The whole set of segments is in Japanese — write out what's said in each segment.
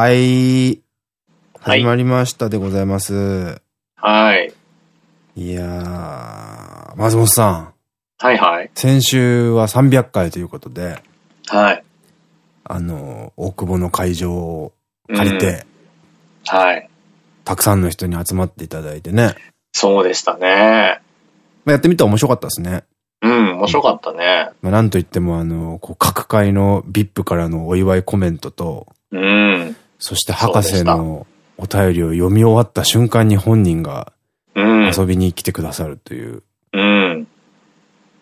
はい。始まりましたでございます。はい。い、やー、松本さん。はいはい。先週は300回ということで、はい。あの、大久保の会場を借りて、はい。たくさんの人に集まっていただいてね。そうでしたね。まあやってみたら面白かったですね。うん、面白かったね。まあなんといってもあの、こう各界の VIP からのお祝いコメントと、うん。そして博士のお便りを読み終わった瞬間に本人がうん。遊びに来てくださるといううん。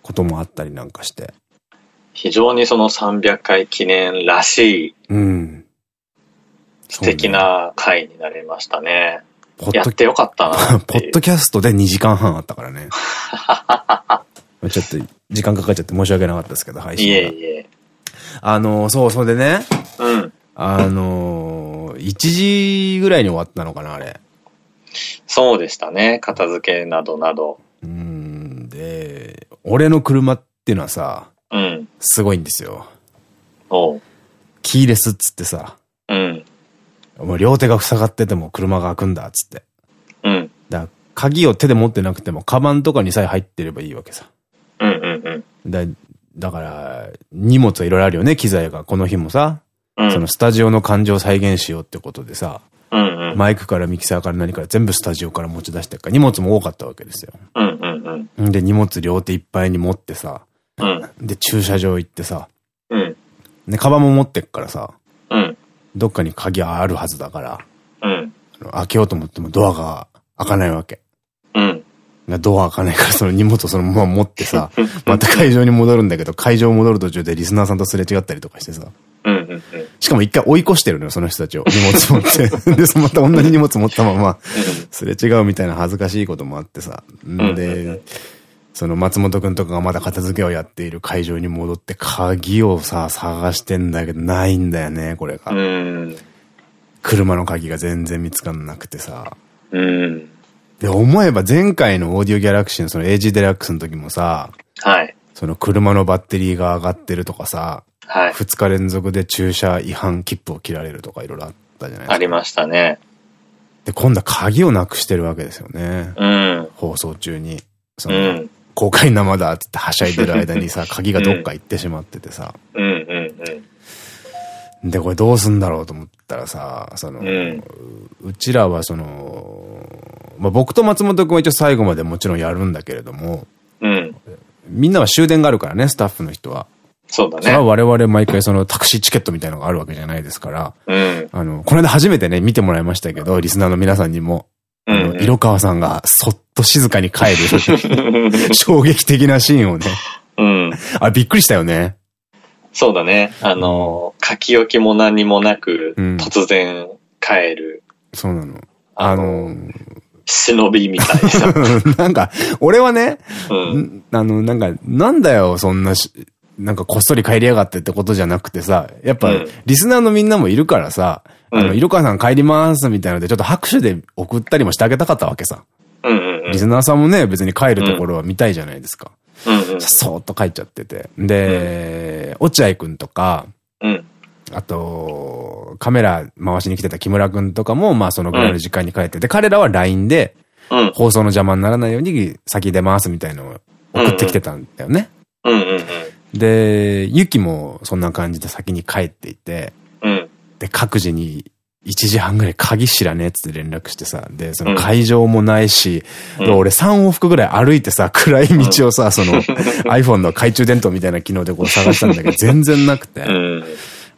こともあったりなんかして。非常にその300回記念らしいうん。素敵な回になりましたね。ポッドやってよかったなっ ポ。ッドキャストで2時間半あったからね。ちょっと時間かかっちゃって申し訳なかったですけど、配い信が。えいえ。あの、そう、それでね、うん。あの、1時ぐらいに終わったのかな、あれ。そうでしたね。片付けなどなど。うん、で、俺の車っていうのはさ、うん。すごいんですよ。おう。キーレスっつってさ、うん。もう両手が塞がってても車が開くんだっつって。うん。だ鍵を手で持ってなくても、カバンとかにさえ入ってればいいわけさ。うんうんうん。だだから、荷物はいろいろあるよね、機材が。この日もさ、うん。そのスタジオの感情を再現しようってことでさ。マイクからミキサーから何から全部スタジオから持ち出してるから、荷物も多かったわけですよ。で、荷物両手いっぱいに持ってさ、うん。で、駐車場行ってさ、うん。で、カバンも持ってっからさ、うん。どっかに鍵あるはずだから、開けようと思ってもドアが開かないわけ。うん。ドア開かないからその荷物をそのまま持ってさ、また会場に戻るんだけど、会場戻る途中でリスナーさんとすれ違ったりとかしてさ。しかも一回追い越してるのよ、その人たちを。荷物持って。で、また同じ荷物持ったまま、すれ違うみたいな恥ずかしいこともあってさ。んで、その松本くんとかがまだ片付けをやっている会場に戻って、鍵をさ、探してんだけど、ないんだよね、これが。うん。車の鍵が全然見つかんなくてさ。うん。で、思えば前回のオーディオギャラクシーのその AG デラックスの時もさ、はい。その車のバッテリーが上がってるとかさ、はい。二日連続で駐車違反切符を切られるとかいろいろあったじゃないですか。ありましたね。で、今度は鍵をなくしてるわけですよね。うん。放送中に。そうの、ん。公開生だっつってはしゃいでる間にさ、鍵がどっか行ってしまっててさ。うんうんで、これどうすんだろうと思ったらさ、その、うん。うん。うちらはその、まあ、僕と松本くんは一応最後までもちろんやるんだけれども、うん。みんなは終電があるからね、スタッフの人は。そうだそれはね。我々毎回そのタクシーチケットみたいのがあるわけじゃないですから、うん。あの、この間初めてね、見てもらいましたけど、リスナーの皆さんにも、あの、うん。色川さんがそっと静かに帰る 衝撃的なシーンをね。うん。あ、びっくりしたよね。そうだね。あの、書き置きも何もなく、うん突然帰る、そうなの。あの、忍びみたいなさ。なんか、俺はね、うん。んあの、なんか、なんだよ、そんなし、なんかこっそり帰りやがってってことじゃなくてさ、やっぱうん、リスナーのみんなもいるからさ、あの、うん色川さん帰りますみたいなので、ちょっと拍手で送ったりもしてあげたかったわけさ。うんうんうん。リスナーさんもね、別に帰るところは見たいじゃないですか。うんうん。そーっと帰っちゃってて。で、落合くんとか、うん。あと、カメラ回しに来てた木村くんとかも、まあそのぐらいの時間に帰ってて、彼らは LINE でうん。放送の邪魔にならないように先出ますみたいのを送ってきてたんだよね。で、ゆきもそんな感じで先に帰っていて、うん。うん。で、各自に1時半ぐらい鍵知らねえっつって連絡してさ、で、その会場もないし、うん俺3往復ぐらい歩いてさ、暗い道をさ、その iPhone の懐中電灯みたいな機能でこう探したんだけど、全然なくて、うん。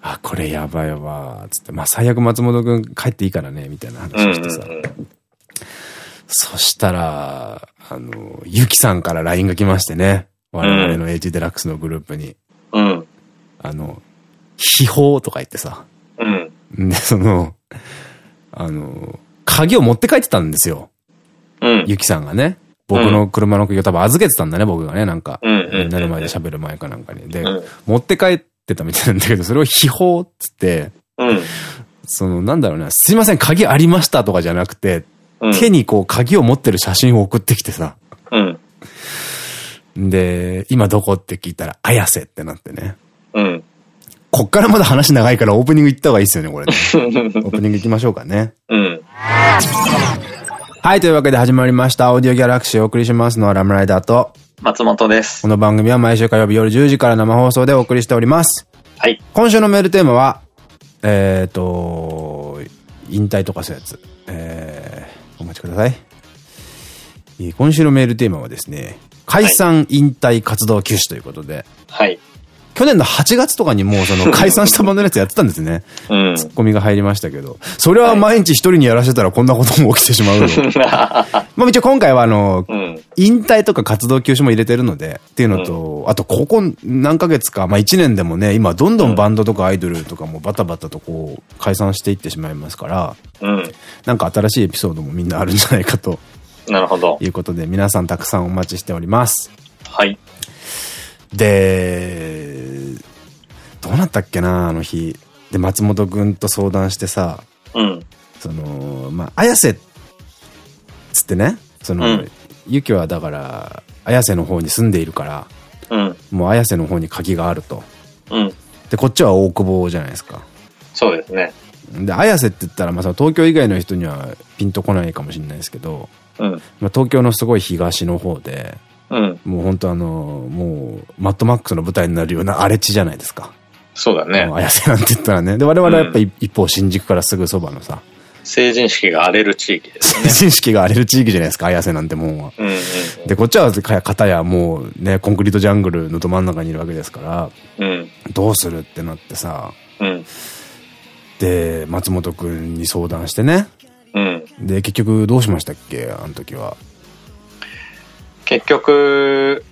あ、これやばいわ、つって、まあ最悪松本くん帰っていいからね、みたいな話をしてさ、そしたら、あの、ゆきさんから LINE が来ましてね、我々の AG デラックスのグループに、うん。あの、秘宝とか言ってさ、うん。で、その、あの、鍵を持って帰ってたんですよ。うん。ゆきさんがね。僕の車の鍵を多分預けてたんだね、僕がね、なんか。うんみんなの前で喋る前かなんかに。で、うん持って帰ってたみたいなんだけど、それを秘宝っつって、うん。その、なんだろうな、すいません、鍵ありましたとかじゃなくて、うん。手にこう鍵を持ってる写真を送ってきてさ。うん。で、今どこって聞いたら、綾瀬ってなってね。うん。こっからまだ話長いからオープニング行った方がいいですよね、これね。オープニング行きましょうかね。うん。はい、というわけで始まりました。オーディオギャラクシーをお送りしますのはラムライダーと松本です。この番組は毎週火曜日夜10時から生放送でお送りしております。はい。今週のメールテーマは、えっ、ー、と、引退とかそういうやつ。えー、お待ちください。今週のメールテーマはですね、解散引退活動休止ということで。はい。去年の8月とかにもうその解散したバンドのやつやってたんですね。うん。ツッコミが入りましたけど。それは毎日一人にやらせたらこんなことも起きてしまうの。まあ一応今回はあの、うん、引退とか活動休止も入れてるので、っていうのと、うん、あとここ何ヶ月か、まあ1年でもね、今どんどんバンドとかアイドルとかもバタバタとこう解散していってしまいますから、うん。なんか新しいエピソードもみんなあるんじゃないかと。なるほど。いうことで皆さんたくさんお待ちしております。はい。で、どうなったっけな、あの日。で、松本くんと相談してさ、うん。その、まあ、綾瀬つってね、その、うん、ゆきはだから、綾瀬の方に住んでいるから、うん、もう綾瀬の方に鍵があると。うん。で、こっちは大久保じゃないですか。そうですね。で、綾瀬って言ったら、まあ、その東京以外の人にはピンとこないかもしれないですけど、うん、まあ東京のすごい東の方で、うん、もう本当あの、もう、マットマックスの舞台になるような荒れ地じゃないですか。そうだね。綾瀬なんて言ったらね。で、我々はやっぱり一方新宿からすぐそばのさ、成人式が荒れる地域ですね。成人式が荒れる地域じゃないですか、綾瀬なんてもんは。で、こっちは片やもうね、コンクリートジャングルのど真ん中にいるわけですから、うん、どうするってなってさ、うん、で、松本くんに相談してね。うん、で、結局どうしましたっけ？あの時は。結局、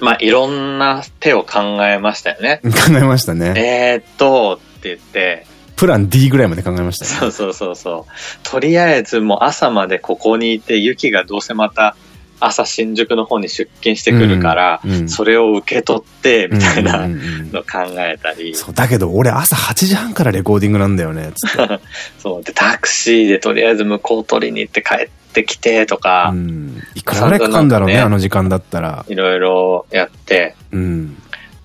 まあ、いろんな手を考えましたよね。考えましたね。えーっと、って言って、プラン D ぐらいまで考えましたね。そうそうそうそう。とりあえずもう朝までここにいて、雪がどうせまた朝新宿の方に出勤してくるから、うんうん、それを受け取って、みたいなの考えたり。そう、だけど俺朝8時半からレコーディングなんだよね、つって。そう。で、タクシーでとりあえず向こう取りに行って帰ってきてとか。うん。いくらかかるんだろうね、あの時間だったら。いろいろやって。うん。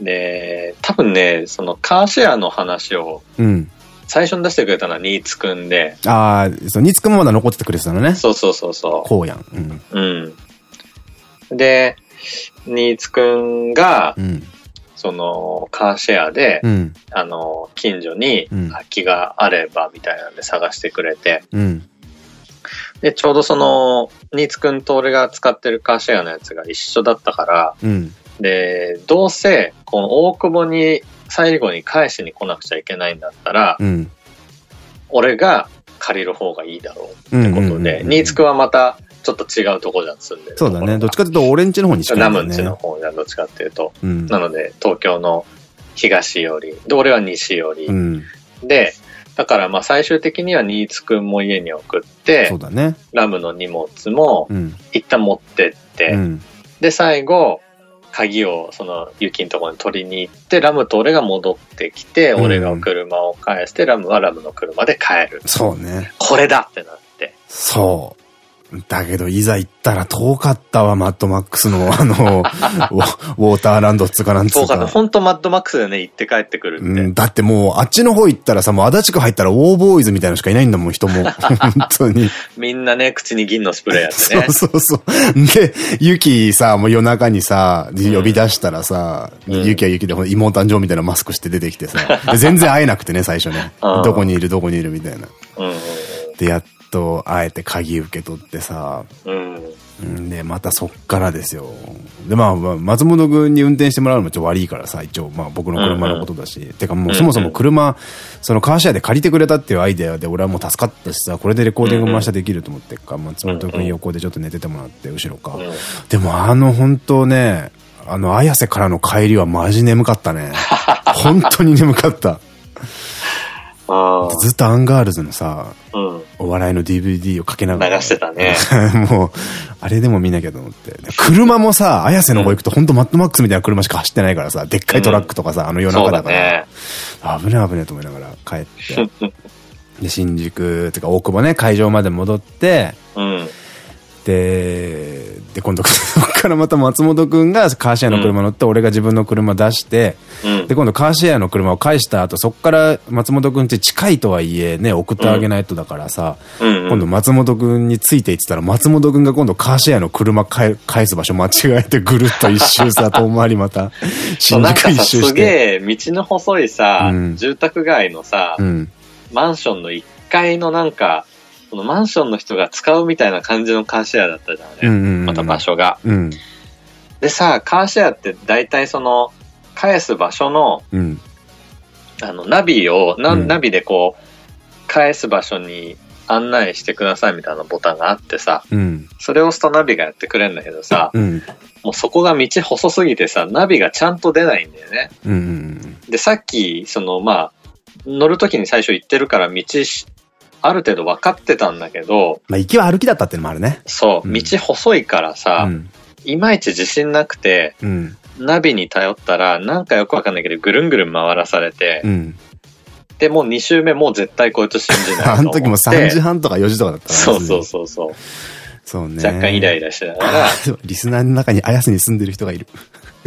で、多分ね、そのカーシェアの話を、うん。最初に出してくれたのは新津くんで。ああ、そう、新津くんもまだ残っててくれてたのね。そうそうそうそう。こうやん。うん。うん。で、新津くんが、うん、その、カーシェアで、うん、あの、近所に空きがあればみたいなんで探してくれて、うん、で、ちょうどその、新津くんと俺が使ってるカーシェアのやつが一緒だったから、で、どうせ、この大久保に最後に返しに来なくちゃいけないんだったら、俺が借りる方がいいだろうってことで、新津くんはまたちょっと違うとこじゃん住んでる。そうだね。どっちかというとオレンジの方に近い、ね。ラムンチの方じゃどっちかっていうと。うん、なので、東京の東より、で、俺は西より。うん、で、だからまあ最終的には新津くんも家に送って、そうだね。ラムの荷物も一旦持ってって、うん、で、最後、鍵をその雪のところに取りに行って、ラムと俺が戻ってきて、俺が車を返して、ラムはラムの車で帰る。そうね。これだってなって。そう。だけど、いざ行ったら遠かったわ、マッドマックスの、あの、ウォーターランドっつうかなんつうか。遠かった。本当マッドマックスでね、行って帰ってくるって。うん、だってもう、あっちの方行ったらさ、もう足立区入ったらウォーボーイズみたいなのしかいないんだもん、人も。本当に。みんなね、口に銀のスプレーやってね。そうそうそう。で、ユキさ、もう夜中にさ、呼び出したらさ、うん、ユキはユキで妹誕生みたいなマスクして出てきてさ、全然会えなくてね、最初ね。どこにいる、どこにいるみたいな。うん、で、やっと、あえて鍵受け取ってさ、うん。で、またそっからですよ。で、まあ、松本君に運転してもらうのもちょっと悪いからさ、一応、まあ僕の車のことだし。うんうん、てかもうそもそも車、そのカーシェアで借りてくれたっていうアイデアで俺はもう助かったしさ、これでレコーディング回したできると思ってか、松本君横でちょっと寝ててもらって、後ろか。でもあの本当ね、あの、綾瀬からの帰りはマジ眠かったね。本当に眠かった。ずっとアンガールズのさ、うん、お笑いの DVD をかけながら。流してたね。もう、あれでも見なきゃと思って。車もさ、綾瀬の方行くとほんとマッドマックスみたいな車しか走ってないからさ、でっかいトラックとかさ、あの夜中だから。ね、危ね危ねと思いながら帰って。で、新宿、ってか大久保ね、会場まで戻って、うん、で、で、今度、そこからまた松本くんがカーシェアの車乗って、俺が自分の車出して、うん、で、今度カーシェアの車を返した後、そこから松本くんって近いとはいえね、送ってあげないとだからさ、今度松本くんについていってたら、松本くんが今度カーシェアの車返す場所間違えてぐるっと一周さ、遠回りまた、新宿一周して。すげえ、道の細いさ、うん、住宅街のさ、うん、マンションの1階のなんか、そのマンションの人が使うみたいな感じのカーシェアだったじゃんね。また場所が。うん、でさ、カーシェアって大体その、返す場所の、うん、あの、ナビを、なナビでこう、返す場所に案内してくださいみたいなボタンがあってさ、うん、それを押すとナビがやってくれるんだけどさ、うん、もうそこが道細すぎてさ、ナビがちゃんと出ないんだよね。うん、で、さっき、その、まあ、乗るときに最初言ってるから道ある程度分かってたんだけど。まあ、行きは歩きだったっていうのもあるね。そう。道細いからさ、うん、いまいち自信なくて、うん、ナビに頼ったら、なんかよくわかんないけど、ぐるんぐるん回らされて、うん、で、もう2周目もう絶対こいつ信じない あの時も3時半とか4時とかだったね。そうそうそうそう。そうね。若干イライラしてたから。リスナーの中に綾瀬に住んでる人がいる。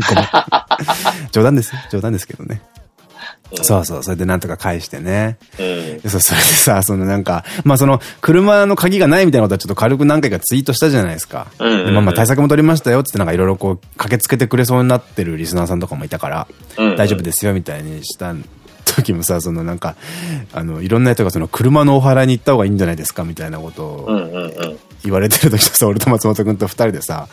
ごめん。冗談です冗談ですけどね。そうそう、それでなんとか返してね。うん、そう、それでさ、そのなんか、まあその、車の鍵がないみたいなことはちょっと軽く何回かツイートしたじゃないですか。まあまあ対策も取りましたよってなんかいろいろこう、駆けつけてくれそうになってるリスナーさんとかもいたから、大丈夫ですよみたいにした時もさ、そのなんか、あの、いろんな人がその車のお払いに行った方がいいんじゃないですかみたいなことを言われてる時とさ、俺と松本くんと二人でさ、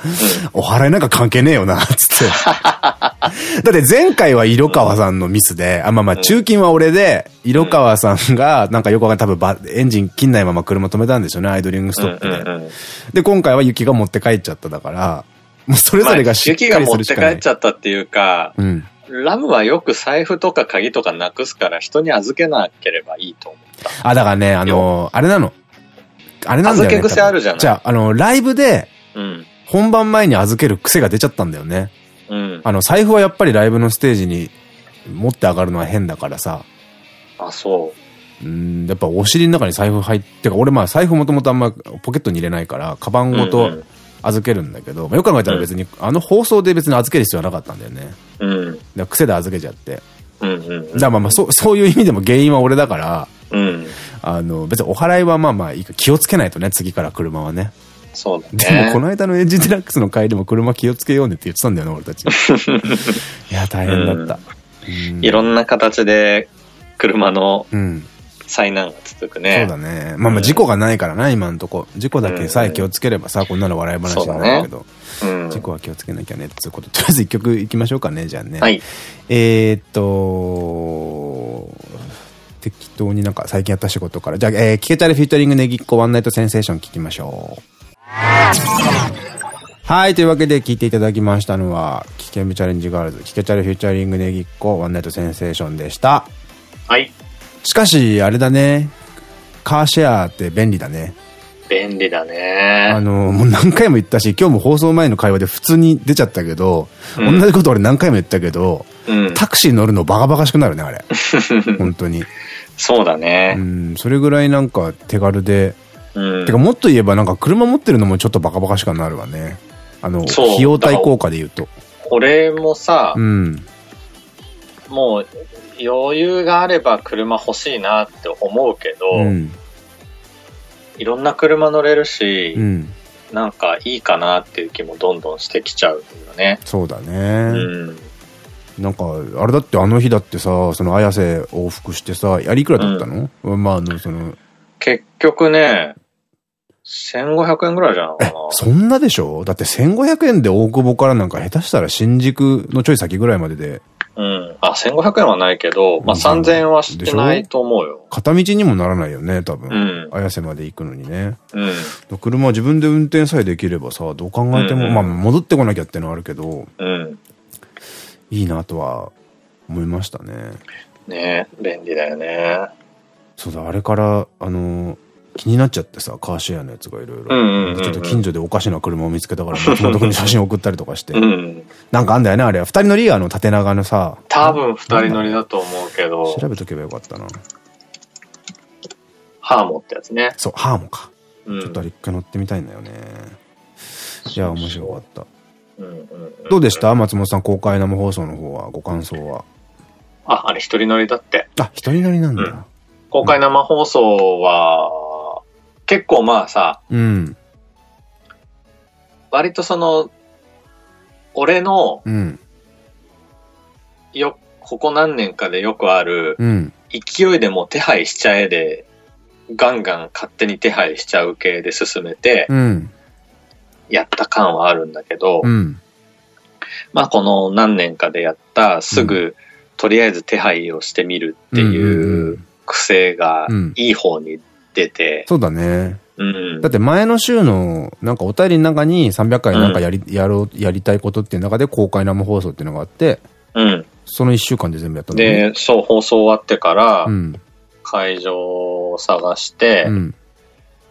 お払いなんか関係ねえよな、つって。だって前回は色川さんのミスで、あ、まあまあ中金は俺で、色川さんがなんかよくわかんない、多分エンジン切んないまま車止めたんでしょうね、アイドリングストップで。で、今回は雪が持って帰っちゃっただから、もうそれぞれがしっかりするしかない。雪が持って帰っちゃったっていうか、うん、ラムはよく財布とか鍵とかなくすから人に預けなければいいと思った。あ、だからね、あの、あれなの。あれなんだよね。預け癖あるじゃない？じゃあ、あの、ライブで、本番前に預ける癖が出ちゃったんだよね。うん。あの、財布はやっぱりライブのステージに持って上がるのは変だからさ。あ、そう。うん、やっぱお尻の中に財布入って、か俺まあ財布もともとあんまポケットに入れないから、カバンごと預けるんだけど、まあ、よく考えたら別に、あの放送で別に預ける必要はなかったんだよね。うん。だ癖で預けちゃって。うんうん、だからまあまあそ、そういう意味でも原因は俺だから、うん。あの、別にお払いはまあまあいいか、気をつけないとね、次から車はね。そうだね。でもこの間のエンジンデラックスの帰りも車気をつけようねって言ってたんだよな、俺たち。いや、大変だった。うん、いろんな形で車の、うん災難が続くね。そうだね。まあまあ事故がないからな、今んとこ。事故だけさえ気をつければさ、こんなの笑い話になるけど。事故は気をつけなきゃねっていうこと。とりあえず一曲いきましょうかね、じゃあね。はい。えっと、適当になんか最近やった仕事から。じゃあ、えー、聞けたらフィートリングネギっ子ワンナイトセンセーション聞きましょう。はい。というわけで聞いていただきましたのは、危険部チャレンジガールズ、聞けちゃるフューチャリングネギっ子ワンナイトセンセーションでした。はい。しかし、あれだね。カーシェアって便利だね。便利だね。あの、もう何回も言ったし、今日も放送前の会話で普通に出ちゃったけど、うん、同じこと俺何回も言ったけど、うん、タクシー乗るのバカバカしくなるね、あれ。本当に。そうだね。うん、それぐらいなんか手軽で。うん、てかもっと言えばなんか車持ってるのもちょっとバカバカしくなるわね。あの、費用対効果で言うと。俺もさ、うん、もう余裕があれば車欲しいなって思うけど、うん、いろんな車乗れるし、うん、なんかいいかなっていう気もどんどんしてきちゃうよね。そうだね。うん。なんか、あれだってあの日だってさ、その綾瀬往復してさ、やりいくらだったの、うん、まあ、あの、その。結局ね、1500円ぐらいじゃんかな。そんなでしょ？だって1500円で大久保からなんか下手したら新宿のちょい先ぐらいまででうん。あ、1500円はないけど、まあ3000円はしてないと思うよ。片道にもならないよね、多分。うん。綾瀬まで行くのにね。うん。車自分で運転さえできればさ、どう考えても、うんうん、まあ戻ってこなきゃってのはあるけど、うん。いいなとは思いましたね。ね便利だよね。そうだ、あれから、あの、気になっちゃってさ、カーシェアのやつがいろいろ。ちょっと近所でおかしな車を見つけたから、松本君に写真送ったりとかして。うん、なんかあんだよね、あれ。二人乗りあの縦長のさ。多分二人乗りだと思うけど。調べとけばよかったな。ハーモってやつね。そう、ハーモか。うん、ちょっとあれ一回乗ってみたいんだよね。いや、面白かった。どうでした？松本さん、公開生放送の方は、ご感想は？あ、あれ一人乗りだって。あ、一人乗りなんだ。うん、公開生放送は、結構まあさ、うん。割とその、俺の、うん、よ、ここ何年かでよくある、うん、勢いでもう手配しちゃえで、ガンガン勝手に手配しちゃう系で進めて、うん、やった感はあるんだけど、うん、まあこの何年かでやったすぐ、とりあえず手配をしてみるっていう癖がいい方に出て、そうだね。うん、だって前の週の、なんかお便りの中に300回なんかやり、うん、やろう、やりたいことっていう中で公開生放送っていうのがあって、うん。その1週間で全部やったんだ、ね、で、そう、放送終わってから、会場を探して、うん、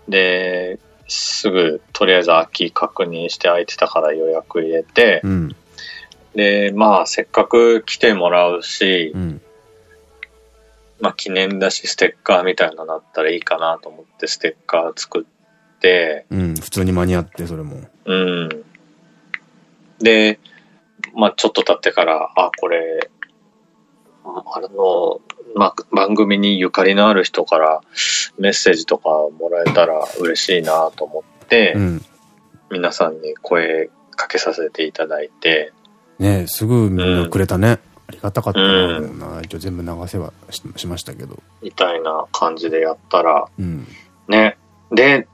で、すぐ、とりあえず空き確認して空いてたから予約入れて、うん、で、まあ、せっかく来てもらうし、うん、まあ、記念だし、ステッカーみたいなのだったらいいかなと思って、ステッカー作って、うん、普通に間に合って、それも。うん。で、まあ、ちょっと経ってから、あ、これ、あの、まあ、番組にゆかりのある人からメッセージとかもらえたら嬉しいなと思って、うん、皆さんに声かけさせていただいて。ねすぐみんなくれたね。うん、がたかったな、うん、一応全部流せはしましたけど。みたいな感じでやったら、うん、ね。で、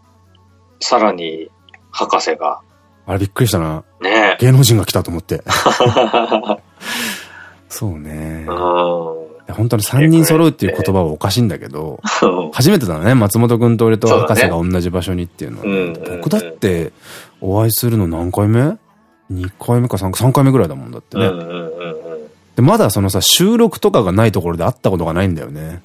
さらに、博士が。あれびっくりしたな。ね芸能人が来たと思って。そうね。本当に3人揃うっていう言葉はおかしいんだけど、初めてだね、松本君と俺と博士が同じ場所にっていうのは。僕だってお会いするの何回目 ?2 回目か 3, 3回目ぐらいだもんだってね。で、まだそのさ、収録とかがないところで会ったことがないんだよね。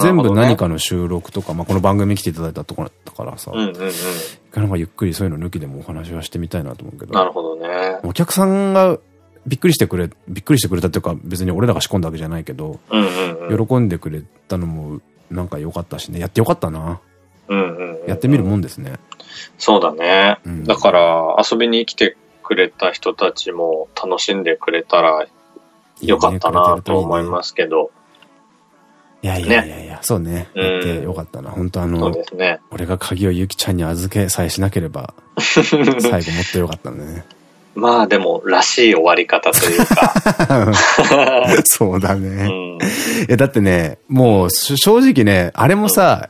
全部何かの収録とか、まあ、この番組に来ていただいたところだったからさ、なんかゆっくりそういうの抜きでもお話はしてみたいなと思うけど。なるほどね。お客さんがびっくりしてくれ、びっくりしてくれたっていうか、別に俺らが仕込んだわけじゃないけど、喜んでくれたのもなんか良かったしね、やってよかったな。やってみるもんですね。そうだね。うん、だから、遊びに来てくれた人たちも楽しんでくれたらよかったなと思いますけど。いやいやいやいや、ね、そうね。やってよかったな。本当あの、ね。俺が鍵をゆきちゃんに預けさえしなければ、最後もっとよかったね。まあでも、らしい終わり方というか。そうだね。うん、え、だってね、もう正直ね、あれもさ、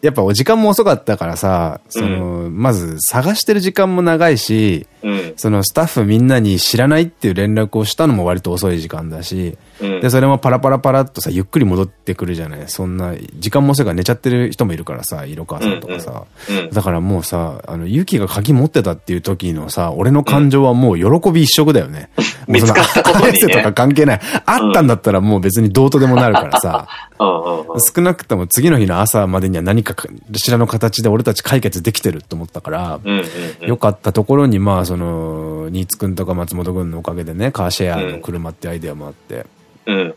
やっぱお時間も遅かったからさ、その、うん、まず探してる時間も長いし、うん、そのスタッフみんなに知らないっていう連絡をしたのも割と遅い時間だし、うん、で、それもパラパラパラっとさ、ゆっくり戻ってくるじゃない。そんな、時間も遅いから寝ちゃってる人もいるからさ、色川さんとかさ。だからもうさ、あの、ユキが鍵持ってたっていう時のさ、俺の感情はもう喜び一色だよね。見つかったことに、ね、とか関係ない。あったんだったらもう別にどうとでもなるからさ、少なくとも次の日の朝までには何かしらの形で俺たち解決できてると思ったから、よかったところに、まあ、その、新津くんとか松本くんのおかげでね、カーシェアの車ってアイデアもあって。うん。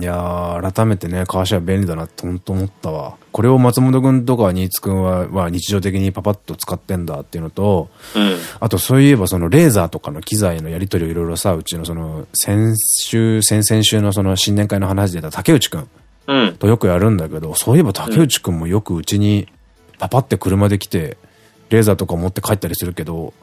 いやー、改めてね、カーシェア便利だなって本当思ったわ。これを松本くんとか新津くんは、は日常的にパパッと使ってんだっていうのと、うん、あとそういえばそのレーザーとかの機材のやり取りをいろいろさ、うちのその先週、先々週のその新年会の話でた竹内くん。とよくやるんだけど、そういえば竹内くんもよくうちにパパって車で来て、レーザーとか持って帰ったりするけど、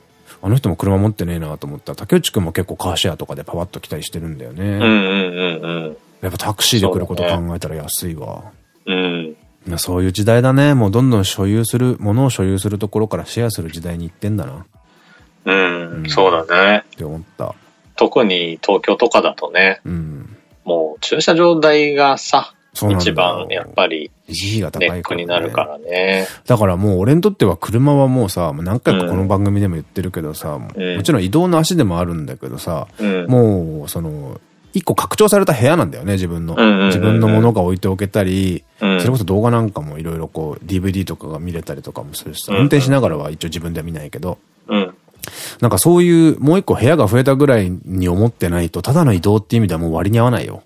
あの人も車持ってねえなと思ったら、竹内くんも結構カーシェアとかでパワッと来たりしてるんだよね。やっぱタクシーで来ること考えたら安いわ。うね、うん。そういう時代だね。もうどんどん所有する、ものを所有するところからシェアする時代に行ってんだな。うん、うん、そうだね。って思った。特に東京とかだとね、うん、もう駐車場代がさ、一番やっぱり維持費が高いから、ネックになるからね。だからもう俺にとっては車はもうさ、何回かこの番組でも言ってるけどさ、うん、もちろん移動の足でもあるんだけどさ、うん、もうその、一個拡張された部屋なんだよね、自分の。自分のものが置いておけたり、それこそ動画なんかもいろいろこう、DVD とかが見れたりとかもするしさ、運転しながらは一応自分では見ないけど、うん、なんかそういう、もう一個部屋が増えたぐらいに思ってないと、ただの移動っていう意味ではもう割に合わないよ。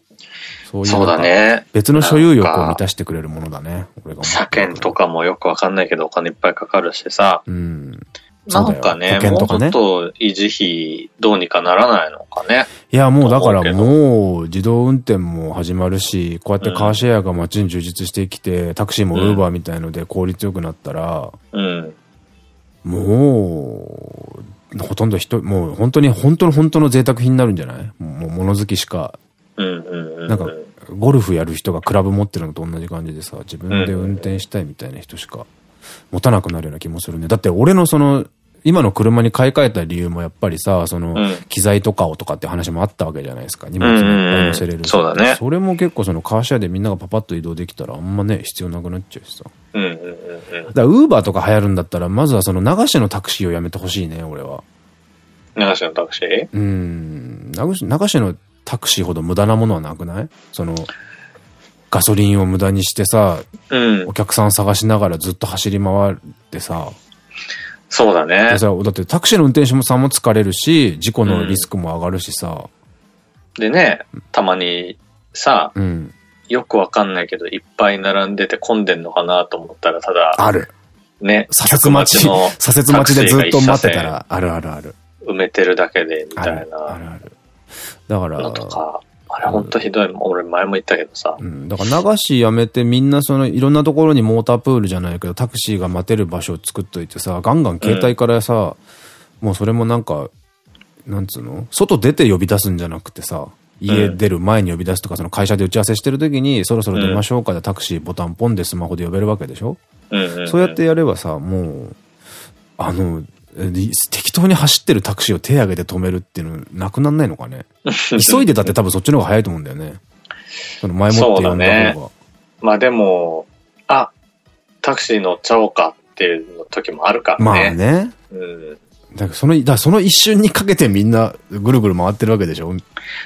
そういう。そうだね。別の所有欲を満たしてくれるものだね。俺が車検とかもよくわかんないけどお金いっぱいかかるしさ。うん。なんかね、ねもうちょっと維持費どうにかならないのかね。いや、もうだからもう自動運転も始まるし、こうやってカーシェアが街に充実してきて、タクシーもウーバーみたいので効率よくなったら、うん、もう、ほとんど人、もう本当に本当の本当の贅沢品になるんじゃない？もう物好きしか。なんか、ゴルフやる人がクラブ持ってるのと同じ感じでさ、自分で運転したいみたいな人しか持たなくなるような気もするね。だって俺のその、今の車に買い替えた理由もやっぱりさ、その、機材とかをとかって話もあったわけじゃないですか。荷物もいっぱい乗せれるそうだね。それも結構そのカーシェアでみんながパパッと移動できたらあんまね、必要なくなっちゃうしさ。うんうんうんうん。だからウーバーとか流行るんだったら、まずはその流しのタクシーをやめてほしいね、俺は。流しのタクシー？うん。流し、流しのタクシーほど無駄なものはなくない？その、ガソリンを無駄にしてさ、うん、お客さん探しながらずっと走り回ってさ、そうだね。さ、だってタクシーの運転手もさんも疲れるし、事故のリスクも上がるしさ。うん、でね、たまにさ、うん、よくわかんないけど、いっぱい並んでて混んでんのかなと思ったら、ただ、ある。ね。左折待ち、左折待ちでずっと待ってたら、あるあるある。埋めてるだけで、みたいな。あるある。だから、とか、あれ本当ひどい。俺前も言ったけどさ。うん。だから流しやめてみんなそのいろんなところにモータープールじゃないけどタクシーが待てる場所を作っといてさ、ガンガン携帯からさ、うん、もうそれもなんか、なんつうの？外出て呼び出すんじゃなくてさ、家出る前に呼び出すとか、その会社で打ち合わせしてる時に、そろそろ出ましょうかでタクシーボタンポンでスマホで呼べるわけでしょ？そうやってやればさ、もう、あの、適当に走ってるタクシーを手上げて止めるっていうのなくなんないのかね？急いでたって多分そっちの方が早いと思うんだよね。その前もって呼んだ方が。ね、まあでも、あ、タクシー乗っちゃおうかっていう時もあるからね。まあね。うん。だからその、だその一瞬にかけてみんなぐるぐる回ってるわけでしょ？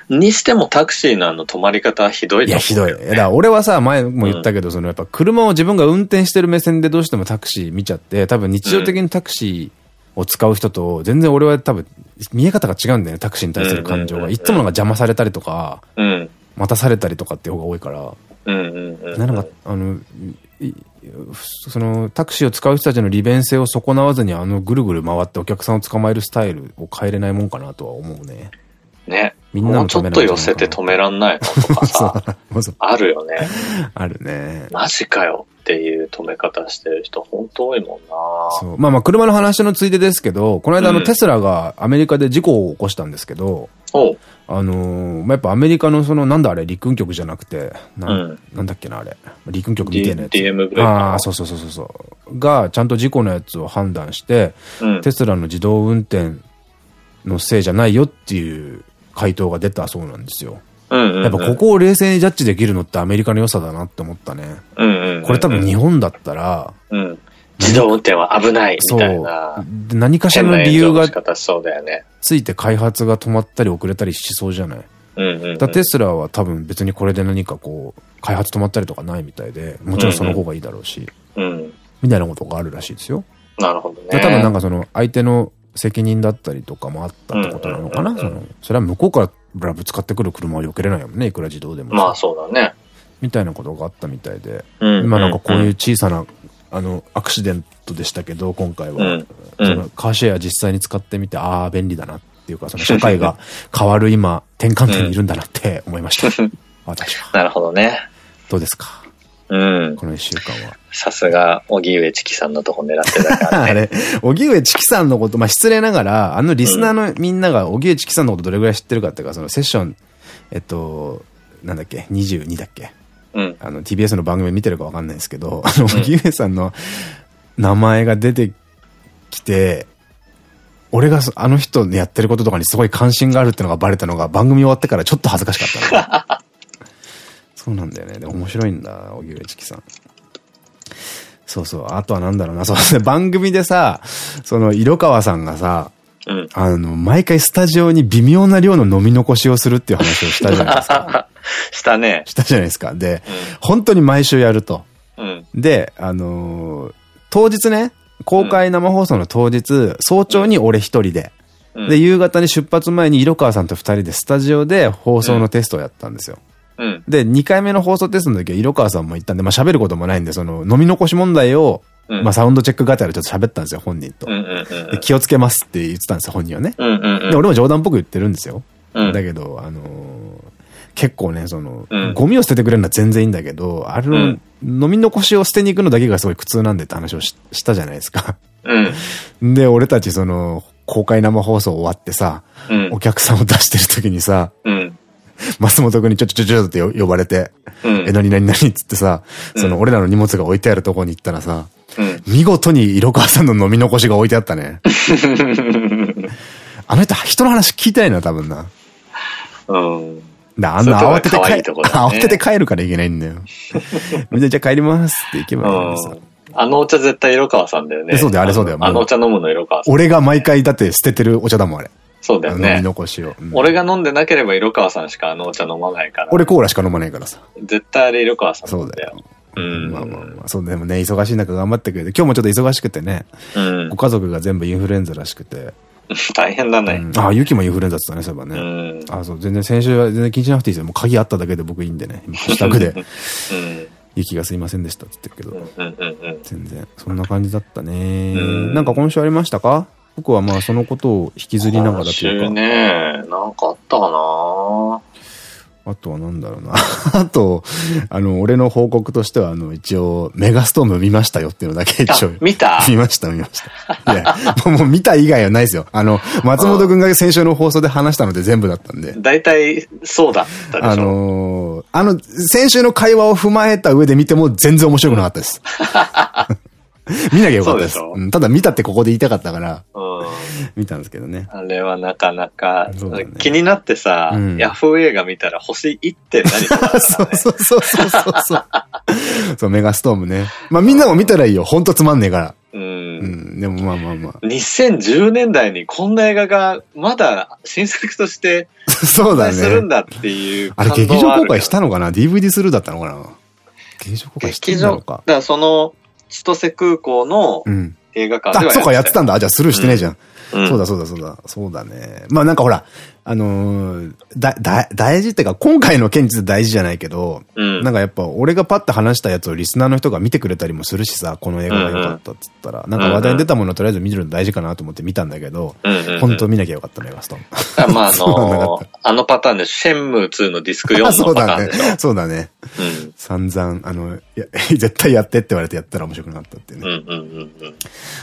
にしてもタクシーのあの止まり方ひどい、ね、いや、ひどい。だから俺はさ、前も言ったけど、うん、そのやっぱ車を自分が運転してる目線でどうしてもタクシー見ちゃって、多分日常的にタクシーを使う人と、全然俺は多分、見え方が違うんだよね、タクシーに対する感情が。いつものが邪魔されたりとか、うん、待たされたりとかっていう方が多いから、なんか、あの、そのタクシーを使う人たちの利便性を損なわずにあのぐるぐる回ってお客さんを捕まえるスタイルを変えれないもんかなとは思うね。ね。みんなもうちょっと寄せて止めらんないのとかさ。あるよね。あるね。マジかよっていう止め方してる人本当多いもんなそう。まあまあ車の話のついでですけど、この間あのテスラがアメリカで事故を起こしたんですけど、うん、あのー、まあ、やっぱアメリカのその、なんだあれ、陸運局じゃなくて、な,、ん、なんだっけなあれ、陸運局みたいなやつ。DM ブああ、そうそうそうそう。が、ちゃんと事故のやつを判断して、うん、テスラの自動運転のせいじゃないよっていう回答が出たそうなんですよ。やっぱここを冷静にジャッジできるのってアメリカの良さだなって思ったね。これ多分日本だったら、うん、自動運転は危ないみたいな。何かしらの理由がついて開発が止まったり遅れたりしそうじゃない？だテスラは多分別にこれで何かこう、開発止まったりとかないみたいで、もちろんその方がいいだろうし、うん、みたいなことがあるらしいですよ。なるほどね。多分なんかその相手の責任だったりとかもあったってことなのかな？その、それは向こうからぶつかってくる車は避けれないもんね、いくら自動でも。まあそうだね。みたいなことがあったみたいで、今なんかこういう小さなあの、アクシデントでしたけど、今回は。うん、そのカーシェア実際に使ってみて、ああ、便利だなっていうか、その社会が変わる今、転換点にいるんだなって思いました。私は。なるほどね。どうですか？うん。この一週間は。さすが、荻上チキさんのとこ狙ってたからね。あれ、荻上チキさんのこと、まあ、失礼ながら、あのリスナーのみんなが荻上チキさんのことどれぐらい知ってるかっていうか、そのセッション、えっと、なんだっけ、22だっけ？うん、あの、TBS の番組見てるかわかんないですけど、あの、荻上さんの名前が出てきて、俺があの人のやってることとかにすごい関心があるってのがバレたのが番組終わってからちょっと恥ずかしかったの。そうなんだよね。でも面白いんだ、荻上チキさん。そうそう。あとはなんだろうな。そうですね。番組でさ、その、色川さんがさ、うん、あの、毎回スタジオに微妙な量の飲み残しをするっていう話をしたじゃないですか。したね。したじゃないですか。で、うん、本当に毎週やると。うん、で、あのー、当日ね、公開生放送の当日、早朝に俺一人で、で、夕方に出発前に色川さんと二人でスタジオで放送のテストをやったんですよ。うん、で、二回目の放送テストの時は色川さんも言ったんで、まあ喋ることもないんで、その飲み残し問題をうん、まあサウンドチェックがてらちょっと喋ったんですよ、本人と。気をつけますって言ってたんですよ、本人はね。で、俺も冗談っぽく言ってるんですよ。だけど、あのー、結構ね、その、うん、ゴミを捨ててくれるのは全然いいんだけど、あれの、飲み残しを捨てに行くのだけがすごい苦痛なんでって話をしたじゃないですか。うん、で、俺たちその、公開生放送終わってさ、うん、お客さんを出してる時にさ、うん、松本くんにちょちょちょちょって呼ばれて、うん、え、なになになにっつってさ、その俺らの荷物が置いてあるとこに行ったらさ、見事に色川さんの飲み残しが置いてあったね。あの人、人の話聞きたいな、多分な。うん。だあんな慌てて帰、ね、慌てて帰るからいけないんだよ。みんなじゃあ帰りますって行けばいいのさ。あのお茶絶対色川さんだよね。そうだよ、あれそうだよ。あのお茶飲むの色川さん。俺が毎回だって捨ててるお茶だもん、あれ。そうだよね。飲み残しを。うん、俺が飲んでなければ色川さんしかあのお茶飲まないから。俺コーラしか飲まないからさ。絶対あれ色川さんそうだよ。うん。まあまあまあ。そうでもね、忙しい中頑張ってくれて、今日もちょっと忙しくてね。うん。ご家族が全部インフルエンザらしくて。大変だね。ああ、ユキもインフルエンザってたね、そういえばね。ああ、そう、全然先週は全然気にしなくていいですよ。もう鍵あっただけで僕いいんでね。今、ハッシュタグで。ユキがすいませんでしたって言ってるけど。全然、そんな感じだったね。なんか今週ありましたか？僕はまあそのことを引きずりながらというか。ね、なんかあったかな？あとはなんだろうな。あと、あの、俺の報告としては、あの、一応、メガストーム見ましたよっていうのだけ一応。見た？見ました、見ました。いや、もう見た以外はないですよ。あの、松本くんが先週の放送で話したので全部だったんで。大体、そうだったでしょ。あのー、あの、先週の会話を踏まえた上で見ても全然面白くなかったです。見なきゃよかったです。うん、ただ見たってここで言いたかったから、見たんですけどね。あれはなかなか、ね、気になってさ、うん、ヤフー映画見たら星1点何とか、ね、そうそうそうそうそう。そう、メガストームね。まあみんなも見たらいいよ。ほんとつまんねえから。うん。うん。でもまあまあまあ。2010年代にこんな映画がまだ新作として そうだね。するんだっていうあれ劇場公開したのかな ?DVD スルーだったのかな？劇場公開してんのか。だからその、千歳空港の映画館では、うん、あ、そうか、やってたんだ。じゃあスルーしてねえじゃん。うん、そうだそうだそうだ。そうだね。まあなんかほら、あのー、だ、だ、大事っていうか、今回の件実大事じゃないけど、うん、なんかやっぱ俺がパッと話したやつをリスナーの人が見てくれたりもするしさ、この映画が良かったっつったら、なんか話題に出たものをとりあえず見るの大事かなと思って見たんだけど、本当見なきゃよかったね、ガストン。まああのー、あのパターンで、シェンムー2のディスク4のパターンでしょ。そうだね。そうだね。うん、散々、あの、絶対やってって言われてやったら面白くなったっていうね。うんうんうんうん。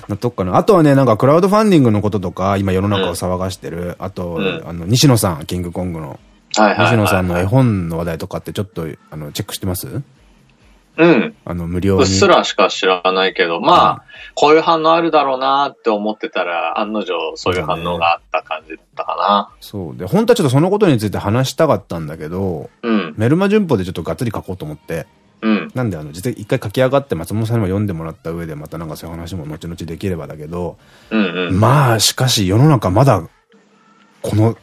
なとっかな。あとはね、なんかクラウドファンディングのこととか、今世の中を騒がしてる、あと、あの、西野さん、キングコングの。西野さんの絵本の話題とかってちょっと、あの、チェックしてます？うん。あの、無料に。うっすらしか知らないけど、まあ、こういう反応あるだろうなって思ってたら、案の定そういう反応があった感じだったかな。そうで、本当はちょっとそのことについて話したかったんだけど、うん。メルマ旬報でちょっとがっつり書こうと思って。うん。なんで、あの、実際一回書き上がって松本さんにも読んでもらった上で、またなんかそういう話も後々できればだけど、うんうん。まあ、しかし世の中まだ、この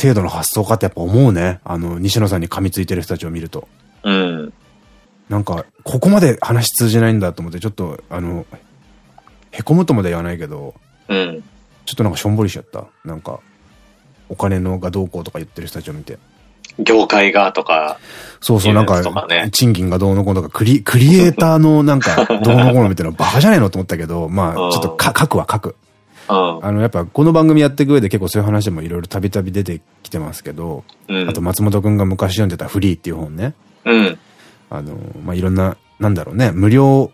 程度の発想かってやっぱ思うね。あの、西野さんに噛みついてる人たちを見ると。うん。なんか、ここまで話通じないんだと思って、ちょっと、あの、へこむとまで言わないけど、うん。ちょっとなんかしょんぼりしちゃった。なんか、お金のがどうこうとか言ってる人たちを見て。業界がとか。そうそう、なんか、賃金がどうのこうのとか、クリ、クリエイターの なんか、どうのこうのみたいなバカじゃないのと思ったけど、まあ、ちょっとか書くは書く。あの、やっぱこの番組やっていく上で結構そういう話もいろいろたびたび出てきてますけど、うん、あと松本くんが昔読んでたフリーっていう本ね。うん。あの、まあ、いろんな、なんだろうね、無料、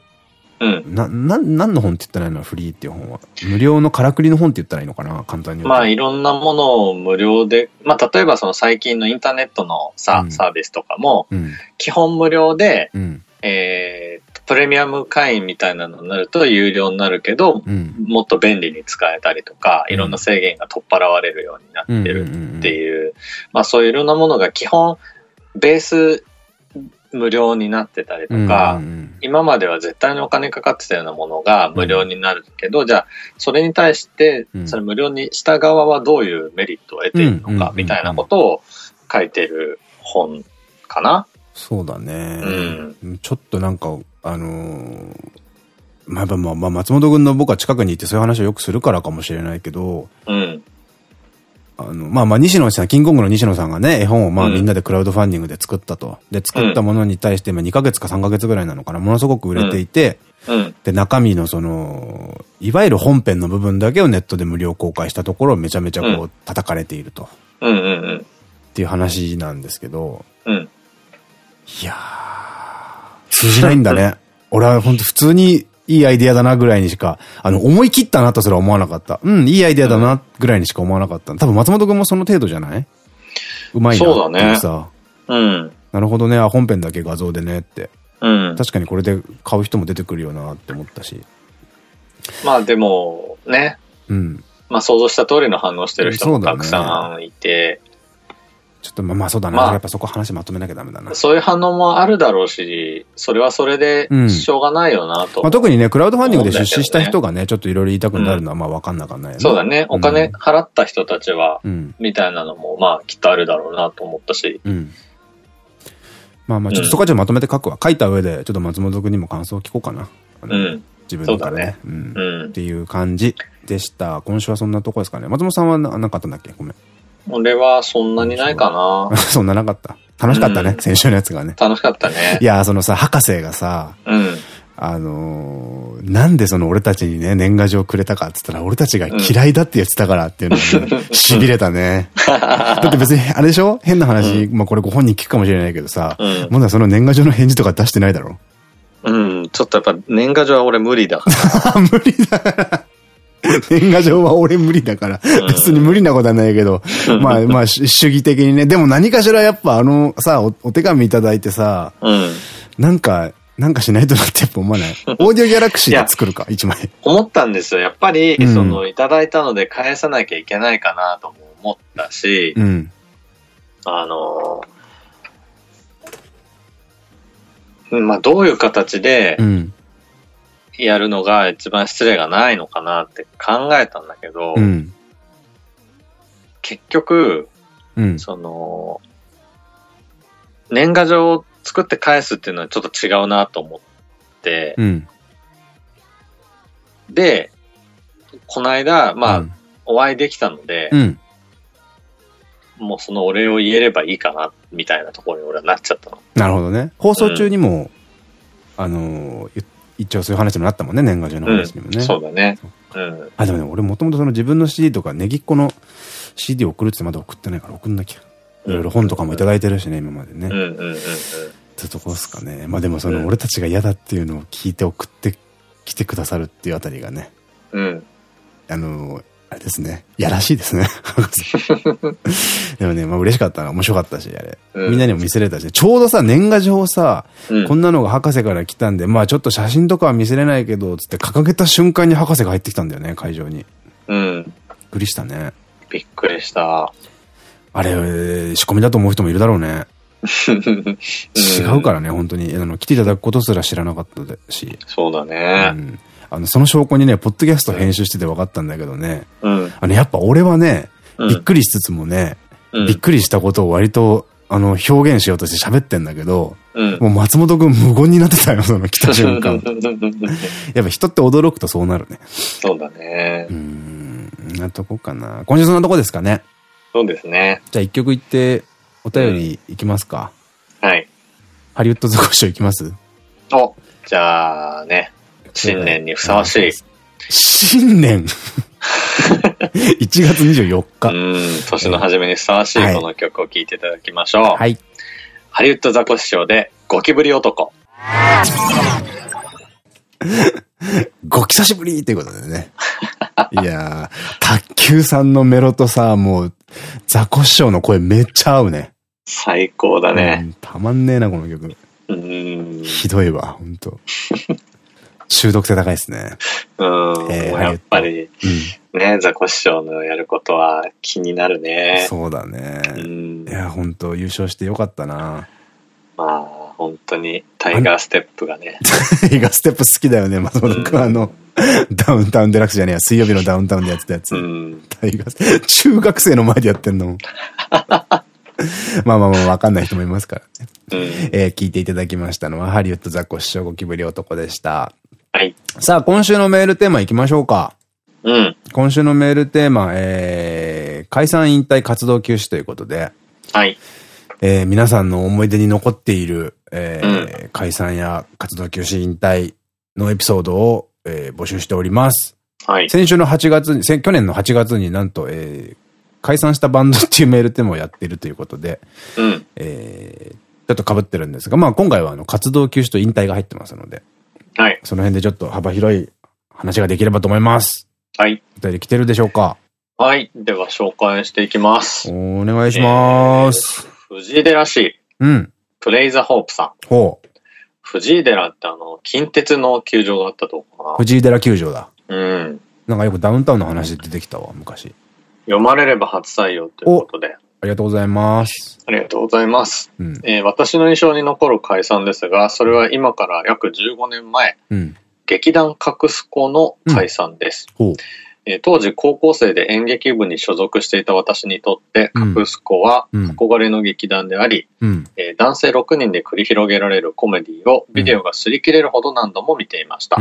うん。な、な、何の本って言ったらいいのフリーっていう本は。無料のからくりの本って言ったらいいのかな簡単にまあ、いろんなものを無料で、まあ、例えばその最近のインターネットのさ、うん、サービスとかも、基本無料で、うん、えー、プレミアム会員みたいなのになると有料になるけど、うん、もっと便利に使えたりとか、いろんな制限が取っ払われるようになってるっていう、まあそういういろんなものが基本、ベース無料になってたりとか、今までは絶対にお金かかってたようなものが無料になるけど、うん、じゃあ、それに対して、それ無料にした側はどういうメリットを得ているのか、みたいなことを書いてる本かな。そうだね。うん、ちょっとなんか、あのー、まあまあまあ、松本君の僕は近くにいてそういう話をよくするからかもしれないけど、うん。あの、まあまあ、西野さん、キングコングの西野さんがね、絵本をまあみんなでクラウドファンディングで作ったと。で、作ったものに対して、まあ2ヶ月か3ヶ月ぐらいなのかな、ものすごく売れていて、うん、で、中身のその、いわゆる本編の部分だけをネットで無料公開したところ、めちゃめちゃこう、叩かれていると。っていう話なんですけど、うん、いやー、通じないんだね。俺は本当普通にいいアイディアだなぐらいにしか、あの、思い切ったなとすら思わなかった。うん、いいアイディアだなぐらいにしか思わなかった。多分松本くんもその程度じゃない？うまいなっていうさ。うね、うん。なるほどね、あ、本編だけ画像でねって。うん。確かにこれで買う人も出てくるよなって思ったし。まあでも、ね。うん。まあ想像した通りの反応してる人もたくさんいて、ちょっとまあまあそうだな、まあ、やっぱそこ話まとめなきゃダメだな。そういう反応もあるだろうし、それはそれでしょうがないよなと、うん、まあ、特にね、クラウドファンディングで出資した人がね、ちょっといろいろ言いたくなるのはまあわかんなかんない、ねうん、そうだね。お金払った人たちは、みたいなのもまあきっとあるだろうなと思ったし。うん、まあまあちょっとそこはちょっとまとめて書くわ。書いた上で、ちょっと松本君にも感想を聞こうかな。うん。自分からね。うん。っていう感じでした。今週はそんなとこですかね。松本さんは何かあったんだっけ？ごめん。俺はそんなにないかな。そんななかった。楽しかったね、うん、先週のやつがね。楽しかったね。いや、そのさ、博士がさ、うん。あのー、なんでその俺たちにね、年賀状くれたかって言ったら、俺たちが嫌いだって言ってたからっていうのに、ね、痺れたね。だって別に、あれでしょ？変な話、うん、まあこれご本人聞くかもしれないけどさ、うん、まだその年賀状の返事とか出してないだろ？うん、ちょっとやっぱ年賀状は俺無理だから。無理だから。年賀状は俺無理だから、別に無理なことはないけど、まあまあ主義的にね。でも何かしらやっぱあのさ、おお手紙いただいてさ、うん、なんか、なんかしないとなってやっぱ思わない？オーディオギャラクシーで作るか、一枚。思ったんですよ。やっぱり、うん、その、いただいたので返さなきゃいけないかなとも思ったし、うん、あの、まあどういう形で、うんやるのが一番失礼がないのかなって考えたんだけど、うん、結局、うん、その、年賀状を作って返すっていうのはちょっと違うなと思って、うん、で、この間、まあ、お会いできたので、もうそのお礼を言えればいいかな、みたいなところに俺はなっちゃったの。なるほどね。放送中にも、あの、言っ一応そういう話にもなったもんね、年賀状の話にもね。うん、そうだね。うん。あ、でもね、俺もともとその自分の CD とか、ネギっ子の CD 送るってまだ送ってないから送んなきゃ。いろいろ本とかもいただいてるしね、今までね。うんうんうんうん。ってとこですかね。まあでもその、俺たちが嫌だっていうのを聞いて送ってきてくださるっていうあたりがね。うん。あの、あれですね。やらしいですね。でもね、まあ嬉しかったな。面白かったし、あれ。うん、みんなにも見せれたし、ちょうどさ、年賀状さ、うん、こんなのが博士から来たんで、まあちょっと写真とかは見せれないけど、つって掲げた瞬間に博士が入ってきたんだよね、会場に。うん。びっくりしたね。びっくりした。あれ、仕込みだと思う人もいるだろうね。違うからね、本当に。あの、来ていただくことすら知らなかったし。そうだね。うんあの、その証拠にね、ポッドキャスト編集してて分かったんだけどね、うん、あの、やっぱ俺はね、びっくりしつつもね、うん、びっくりしたことを割と、あの、表現しようとして喋ってんだけど、うん、もう松本くん無言になってたよ、その来た瞬間。やっぱ人って驚くとそうなるね。そうだね。うん、なとこかな。今週そんなとこですかね。そうですね。じゃあ一曲いって、お便りいきますか。はい。ハリウッドザコショウいきます？お、じゃあね、新年にふさわしい。新年 ?1 月24日。うん、年の初めにふさわしいこの曲を聴いていただきましょう。はい。ハリウッドザコシショウでゴキブリ男。ご久しぶりっていうことでね。いやー、卓球さんのメロとさ、もう、ザコシショウの声めっちゃ合うね。最高だね。うん、たまんねえな、この曲。うん。ひどいわ、ほんと。中毒性高いですね。うん。えー、やっぱり、うん、ね、ザコシショウのやることは気になるね。そうだね。うん、いや、本当優勝してよかったな。まあ、本当に、タイガーステップがね。タイガーステップ好きだよね、松本君。あの、ダウンタウンデラックスじゃねえや、水曜日のダウンタウンでやってたやつ。うん、タイガース、中学生の前でやってんの。まあまあまあ、わかんない人もいますからね。うん、えー、聞いていただきましたのは、ハリウッドザコシショウゴキブリ男でした。はい。さあ、今週のメールテーマ行きましょうか。うん。今週のメールテーマ、えー、解散引退活動休止ということで、はい。えー、皆さんの思い出に残っている、えー、うん、解散や活動休止引退のエピソードを、えー、募集しております。はい。先週の8月に、去年の8月になんと、えー、解散したバンドっていうメールっていうのをやっているということで、うん。えー、ちょっと被ってるんですが、まあ今回はあの活動休止と引退が入ってますので、はい。その辺でちょっと幅広い話ができればと思います。はい。お便り来てるでしょうか？はい。では紹介していきます。お願いします。えー、藤井寺市。うん。プレイザホープさん。ほう。藤井寺ってあの、近鉄の球場があったとこかな。藤井寺球場だ。うん。なんかよくダウンタウンの話出てきたわ、昔。読まれれば初採用ということで。ありがとうございます。ありがとうございます。うん、えー、私の印象に残る解散ですが、それは今から約15年前、うん、劇団カクスコの解散です。うんえー、当時高校生で演劇部に所属していた私にとって、カクスコは憧れの劇団であり、男性6人で繰り広げられるコメディをビデオが擦り切れるほど何度も見ていました。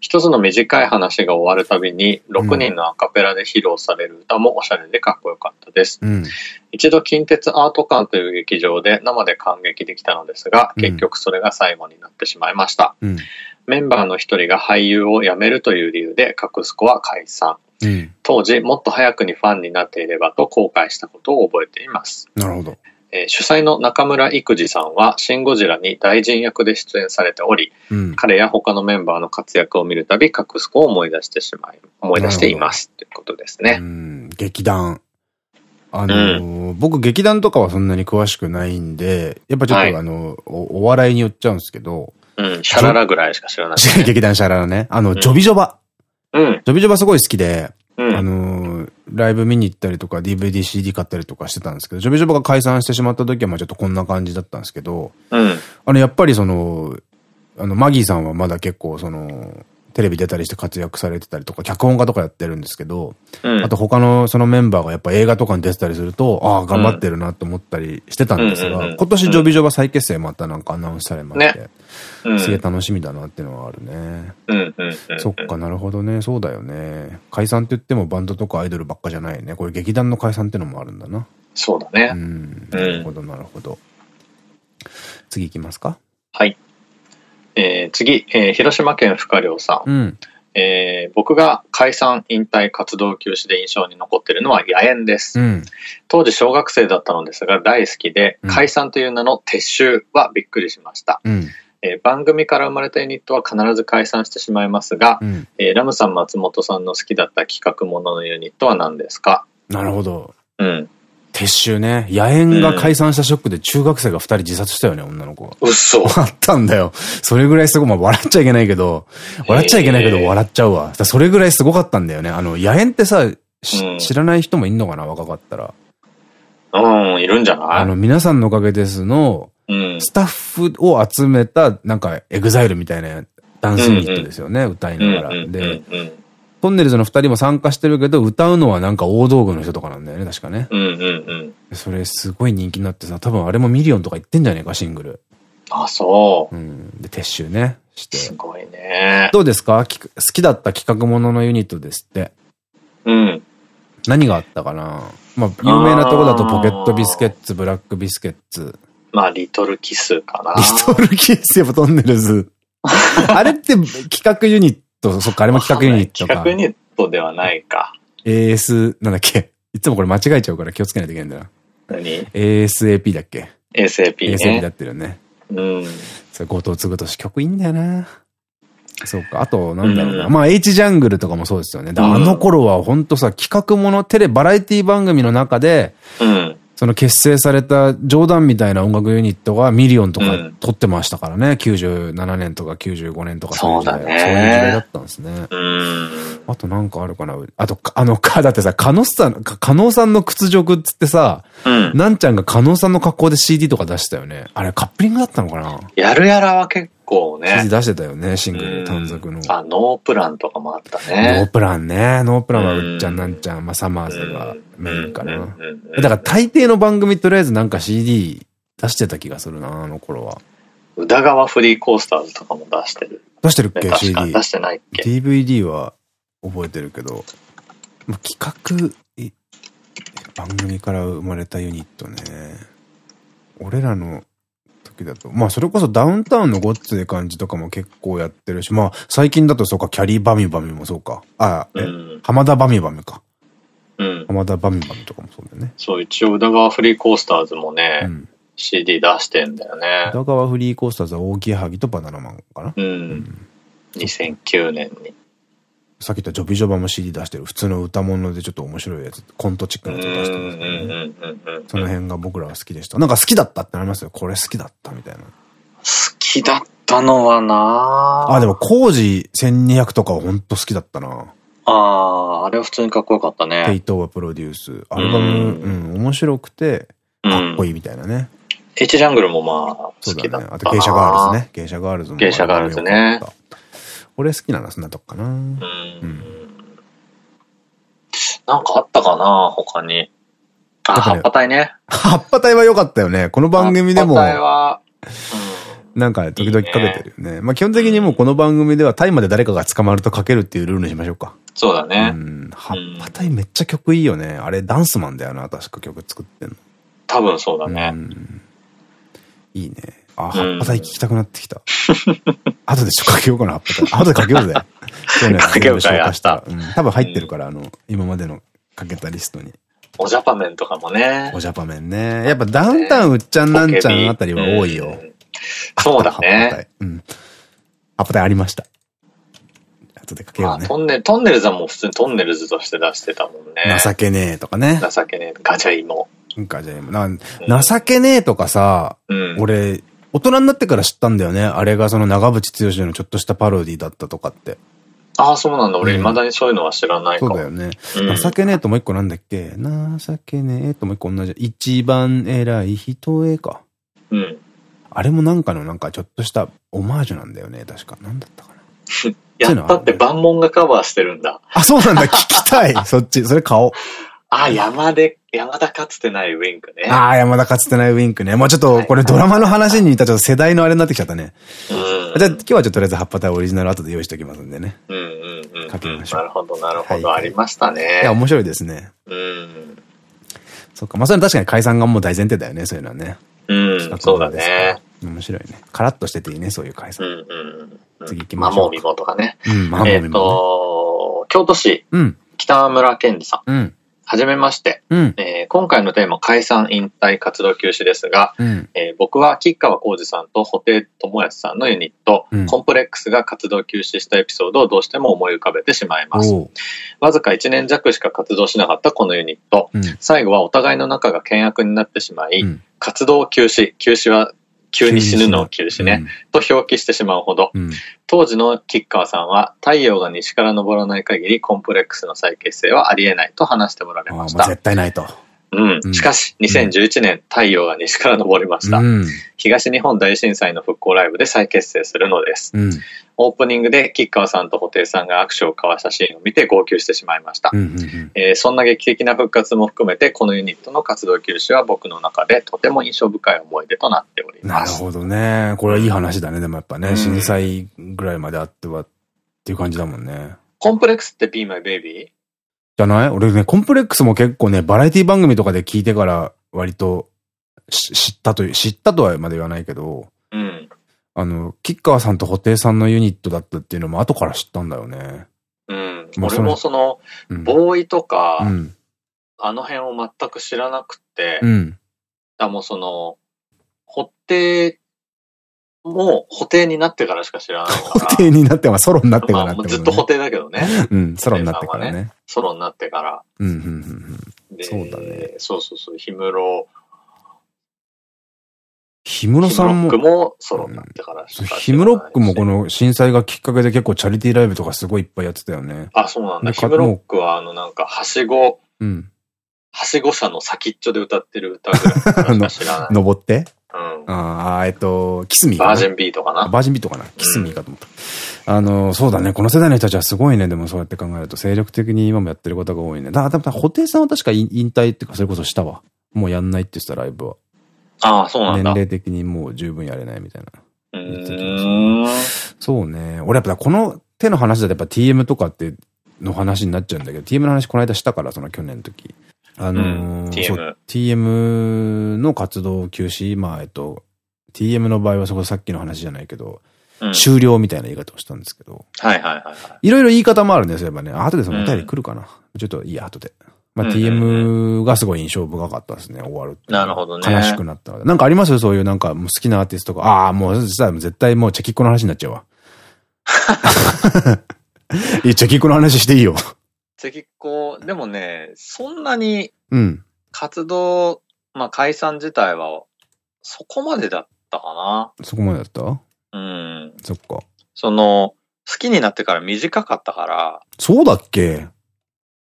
一つの短い話が終わるたびに6人のアカペラで披露される歌もおしゃれでかっこよかったです。うん、一度近鉄アート館という劇場で生で感激できたのですが、結局それが最後になってしまいました。うん、メンバーの一人が俳優を辞めるという理由で隠す子は解散。うん、当時もっと早くにファンになっていればと後悔したことを覚えています。なるほど。えー、主催の中村育二さんは、シン・ゴジラに大臣役で出演されており、うん、彼や他のメンバーの活躍を見るたび、隠す子を思い出してしまい、思い出しています。ということですね。劇団。あのーうん、僕劇団とかはそんなに詳しくないんで、やっぱちょっと、はい、あのお、お笑いによっちゃうんですけど、うん、シャララぐらいしか知らない、ね、劇団シャララね。あの、うん、ジョビジョバ。うん。ジョビジョバすごい好きで、あのー、ライブ見に行ったりとか DVD、CD 買ったりとかしてたんですけど、ジョビジョバが解散してしまった時はまあちょっとこんな感じだったんですけど、うん、あの、やっぱりその、あの、マギーさんはまだ結構その、テレビ出たりして活躍されてたりとか、脚本家とかやってるんですけど、うん、あと他のそのメンバーがやっぱ映画とかに出てたりすると、ああ、頑張ってるなと思ったりしてたんですが、今年ジョビジョバ再結成またなんかアナウンスされまして、ね、すげえ楽しみだなっていうのはあるね。そっか、なるほどね。そうだよね。解散って言ってもバンドとかアイドルばっかじゃないね。これ劇団の解散ってのもあるんだな。そうだね。うん。なるほど、なるほど。次行きますかはい。えー、次、えー、広島県深良さん。うん、えー、僕が解散引退活動休止で印象に残っているのは野縁です、うん、当時小学生だったのですが大好きで、解散という名の撤収はびっくりしました、うん、えー、番組から生まれたユニットは必ず解散してしまいますが、うん、えー、ラムさん松本さんの好きだった企画もののユニットは何ですか？なるほど。うん。撤収ね。野縁が解散したショックで中学生が二人自殺したよね、女の子が。嘘。あったんだよ。それぐらいすごい、まあ笑っちゃいけないけど、笑っちゃいけないけど笑っちゃうわ。それぐらいすごかったんだよね。あの、野縁ってさ、うん、知らない人もいんのかな若かったら。うん、いるんじゃない？あの、皆さんのおかげですの、うん、スタッフを集めた、なんか、エグザイルみたいなダンスユニットですよね、歌いながら。で、とんねるずの二人も参加してるけど、歌うのはなんか大道具の人とかなんだよね、確かね。うんうんうん。それすごい人気になってさ、多分あれもミリオンとか行ってんじゃねえか、シングル。あ、そう。うん。で、撤収ね、して。すごいね。どうですか？好きだった企画もののユニットですって。うん。何があったかな？まあ、有名なとこだとポケットビスケッツ、ブラックビスケッツ。まあ、リトルキスかな。リトルキス、やっぱトンネルズ。あれって企画ユニット、そっか、あれも企画ユニットか。企画ユニットではないか。AS、なんだっけ？いつもこれ間違えちゃうから気をつけないといけないんだな。何 ?ASAP だっけ ?ASAP ね。ASAP だってるよね。うん。それ、後藤嗣俊曲いいんだよな。そうか。あと、なんだろうな。うん、まあ、H ジャングルとかもそうですよね。あの頃は本当さ、企画もの、テレ、バラエティ番組の中で、うん、その結成された冗談みたいな音楽ユニットがミリオンとか取ってましたからね。うん、97年とか95年とかそういう時代。そういう時代だったんですね。あとなんかあるかな。あと、あの、か、だってさ、カノさん、カノッサの屈辱っつってさ、うん、なんちゃんがカノさんの格好で CD とか出したよね。あれカップリングだったのかな？やるやらは結構ね。CD 出してたよね、シングル、短冊の。あ、ノープランとかもあったね。ノープランね。ノープランはウッチャンナンチャン、まあさまぁ〜ずがメインかな。だから大抵の番組とりあえずなんか CD 出してた気がするな、あの頃は。宇田川フリーコースターズとかも出してる。出してるっけ ?CD？出してないっけ ?DVD は覚えてるけど、企画、番組から生まれたユニットね。俺らの時だと。まあそれこそダウンタウンのゴッツで感じとかも結構やってるし、まあ最近だとそうか、キャリーバミバミもそうか。あ、え、うん、浜田バミバミか。うん。浜田バミバミとかもそうだよね。そう、一応宇田川フリーコースターズもね、うん、CD 出してんだよね。宇田川フリーコースターズは大きいはぎとバナナマンかな。うん。うん、2009年に。さっき言ったジョビジョバも CD 出してる。普通の歌物でちょっと面白いやつ、コントチックなやつ出してますね。その辺が僕らは好きでした。なんか好きだったってなりますよ。これ好きだったみたいな。好きだったのはなあ、でも工事1200とかは本当好きだったなああ、あれは普通にかっこよかったね。テイトーはプロデュース。アルバム、うん、面白くて、かっこいいみたいなね。H ジャングルもまあ、好きだった。ね、あと芸者ガールズね。芸者ガールズも。芸者ガールズね。俺好きなのはそんなとこかな。うん。なんかあったかな他に。あ、葉っぱ隊ね。葉っぱ隊は良かったよね。この番組でも。葉っぱ隊は、なんか時々かけてるよね。まあ基本的にもうこの番組ではタイまで誰かが捕まるとかけるっていうルールにしましょうか。そうだね。うん。葉っぱ隊めっちゃ曲いいよね。あれダンスマンだよな、確か曲作ってんの。多分そうだね。いいね。あ、葉っぱ隊聞きたくなってきた。後でかけようかな、葉っぱ隊。後でかけようぜ。そうね。かけようか、やした。多分入ってるから、あの、今までのかけたリストに。おジャパメンとかもね。おジャパメンね。やっぱダウンタウンうっちゃんなんちゃんあたりは多いよ。そうだね。うん。葉っぱ隊ありました。後でかけようね。トンネル、トンネルズはもう普通にトンネルズとして出してたもんね。情けねえとかね。情けねえ。ガジャイモ。ガジャイモ。な、情けねえとかさ、俺、大人になってから知ったんだよね。あれがその長渕剛のちょっとしたパロディだったとかって。ああ、そうなんだ。俺、未だにそういうのは知らないかそうだよね。情けねえともう一個なんだっけ？情けねえともう一個同じ。一番偉い人へか。うん。あれもなんかのなんかちょっとしたオマージュなんだよね。確か。なんだったかな。やったって万門がカバーしてるんだ。あ、そうなんだ。聞きたい。そっち。それ買おう。あ、山で、山田かつてないウィンクね。ああ、山田かつてないウィンクね。もうちょっと、これドラマの話に似たちょっと世代のあれになってきちゃったね。うん。じゃあ今日はちょっととりあえず葉っぱ隊オリジナル後で用意しておきますんでね。うんうんうん。書きましょう。なるほど、なるほど。ありましたね。いや、面白いですね。うん。そっか。まあそれ確かに解散がもう大前提だよね、そういうのはね。うん、そうだね。面白いね。カラッとしてていいね、そういう解散。うんうん。次行きましょう。マモーミモとかね。うん、マモーミモ。えっと、京都市。うん。北村健二さん。うん。はじめまして、うん、えー、今回のテーマ解散引退活動休止ですが、うん、えー、僕は吉川浩司さんと布袋寅泰さんのユニット、うん、コンプレックスが活動休止したエピソードをどうしても思い浮かべてしまいます。わずか1年弱しか活動しなかったこのユニット、最後はお互いの仲が険悪になってしまい、活動休止、休止は急に死ぬのを切るしね、と表記してしまうほど、当時の吉川さんは太陽が西から昇らない限りコンプレックスの再結成はありえないと話しておられました。絶対ないと。うん。しかし、2011年、太陽が西から昇りました。東日本大震災の復興ライブで再結成するのです。オープニングで吉川さんと布袋さんが握手を交わしたシーンを見て号泣してしまいました。そんな劇的な復活も含めて、このユニットの活動休止は僕の中でとても印象深い思い出となっております。なるほどね。これはいい話だね。でもやっぱね、震災ぐらいまであってはっていう感じだもんね。コンプレックスって Be My Baby? じゃない？俺ね、コンプレックスも結構ね、バラエティ番組とかで聞いてから割と知ったという、知ったとはまで言わないけど、うん。あの、吉川さんと布袋さんのユニットだったっていうのも後から知ったんだよね。うん。俺もその、ボーイとか、うん、あの辺を全く知らなくて、うん。だもうその、布袋もう、補定になってからしか知らない補定になってはソロになってから、ね、ずっと補定だけどね。うん、ソロになってからね。ソロになってから。うん、うん、うん。そうだね。そうそうそう、氷室。氷室さんも。氷室もソロになってからしか氷室ロックもこの震災がきっかけで結構チャリティーライブとかすごいいっぱいやってたよね。あ、そうなんだ。氷室ロックはあのなんか、はしご。うん。はしご車の先っちょで歌ってる歌ぐらい知らない。登って？うん。ああ、えっと、キスミー。バージンビートかな？バージンビートかな？キスミーかと思った。あの、そうだね。この世代の人たちはすごいね。でもそうやって考えると、精力的に今もやってることが多いね。だから、布袋さんは確か引退っていうか、それこそしたわ。もうやんないって言ってたライブは。ああ、そうなんだ。年齢的にもう十分やれないみたいな。うん。そうね。俺やっぱこの手の話だとやっぱ TM とかっての話になっちゃうんだけど、TM の話この間したから、その去年の時。あのー、TM。TM の活動休止、まあ、えっと、TM の場合はそこさっきの話じゃないけど、うん、終了みたいな言い方をしたんですけど。はいはいはい、はい。いろいろ言い方もあるんですよ、やっぱね。後でそのお便り来るかな。うん、ちょっといいや、後で。まあ、TM がすごい印象深かったですね、終わるなるほどね。悲しくなった。なんかあります？そういうなんか好きなアーティストとか。ああ、もう絶対もうチェキッコの話になっちゃうわ。いや、チェキッコの話していいよ。チェキッコ、でもね、そんなに、活動、うん、まあ解散自体は、そこまでだったかな。そこまでだった？うん。そっか。その、好きになってから短かったから。そうだっけ？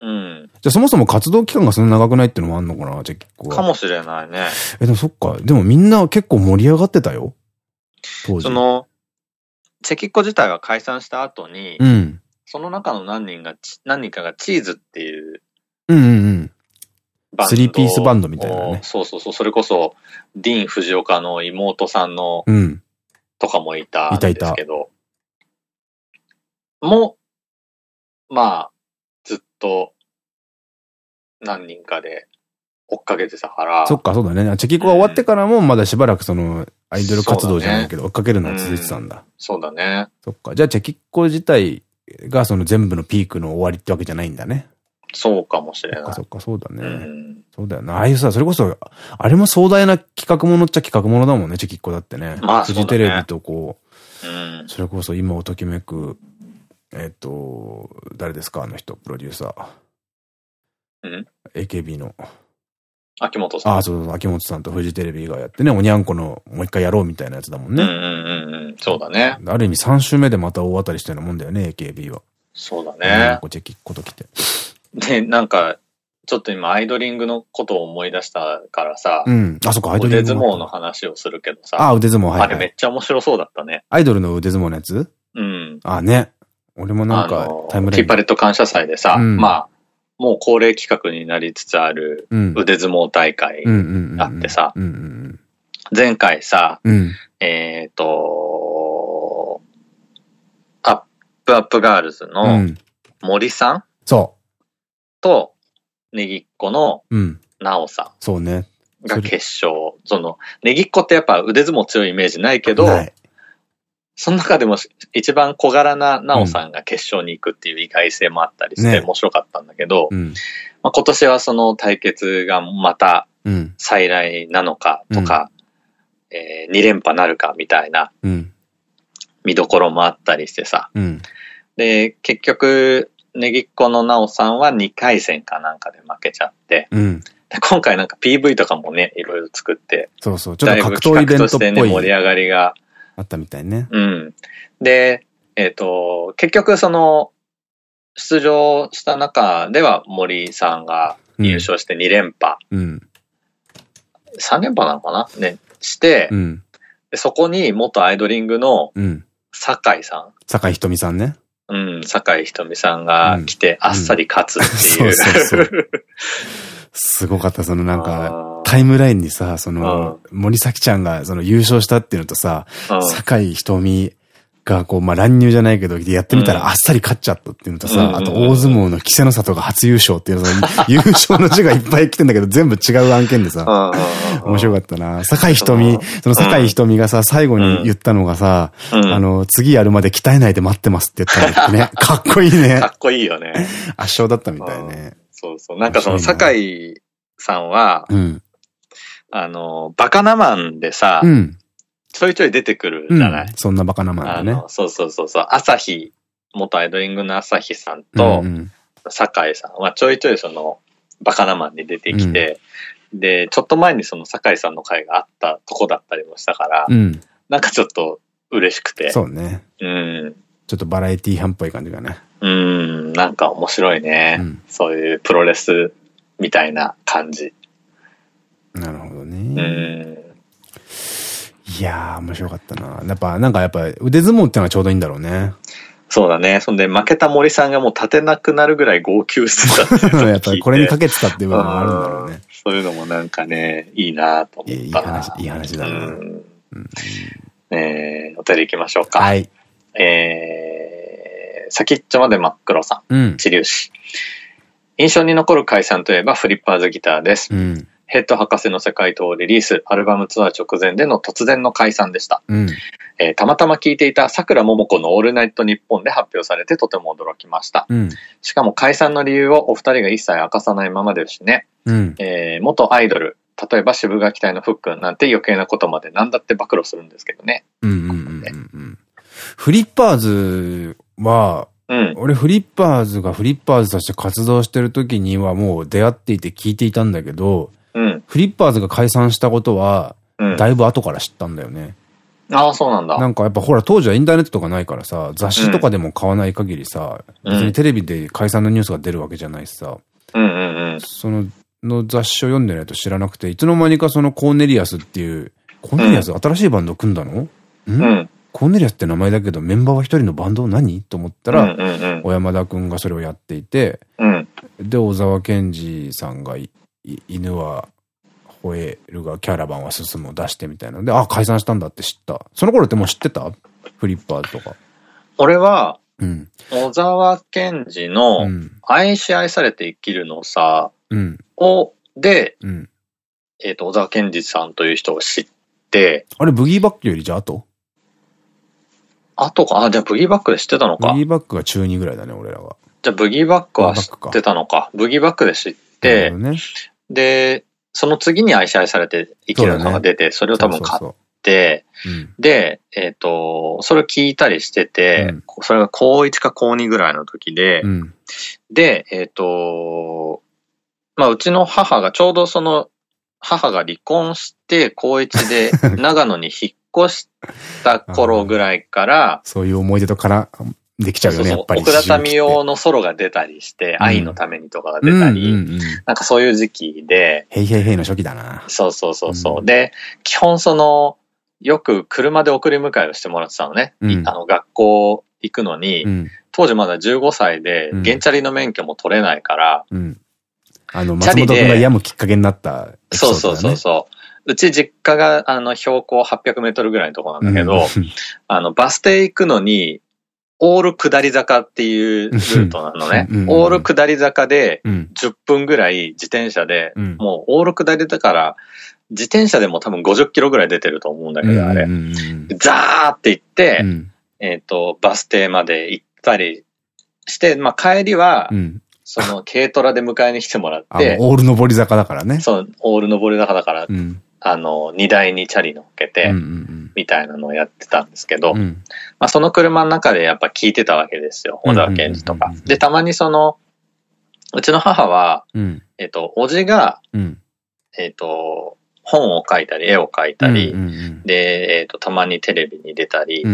うん。じゃあそもそも活動期間がそんな長くないってのもあんのかなじゃあ結構。かもしれないね。え、でもそっか。でもみんな結構盛り上がってたよ。当時。その、チェキッコ自体が解散した後に、うん。その中の何人が、何人かがチーズっていう。うんうんうん。スリーピースバンドみたいなね。そうそうそう。それこそ、ディーン・藤岡の妹さんの、うん。とかもいたんですけど。いたいた。も、まあ、ずっと、何人かで追っかけてたから。そっか、そうだね。チェキコが終わってからも、まだしばらくその、アイドル活動じゃないけど、追っかけるのは続いてたんだ。そうだね。そっか。じゃあ、チェキコ自体がその全部のピークの終わりってわけじゃないんだね。そうかもしれない。そっか、そうだね。そうだよな。ああいうさ、それこそ、あれも壮大な企画ものっちゃ企画ものだもんね、チェキッコだってね。まあ、フジテレビとこう、うん、それこそ今をときめく、えっと、誰ですか、あの人、プロデューサー。うん ?AKB の。秋元さん。ああ、そうそう、秋元さんとフジテレビがやってね、おにゃんこのもう一回やろうみたいなやつだもんね。うんうんうんうん。そうだね。ある意味3週目でまた大当たりしたようなもんだよね、AKB は。そうだね。こチェキッコときて。で、なんか、ちょっと今アイドリングのことを思い出したからさ。うん。あ、そっか、アイドリング。腕相撲の話をするけどさ。あ、腕相撲、はい、はい、あれめっちゃ面白そうだったね。アイドルの腕相撲のやつ？うん。あ、ね。俺もなんか、タイムライン。キーパレット感謝祭でさ、うん、まあ、もう恒例企画になりつつある腕相撲大会あってさ、前回さ、うん、えっと、アップアップガールズの森さん、そう。と、 Negiccoのなおさん。そうね。が決勝。その、 Negiccoってやっぱ腕相撲強いイメージないけど、その中でも一番小柄ななおさんが決勝に行くっていう意外性もあったりして面白かったんだけど、ねうん、まあ今年はその対決がまた再来なのかとか、うん、えー、2連覇なるかみたいな見どころもあったりしてさ。うん、で、結局、ネギっ子のなおさんは2回戦かなんかで負けちゃって、うん、今回なんか PV とかもね、いろいろ作って、そうそう、ちょっと格闘イベントっぽい。としてね、盛り上がりがあったみたいね。うん。で、えっ、ー、と、結局その、出場した中では森さんが優勝して2連覇。うん。3連覇なのかな？ね、して、うん、でそこに元アイドリングの、酒井さん。酒井ひとみさんね。うん、酒井ひとみさんが来て、あっさり勝つっていう。そうそうそう。すごかった、そのなんか、タイムラインにさ、その、森崎ちゃんがその優勝したっていうのとさ、酒井瞳がこう、まあ乱入じゃないけど、やってみたらあっさり勝っちゃったっていうのとさ、あと大相撲の稀勢の里が初優勝っていうの 優勝の字がいっぱい来てんだけど、全部違う案件でさ、面白かったな。酒井瞳、その酒井瞳がさ、最後に言ったのがさ、あの、次やるまで鍛えないで待ってますって言ったんだね。かっこいいね。かっこいいよね。圧勝だったみたいね。そうそう。なんかその、酒井さんは、うん、あの、バカナマンでさ、うん、ちょいちょい出てくるじゃない、うん、そんなバカナマンだね。そうそうそうそう。朝日、元アイドリングの朝日さんと、酒井さんはちょいちょいその、バカナマンに出てきて、うん、で、ちょっと前にその酒井さんの会があったとこだったりもしたから、うん、なんかちょっと嬉しくて。そうね。うん。ちょっとバラエティー班っぽい感じがね。うん、なんか面白いね。うん、そういうプロレスみたいな感じ。なるほどね。うん。いやー、面白かったな。やっぱ、なんかやっぱ腕相撲ってのはちょうどいいんだろうね。そうだね。そんで負けた森さんがもう立てなくなるぐらい号泣してた やっぱりこれにかけてたっていう部分もあるんだろうね。そういうのもなんかね、いいなと思ったいい話、いい話だね。うんうん、えー、お便り行きましょうか。はい。えー、先っちょまで真っ黒さん。うん。治療師。印象に残る解散といえばフリッパーズギターです。うん、ヘッド博士の世界等リリース、アルバムツアー直前での突然の解散でした。うん、えー、たまたま聴いていた桜桃子のオールナイトニッポンで発表されてとても驚きました。うん、しかも解散の理由をお二人が一切明かさないままですしね。うん、えー、元アイドル、例えば渋垣隊のフックなんて余計なことまで何だって暴露するんですけどね。フリッパーズは、うん、俺フリッパーズがフリッパーズとして活動してる時にはもう出会っていて聞いていたんだけど、うん、フリッパーズが解散したことは、だいぶ後から知ったんだよね。ああ、そうなんだ。なんかやっぱほら当時はインターネットとかないからさ、雑誌とかでも買わない限りさ、うん、別にテレビで解散のニュースが出るわけじゃないしさ、そのの雑誌を読んでないと知らなくて、いつの間にかそのコーネリアスっていう、コーネリアス新しいバンド組んだの？うん、コーネリアスって名前だけどメンバーは一人のバンド何？と思ったら、小山田くんがそれをやっていて、うん、で、小沢健二さんが犬は吠えるがキャラバンは進むを出してみたいなので、あ、解散したんだって知った。その頃ってもう知ってた？フリッパーズとか。俺は、うん、小沢健二の愛し愛されて生きるのさ、うん、を、で、うん、えっと、小沢健二さんという人を知って、あれ、ブギーバックよりじゃあ後？後か？あ、じゃあブギーバックで知ってたのか。ブギーバックが中2ぐらいだね、俺らは。じゃあブギーバックは知ってたのか。ブギーバックで知って、ね、で、その次に愛し愛されて生きるのが出て、それを多分買って、で、えっ、ー、と、それを聞いたりしてて、うん、それが高1か高2ぐらいの時で、うん、で、えっ、ー、と、まあ、うちの母がちょうどその、母が離婚して、高1で 長野に引っ越した頃ぐらいから、そういう思い出とからできちゃうよね、やっぱり。奥田民生のソロが出たりして、愛のためにとかが出たり、なんかそういう時期で。へいへいへいの初期だな。そうそうそうそう。うん、で、基本その、よく車で送り迎えをしてもらってたのね。うん、あの、学校行くのに、うん、当時まだ15歳で、原チャリの免許も取れないから、あの、松本君が病むきっかけになった、ね、そうそうそうそう。うち実家が、あの、標高800メートルぐらいのとこなんだけど、うん、あの、バス停行くのに、オール下り坂っていうルートなのね。オール下り坂で、10分ぐらい自転車で、もうオール下りだから、自転車でも多分50キロぐらい出てると思うんだけど、あれ。ザーって行って、えっと、バス停まで行ったりして、まあ帰りは、その軽トラで迎えに来てもらって。オール上り坂だからね。そう、オール上り坂だから、うん、あの、荷台にチャリ乗っけて、みたいなのをやってたんですけど、うん、まあその車の中でやっぱ聞いてたわけですよ。小沢健二とか。で、たまにその、うちの母は、うん、えっと、おじが、えっと、本を書いたり、絵を描いたり、で、えっと、たまにテレビに出たり、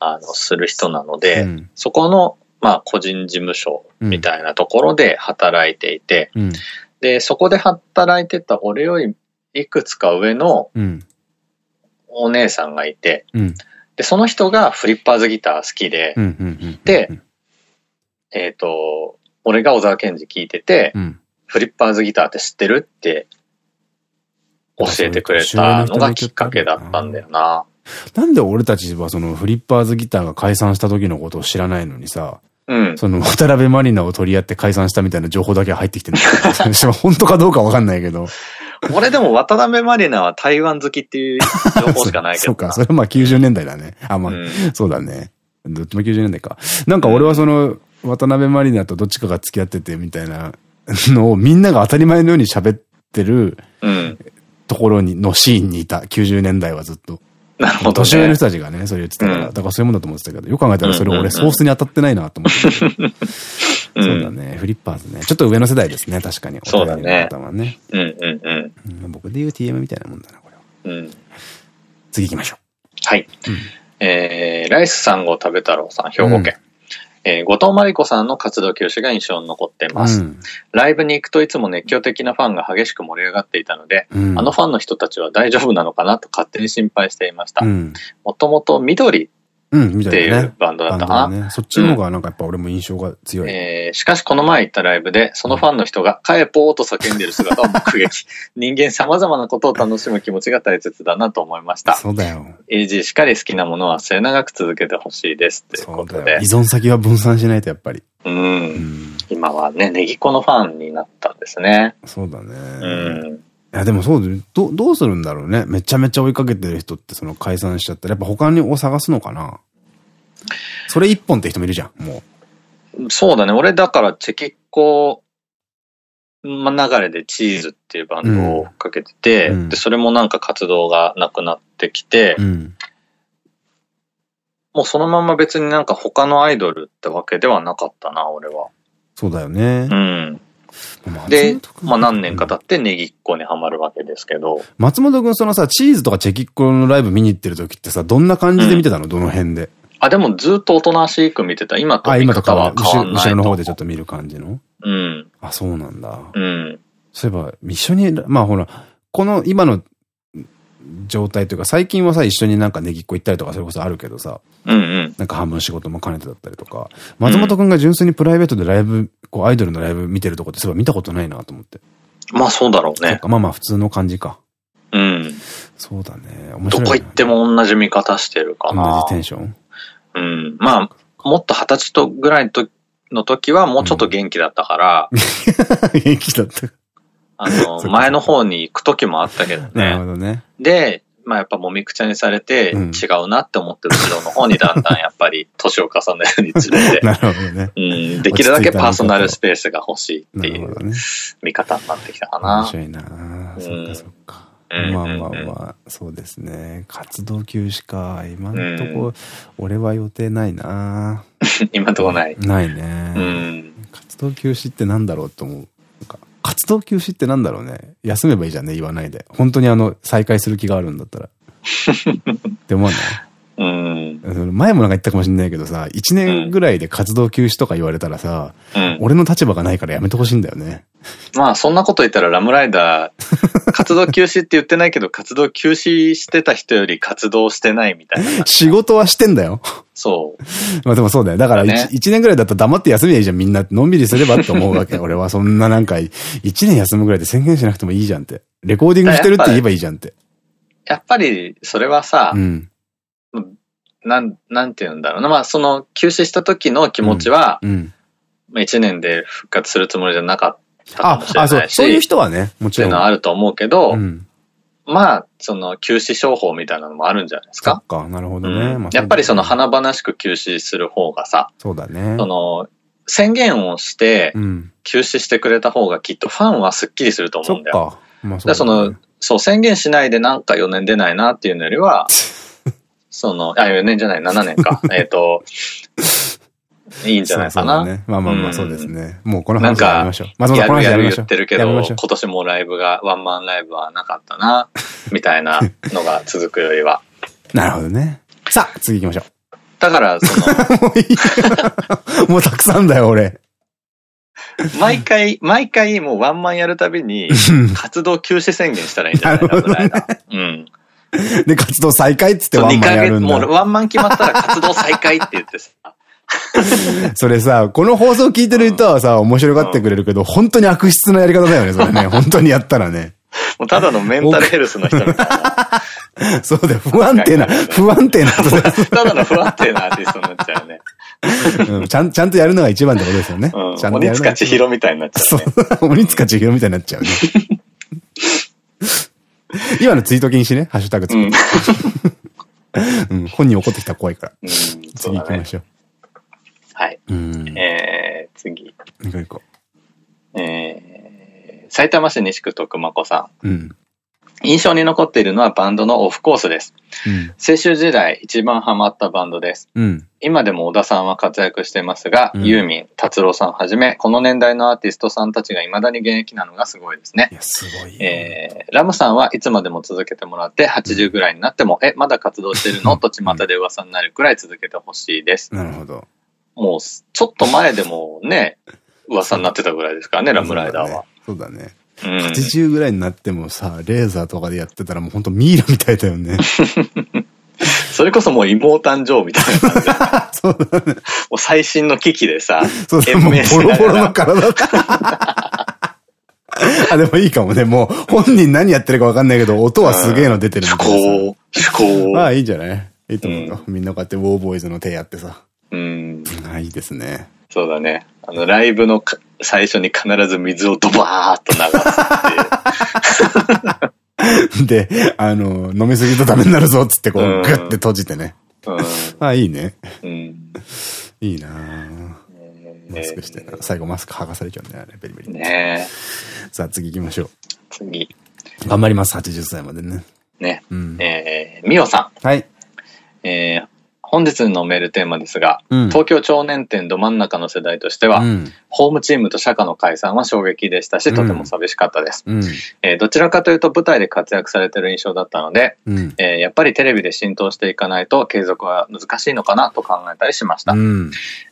あの、する人なので、そこのまあ個人事務所みたいなところで働いていて、うん、で、そこで働いてた俺よりいくつか上のお姉さんがいて、うん、で、その人がフリッパーズギター好きで、で、えっ、ー、と、俺が小沢健二聞いてて、うん、フリッパーズギターって知ってるって教えてくれたのがきっかけだったんだよな。なんで俺たちはそのフリッパーズギターが解散した時のことを知らないのにさ、うん、その渡辺マリナを取り合って解散したみたいな情報だけ入ってきてる本当かどうかわかんないけど。俺でも渡辺マリナは台湾好きっていう情報しかないけど。そうか、それはまあ90年代だね。あ、まあ、うん、そうだね。どっちも90年代か。なんか俺はその、渡辺マリナとどっちかが付き合っててみたいなのをみんなが当たり前のように喋ってる、ところに、のシーンにいた。90年代はずっと。なるほど、ね。年上の人たちがね、それ言ってたから、うん、だからそういうもんだと思ってたけど、よく考えたらそれ俺ソースに当たってないなと思って。そうだね、フリッパーズね。ちょっと上の世代ですね、確かに。そうだね。はね。うんうんうん。僕で言う TM みたいなもんだな、これは。うん。次行きましょう。はい。うん、えー、ライス3号食べ太郎さん、兵庫県。えー、後藤真理子さんの活動休止が印象に残っています、うん、ライブに行くといつも熱狂的なファンが激しく盛り上がっていたので、うん、あのファンの人たちは大丈夫なのかなと勝手に心配していました。もともと緑うん、っていうバンドだったかな。ね、そっちの方がなんかやっぱ俺も印象が強い。えー、しかしこの前行ったライブで、そのファンの人が、帰ぽーと叫んでる姿を 目撃。人間様々なことを楽しむ気持ちが大切だなと思いました。そうだよ。AG しっかり好きなものは末永く続けてほしいです。ということで。依存先は分散しないとやっぱり。うん。うん今はね、ネギっ子のファンになったんですね。そうだね。うん。いや、でもそうど、どうするんだろうね。めちゃめちゃ追いかけてる人ってその解散しちゃったら、やっぱ他にを探すのかなそれ一本って人もいるじゃん、もう。そうだね。俺だからチェキッコまあ、流れでチーズっていうバンドをかけてて、うん、で、それもなんか活動がなくなってきて、うん、もうそのまま別になんか他のアイドルってわけではなかったな、俺は。そうだよね。うん。で、まあ何年か経ってネギっ子にはまるわけですけど。松本くんそのさ、チーズとかチェキッコのライブ見に行ってる時ってさ、どんな感じで見てたの、うん、どの辺で？あ、でもずっとおとなしく見てた。今と見方は変わんない後ろの方でちょっと見る感じの？うん。あ、そうなんだ。うん。そういえば、一緒に、まあほら、この今の状態というか、最近はさ、一緒になんかネギっ子行ったりとかそれこそあるけどさ、うんうん。なんか半分仕事も兼ねてだったりとか、松本くんが純粋にプライベートでライブ、こうアイドルのライブ見てるとこってそういえば見たことないなと思って。まあそうだろうね。まあまあ普通の感じか。うん。そうだね。面白い、ね、どこ行っても同じ見方してるかな。同じテンション？うん。まあ、もっと二十歳とぐらいの時はもうちょっと元気だったから。うん、元気だった。あの、前の方に行く時もあったけどね。なるほどね。で、まあやっぱもみくちゃにされて、違うなって思って後ろの方にだんだんやっぱり年を重ねるにつれて。なるほどね。うん、できるだけパーソナルスペースが欲しいっていう見方になってきたかな。面白いなそっかそっか。まあまあまあ、そうですね。活動休止か。今のとこ、俺は予定ないな 今のとこない。ないね。活動休止ってなんだろうと思う。活動休止ってなんだろうね。休めばいいじゃんね、言わないで。本当にあの、再開する気があるんだったら。って思わない？うん。前もなんか言ったかもしれないけどさ、1年ぐらいで活動休止とか言われたらさ、うん、俺の立場がないからやめてほしいんだよね。まあ、そんなこと言ったらラムライダー、活動休止って言ってないけど、活動休止してた人より活動してないみたいな。仕事はしてんだよ。そう。まあでもそうだよ。だから1、ね、年ぐらいだったら黙って休みゃいいじゃん、みんな。のんびりすればって思うわけ。俺はそんななんか、1年休むぐらいで宣言しなくてもいいじゃんって。レコーディングしてるって言えばいいじゃんって。やっぱり、それはさ、うん、なん、なんて言うんだろうな。まあ、その、休止した時の気持ちは、うん。まあ、一年で復活するつもりじゃなかったかもしれないし。あ、そう、そういう人はね、もちろん。っていうのはあると思うけど、うん、まあ、その、休止商法みたいなのもあるんじゃないですか。そっか、なるほどね。うん、やっぱりその、華々しく休止する方がさ、そうだね。その、宣言をして、休止してくれた方がきっとファンはスッキリすると思うんだよ。そっか。まあ、そう、ね、その、そう、宣言しないでなんか4年出ないなっていうのよりは、その、あ、4年じゃない、7年か。えっと、いいんじゃないかな。ね。まあまあまあ、そうですね。もうこの話やりましょう。まずこの話やりましょう。言ってるけど、今年もライブが、ワンマンライブはなかったな、みたいなのが続くよりは。なるほどね。さあ、次行きましょう。だから、その、もういい。もうたくさんだよ、俺。毎回、毎回もうワンマンやるたびに、活動休止宣言したらいいんじゃないかぐらいな。うん。で、活動再開っつってワンマンやるんだ。もうワンマン決まったら活動再開って言ってさ。それさ、この放送聞いてる人はさ、面白がってくれるけど、本当に悪質なやり方だよね、それね。本当にやったらね。もうただのメンタルヘルスの人みたいな。そうだよ、不安定な、不安定な。ただの不安定なアーティストになっちゃうね。うん、ちゃん、ちゃんとやるのが一番ってことですよね。うん、ちゃんとやる。鬼塚千尋みたいになっちゃう、ね。そう、鬼塚千尋みたいになっちゃうね。今のツイート禁止ね、ハッシュタグつけて。うん、本人怒ってきたら怖いから。うん、次行きましょう。はい。うん、えー、次。行こう行こう。えー、埼玉市西区徳間子さん。うん。印象に残っているのはバンドのオフコースです。うん、青春時代一番ハマったバンドです。うん、今でも小田さんは活躍していますが、うん、ユーミン、達郎さんはじめ、この年代のアーティストさんたちが未だに現役なのがすごいですね。いや、すごい。えー、ラムさんはいつまでも続けてもらって、80ぐらいになっても、え、まだ活動してるの？と巷で噂になるくらい続けてほしいです。なるほど。もう、ちょっと前でもね、噂になってたぐらいですからね、ラムライダーは。そうだね。80ぐらいになってもさ、レーザーとかでやってたらもうほんとミイラみたいだよね。それこそもう妹誕生みたいな感じ。そうだね。もう最新の機器でさ、そうそう、もうボロボロの体 あ、でもいいかもね。もう本人何やってるかわかんないけど、音はすげえの出てるみたいな。趣向、趣向。ああ、いいんじゃない？いいと思うよ。みんなこうやってウォーボーイズの手やってさ。うん。ああ、いいですね。そうだね。あの、ライブの最初に必ず水をドバーっと流すっていう。で、あの、飲みすぎとダメになるぞっつってこう、グッて閉じてね。うん。あ、いいね。うん。いいなマスクして、最後マスク剥がされちゃうんだよね、ベリベリ。ねさあ次行きましょう。次。頑張ります、80歳までね。ね。うん、えー、みおさん。はい。えー、本日のメールテーマですが、うん、東京超年店ど真ん中の世代としては、うん、ホームチームと社歌の解散は衝撃でしたし、とても寂しかったです。うん、えー、どちらかというと舞台で活躍されてる印象だったので、えー、やっぱりテレビで浸透していかないと継続は難しいのかなと考えたりしました。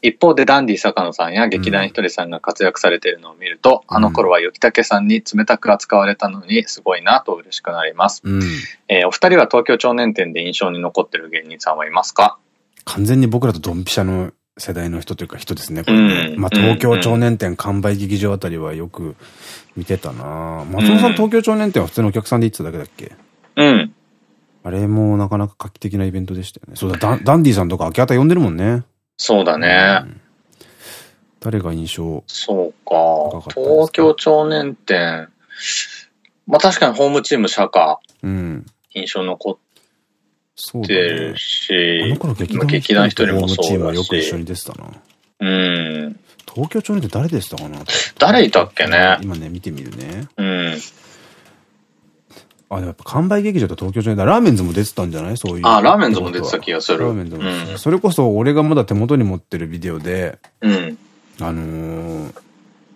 一方でダンディ坂野さんや劇団ひとりさんが活躍されているのを見ると、あの頃は雪武さんに冷たく扱われたのにすごいなと嬉しくなります。えー、お二人は東京超年店で印象に残ってる芸人さんはいますか？完全に僕らとドンピシャの世代の人というか人ですね、これね。うん、まあ東京超年店完売劇場あたりはよく見てたな松本さん、東京超年店は普通のお客さんで行ってただけだっけ？うん。あれもなかなか画期的なイベントでしたよね。そうだ、ダダンディさんとか秋葉呼んでるもんね。そうだね。うん、誰が印象そうか。東京超年店。まあ確かにホームチーム社歌。うん。印象残っってるし、ね、あの頃劇団一人もそうだし。チームはよく一緒に出てたな。うん。東京町にって誰でしたかな？誰いたっけね？今ね、見てみるね。うん。あ、でもやっぱ完売劇場と東京町にラーメンズも出てたんじゃない？そういう。あ、ラーメンズも出てた気がする。ラーメンズも、うん、それこそ俺がまだ手元に持ってるビデオで、うん。あのー、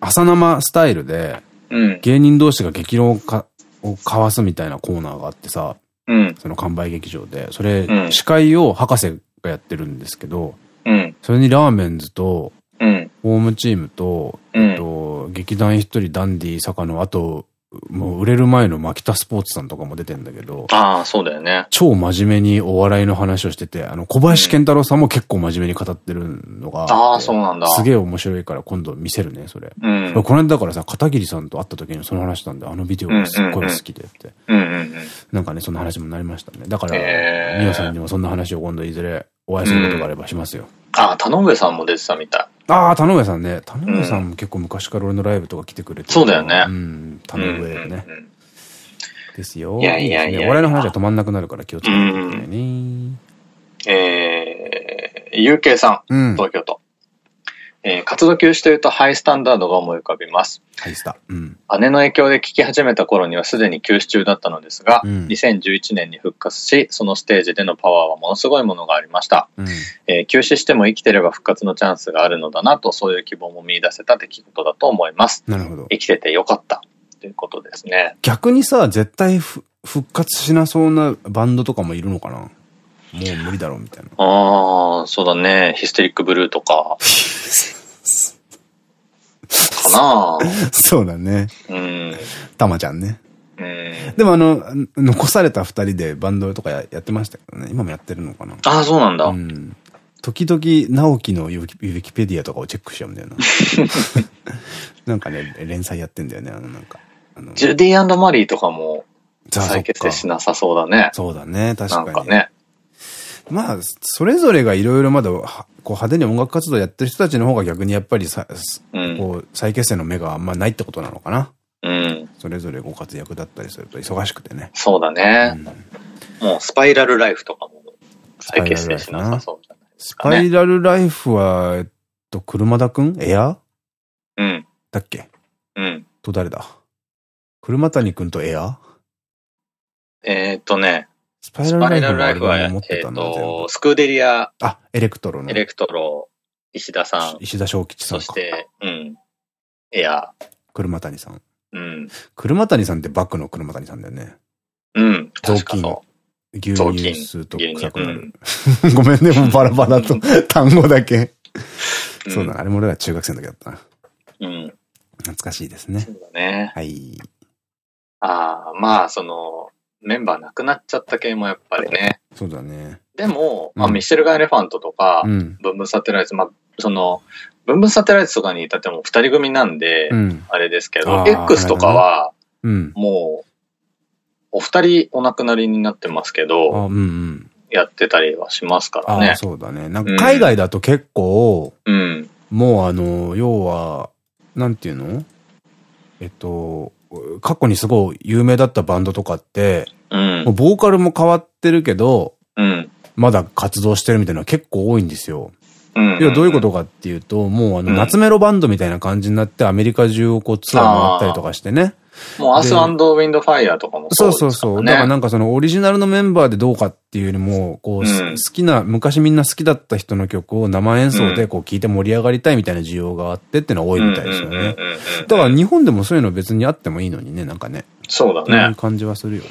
朝生スタイルで、うん、芸人同士が激論をかを交わすみたいなコーナーがあってさ、うん、その完売劇場で、それ、うん、司会を博士がやってるんですけど、うん、それにラーメンズと、うん、ホームチームと、えっと、劇団一人ダンディ坂野、あと、もう売れる前の牧田スポーツさんとかも出てんだけど。ああ、そうだよね。超真面目にお笑いの話をしてて、あの、小林健太郎さんも結構真面目に語ってるのが。ああ、そうなんだ。すげえ面白いから今度見せるね、それ。うん。この間だからさ、片桐さんと会った時にその話したんで、あのビデオがすっごい好きでって。うんうんうん。なんかね、そんな話もなりましたね。だから、みおさんにもそんな話を今度いずれお会いすることがあればしますよ。ああ、田上さんも出てたみたい。ああ、田上さんね。田上さんも結構昔から俺のライブとか来てくれて。そうだよね。うん、田上ね。ですよ。いやいやいや。笑いの話は止まんなくなるから気をつけてくださいね。えー、UK さん、東京都。えー、活動休止というとハイスタンダードが思い浮かびます。ハイスタ。うん、姉の影響で聴き始めた頃にはすでに休止中だったのですが、うん、2011年に復活し、そのステージでのパワーはものすごいものがありました。うん、えー、休止しても生きてれば復活のチャンスがあるのだなと、そういう希望も見出せた出来事だと思います。なるほど。生きててよかった。ということですね。逆にさ、絶対復活しなそうなバンドとかもいるのかな？もう無理だろうみたいな。ああ、そうだね。ヒステリックブルーとか。かなそうだね。うん。たまちゃんね。うん。でもあの、残された二人でバンドとかやってましたけどね。今もやってるのかなああ、そうなんだ。うん。時々、直樹のウィキペディアとかをチェックしちゃうんだよな。なんかね、連載やってんだよね、あのなんか。ジュディマリーとかも再結成しなさそうだね。そうだね、確かに。なんかね。まあ、それぞれがいろいろまだ、こう派手に音楽活動やってる人たちの方が逆にやっぱりさ、うん、こう、再結成の目があんまないってことなのかな。うん。それぞれご活躍だったりすると忙しくてね。そうだね。うん、もう、スパイラルライフとかも再結成しなさそうじゃないですか、ね、スパイラルライフは、えっと、車田くん？エア？うん。だっけ？うん。と誰だ？車谷くんとエア？えっとね、スパイラルライフは、えっと、スクーデリア。あ、エレクトロの。エレクトロ、石田さん。石田正吉さん。そして、うん。エア。車谷さん。うん。車谷さんってバックの車谷さんだよね。うん。雑巾。牛乳吸うと臭くなる。ごめんね、もうバラバラと 単語だけ。そうだ、あれも俺ら中学生の時だったな。うん。懐かしいですね。そうだね。はい。ああ、まあ、その、メンバー亡くなっちゃった系もやっぱりね。そうだね。でも、まあ、ミシェルガン・エレファントとか、ブンブンサテライツ、まあ、その、ブンブンサテライツとかにいたっても二人組なんで、あれですけど、X とかは、もう、お二人お亡くなりになってますけど、やってたりはしますからね。そうだね。なんか海外だと結構、うん。もうあの、要は、なんていうの？えっと、過去にすごい有名だったバンドとかって、うん、ボーカルも変わってるけど、うん、まだ活動してるみたいなのは結構多いんですよ。いや、どういうことかっていうと、もうあの、夏メロバンドみたいな感じになってアメリカ中をこうツアー回ったりとかしてね。もうアスウィンドファイヤーとかもそうそうそう。だからなんかそのオリジナルのメンバーでどうかっていうよりも、こう、うん、好きな、昔みんな好きだった人の曲を生演奏でこう聴いて盛り上がりたいみたいな需要があってっていうのは多いみたいですよね。だから日本でもそういうの別にあってもいいのにね、なんかね。そうだね。そういう感じはするよね。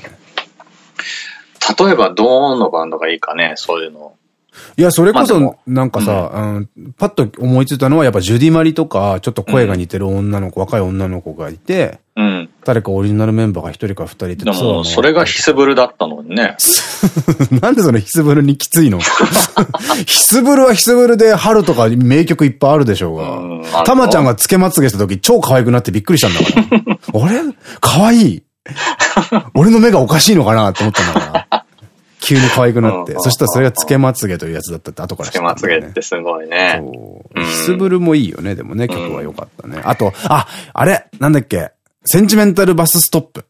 例えばどのバンドがいいかね、そういうの。いや、それこそ、なんかさ、うん、パッと思いついたのは、やっぱジュディマリとか、ちょっと声が似てる女の子、うん、若い女の子がいて、うん、誰かオリジナルメンバーが一人か二人いてでも、それがヒスブルだったのにね。なんでそのヒスブルにきついの？ヒスブルはヒスブルで春とか名曲いっぱいあるでしょうが。たまちゃんがつけまつげした時超可愛くなってびっくりしたんだから。俺可愛い。俺の目がおかしいのかなって思ったんだから。急に可愛くなって。そしたらそれがつけまつげというやつだったって後から知った、ね。つけまつげってすごいね。そう。ヒスブルもいいよね、でもね、曲は良かったね。あと、あ、あれ？なんだっけ？センチメンタルバスストップ。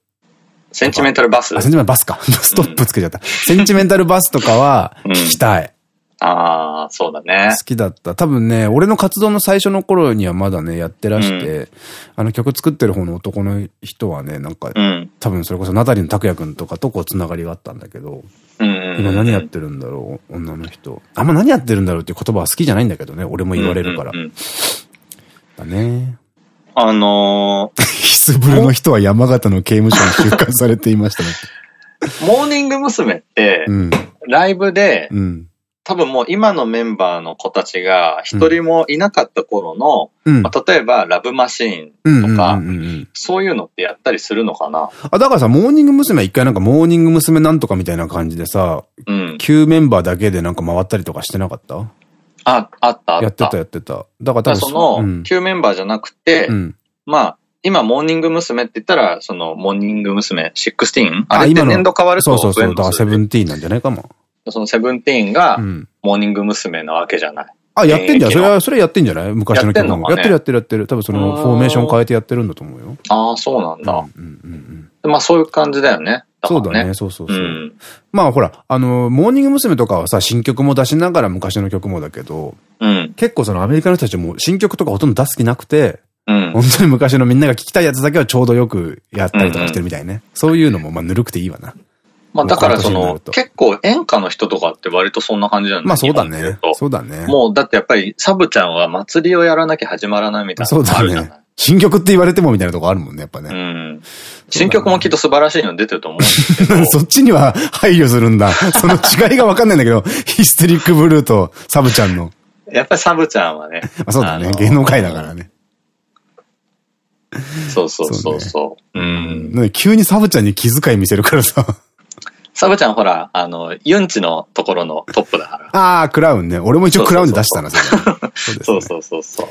センチメンタルバスあ、センチメンタルバスか。ストップつけちゃった。センチメンタルバスとかは聞きたい。ああ、そうだね。好きだった。多分ね、俺の活動の最初の頃にはまだね、やってらして、うん、あの曲作ってる方の男の人はね、なんか、うん、多分それこそナタリの拓也くんとかとこう繋がりがあったんだけど、今何やってるんだろう、女の人。あんま何やってるんだろうっていう言葉は好きじゃないんだけどね、俺も言われるから。だね。あのー、ヒスブルの人は山形の刑務所に収監されていましたね。モーニング娘。って、うん、ライブで、うん多分もう今のメンバーの子たちが一人もいなかった頃の、うんまあ、例えばラブマシーンとか、そういうのってやったりするのかな？あ、だからさ、モーニング娘。一回なんかモーニング娘。なんとかみたいな感じでさ、うん、旧メンバーだけでなんか回ったりとかしてなかった？あ、あったあった。やってたやってた。だから多分その、旧メンバーじゃなくて、うん、まあ、今、モーニング娘。って言ったら、その、モーニング娘。16? あれって年度変わるとそうそうそう。だから seventeen なんじゃないかも。その seventeen が、モーニング娘。なわけじゃない。あ、やってんじゃん。それは、それやってんじゃない？昔の曲も。やってるやってるやってる。多分その、フォーメーション変えてやってるんだと思うよ。ああ、そうなんだ。まあそういう感じだよね。そうだね、そうそうそう。まあほら、あの、モーニング娘。とかはさ、新曲も出しながら昔の曲もだけど、結構そのアメリカの人たちも新曲とかほとんど出す気なくて、本当に昔のみんなが聴きたいやつだけはちょうどよくやったりとかしてるみたいね。そういうのもまあぬるくていいわな。まあだからその、結構演歌の人とかって割とそんな感じなんだまあそうだね。そうだね。もうだってやっぱりサブちゃんは祭りをやらなきゃ始まらないみたいな。そうだね。新曲って言われてもみたいなとこあるもんね、やっぱね。うん。新曲もきっと素晴らしいの出てると思うんですけど。そっちには配慮するんだ。その違いがわかんないんだけど、ヒステリックブルーとサブちゃんの。やっぱりサブちゃんはね。あそうだね。芸能界だからね。そうそうそうそう。うん。急にサブちゃんに気遣い見せるからさ。サブちゃんほら、あの、ユンチのところのトップだから。ああ、クラウンね。俺も一応クラウンで出したな、そうそうそうそう。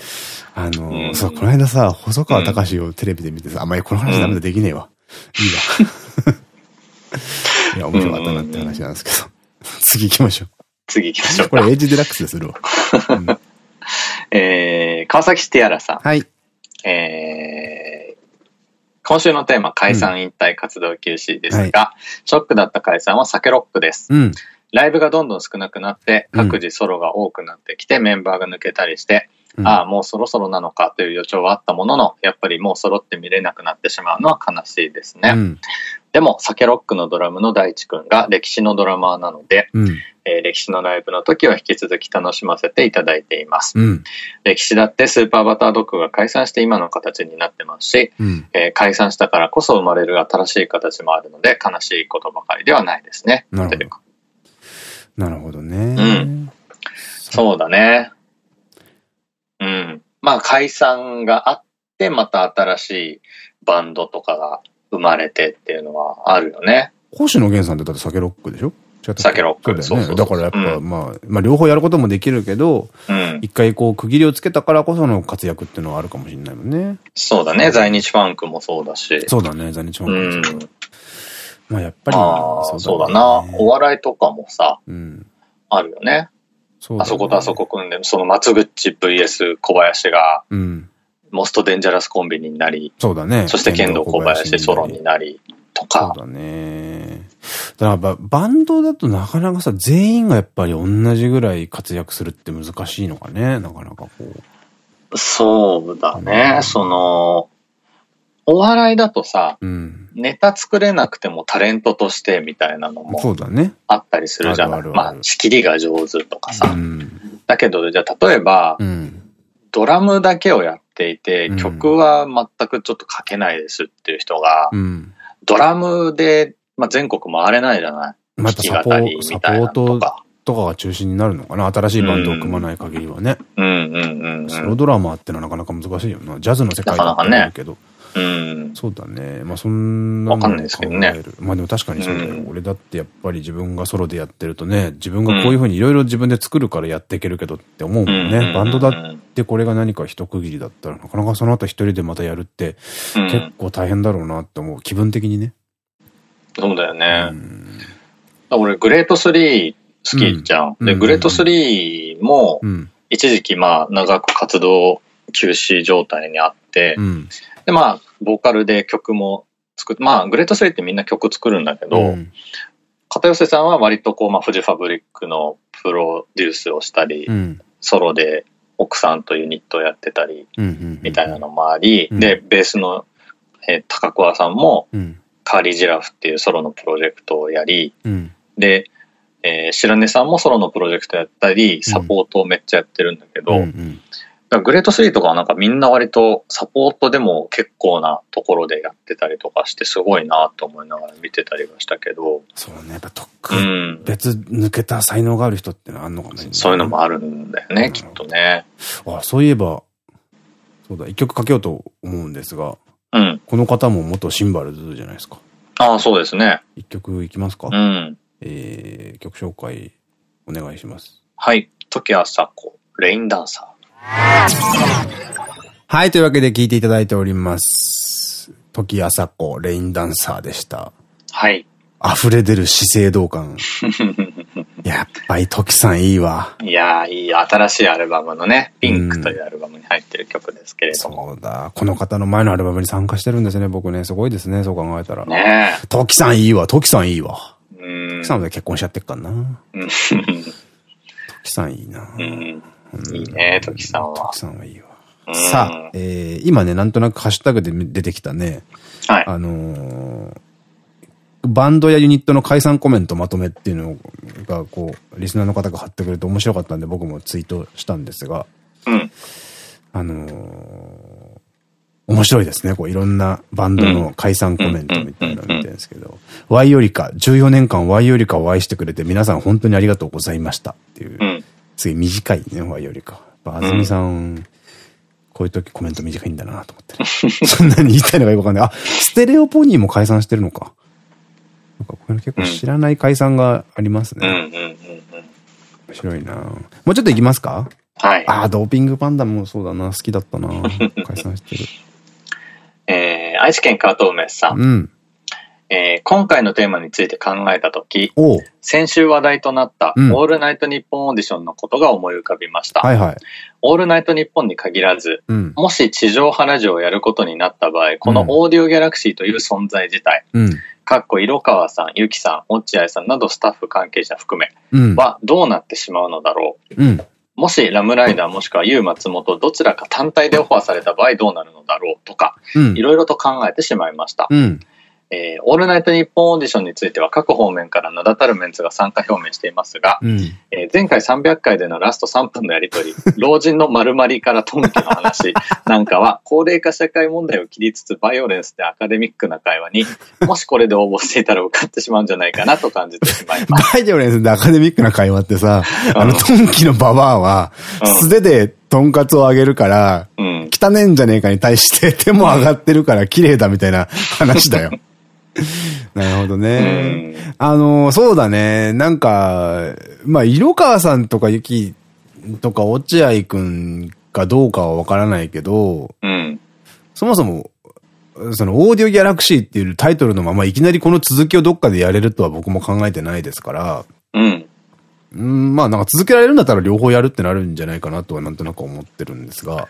あの、そう、この間さ、細川隆をテレビで見てさ、あんまりこの話ダメだ、できねえわ。いいわ。いや、面白かったなって話なんですけど。次行きましょう。次行きましょう。これエイジデラックスでするわ。えー、川崎シティアラさん。はい。えー、今週のテーマ、解散引退活動休止ですが、うんはい、ショックだった解散は酒ロックです。うん、ライブがどんどん少なくなって、各自ソロが多くなってきて、メンバーが抜けたりして、うん、ああ、もうそろそろなのかという予兆はあったものの、やっぱりもう揃って見れなくなってしまうのは悲しいですね。うん、でも、酒ロックのドラムの大地くんが歴史のドラマーなので、うん、えー、歴史のライブの時は引き続き楽しませていただいています。うん、歴史だってスーパーバタードッグが解散して今の形になってますし、うん、えー、解散したからこそ生まれる新しい形もあるので悲しいことばかりではないですね。なるほど。なるほどね。うん。そうだね。うん。まあ解散があって、また新しいバンドとかが生まれてっていうのはあるよね。星野源さんってだって酒ロックでしょ？酒ロック。そうだね。だからやっぱ、うん、まあ、まあ両方やることもできるけど、うん、一回こう区切りをつけたからこその活躍っていうのはあるかもしれないもんね。そうだね。在日ファンクもそうだし。そうだね。在日ファンクもそう。まあやっぱり、そうだな。お笑いとかもさ、うん、あるよね。あそことあそこ組んで、その松口 VS 小林が、うん、モストデンジャラスコンビニになり、そうだね。そして剣道小林ソロになり、とか。そうだね。だからバンドだとなかなかさ、全員がやっぱり同じぐらい活躍するって難しいのかね、なかなかこう。そうだね、うん、その、お笑いだとさ、うん、ネタ作れなくてもタレントとしてみたいなのもそうだね。あったりするじゃない？まあ、仕切りが上手とかさ。うん、だけど、じゃあ例えば、うん、ドラムだけをやっていて、曲は全くちょっと書けないですっていう人が、ドラムで、まあ、全国回れないじゃない？またサポートとかが中心になるのかな？新しいバンドを組まない限りはね。うんうんうん。ソロドラマーってのはなかなか難しいよな。ジャズの世界だったらけど。うん。そうだね。まあそんなわかんないですけどね。まあでも確かにそうだよ。うん、俺だってやっぱり自分がソロでやってるとね、自分がこういうふうにいろいろ自分で作るからやっていけるけどって思うもんね。バンドだってこれが何か一区切りだったら、なかなかその後一人でまたやるって結構大変だろうなって思う。気分的にね。そうだよね。うん、俺、グレート3好きじゃん。で、グレート3も、一時期まあ長く活動休止状態にあって、うん、で、まあ、ボーカルで曲も作って、まあ、グレート3ってみんな曲作るんだけど、うん、片寄さんは割とこう、まあ、フジファブリックのプロデュースをしたり、うん、ソロで奥さんとユニットをやってたり、みたいなのもあり、で、ベースの、えー、高桑さんも、カーリージラフっていうソロのプロジェクトをやり、で、えー、白根さんもソロのプロジェクトやったり、サポートをめっちゃやってるんだけど、グレート3とかはなんかみんな割とサポートでも結構なところでやってたりとかしてすごいなと思いながら見てたりはしたけど。そうね、やっぱ特別抜けた才能がある人ってのはあるのかね、うん、そういうのもあるんだよね、きっとね。あ、そういえば、そうだ、一曲かけようと思うんですが、うん。この方も元シンバルズじゃないですか。ああ、そうですね。一曲いきますか？うん。えー、曲紹介お願いします。はい。時朝子、レインダンサー。はい、というわけで聞いていただいております。時あさこ、レインダンサーでした。はい。溢れ出る資生堂感。やっぱり時さんいいわ。いやいい。新しいアルバムのね、ピンクというアルバムに入ってる曲ですけれども。そうだ。この方の前のアルバムに参加してるんですね、僕ね。すごいですね、そう考えたら。ねえ。時さんいいわ、時さんいいわ。うん。時さんで結婚しちゃってっからな。うん。時さんいいな。うん。いいね、トキさんは。トキさんはいいわ。さあ、えー、今ね、なんとなくハッシュタグで出てきたね、はい、あのー、バンドやユニットの解散コメントまとめっていうのが、こう、リスナーの方が貼ってくれて面白かったんで僕もツイートしたんですが、うん、あのー、面白いですね。こういろんなバンドの解散コメントみたいなの見てるんですけど、Y よりか、14年間 Y よりかを愛してくれて皆さん本当にありがとうございましたっていう、うんすげえ短いね、ワイよりか。あずみさん、うん、こういう時コメント短いんだなと思って。そんなに言いたいのがよくわかんない。あ、ステレオポニーも解散してるのか。なんかこれ結構知らない解散がありますね。面白いなもうちょっといきますか？はい。ああ、ドーピングパンダもそうだな。好きだったな解散してる。えー、愛知県川東梅さん。うん。えー、今回のテーマについて考えたとき、先週話題となったオールナイトニッポンオーディションのことが思い浮かびました。はいはい、オールナイトニッポンに限らず、うん、もし地上波ラジオをやることになった場合、このオーディオギャラクシーという存在自体、うん、かっこ色川さん、ゆきさん、落合さんなどスタッフ関係者含めはどうなってしまうのだろう。うんもしラムライダーもしくはユー松本どちらか単体でオファーされた場合どうなるのだろうとか、いろいろと考えてしまいました。うんえー、オールナイトニッポンオーディションについては各方面から名だたるメンツが参加表明していますが、うん、えー、前回300回でのラスト3分のやりとり、老人の丸まりからトンキの話なんかは、高齢化社会問題を切りつつバイオレンスでアカデミックな会話に、もしこれで応募していたら受かってしまうんじゃないかなと感じてしまいます。バイオレンスでアカデミックな会話ってさ、あのトンキのババアは、素手でとんかつをあげるから、うん、汚ねんじゃねえかに対して手も上がってるから綺麗だみたいな話だよ。なるほどね。あの、そうだね。なんか、まあ、色川さんとかゆきとか落合くんかどうかはわからないけど、うん、そもそも、その、オーディオギャラクシーっていうタイトルのままいきなりこの続きをどっかでやれるとは僕も考えてないですから、うん、うん、まあなんか続けられるんだったら両方やるってなるんじゃないかなとはなんとなく思ってるんですが。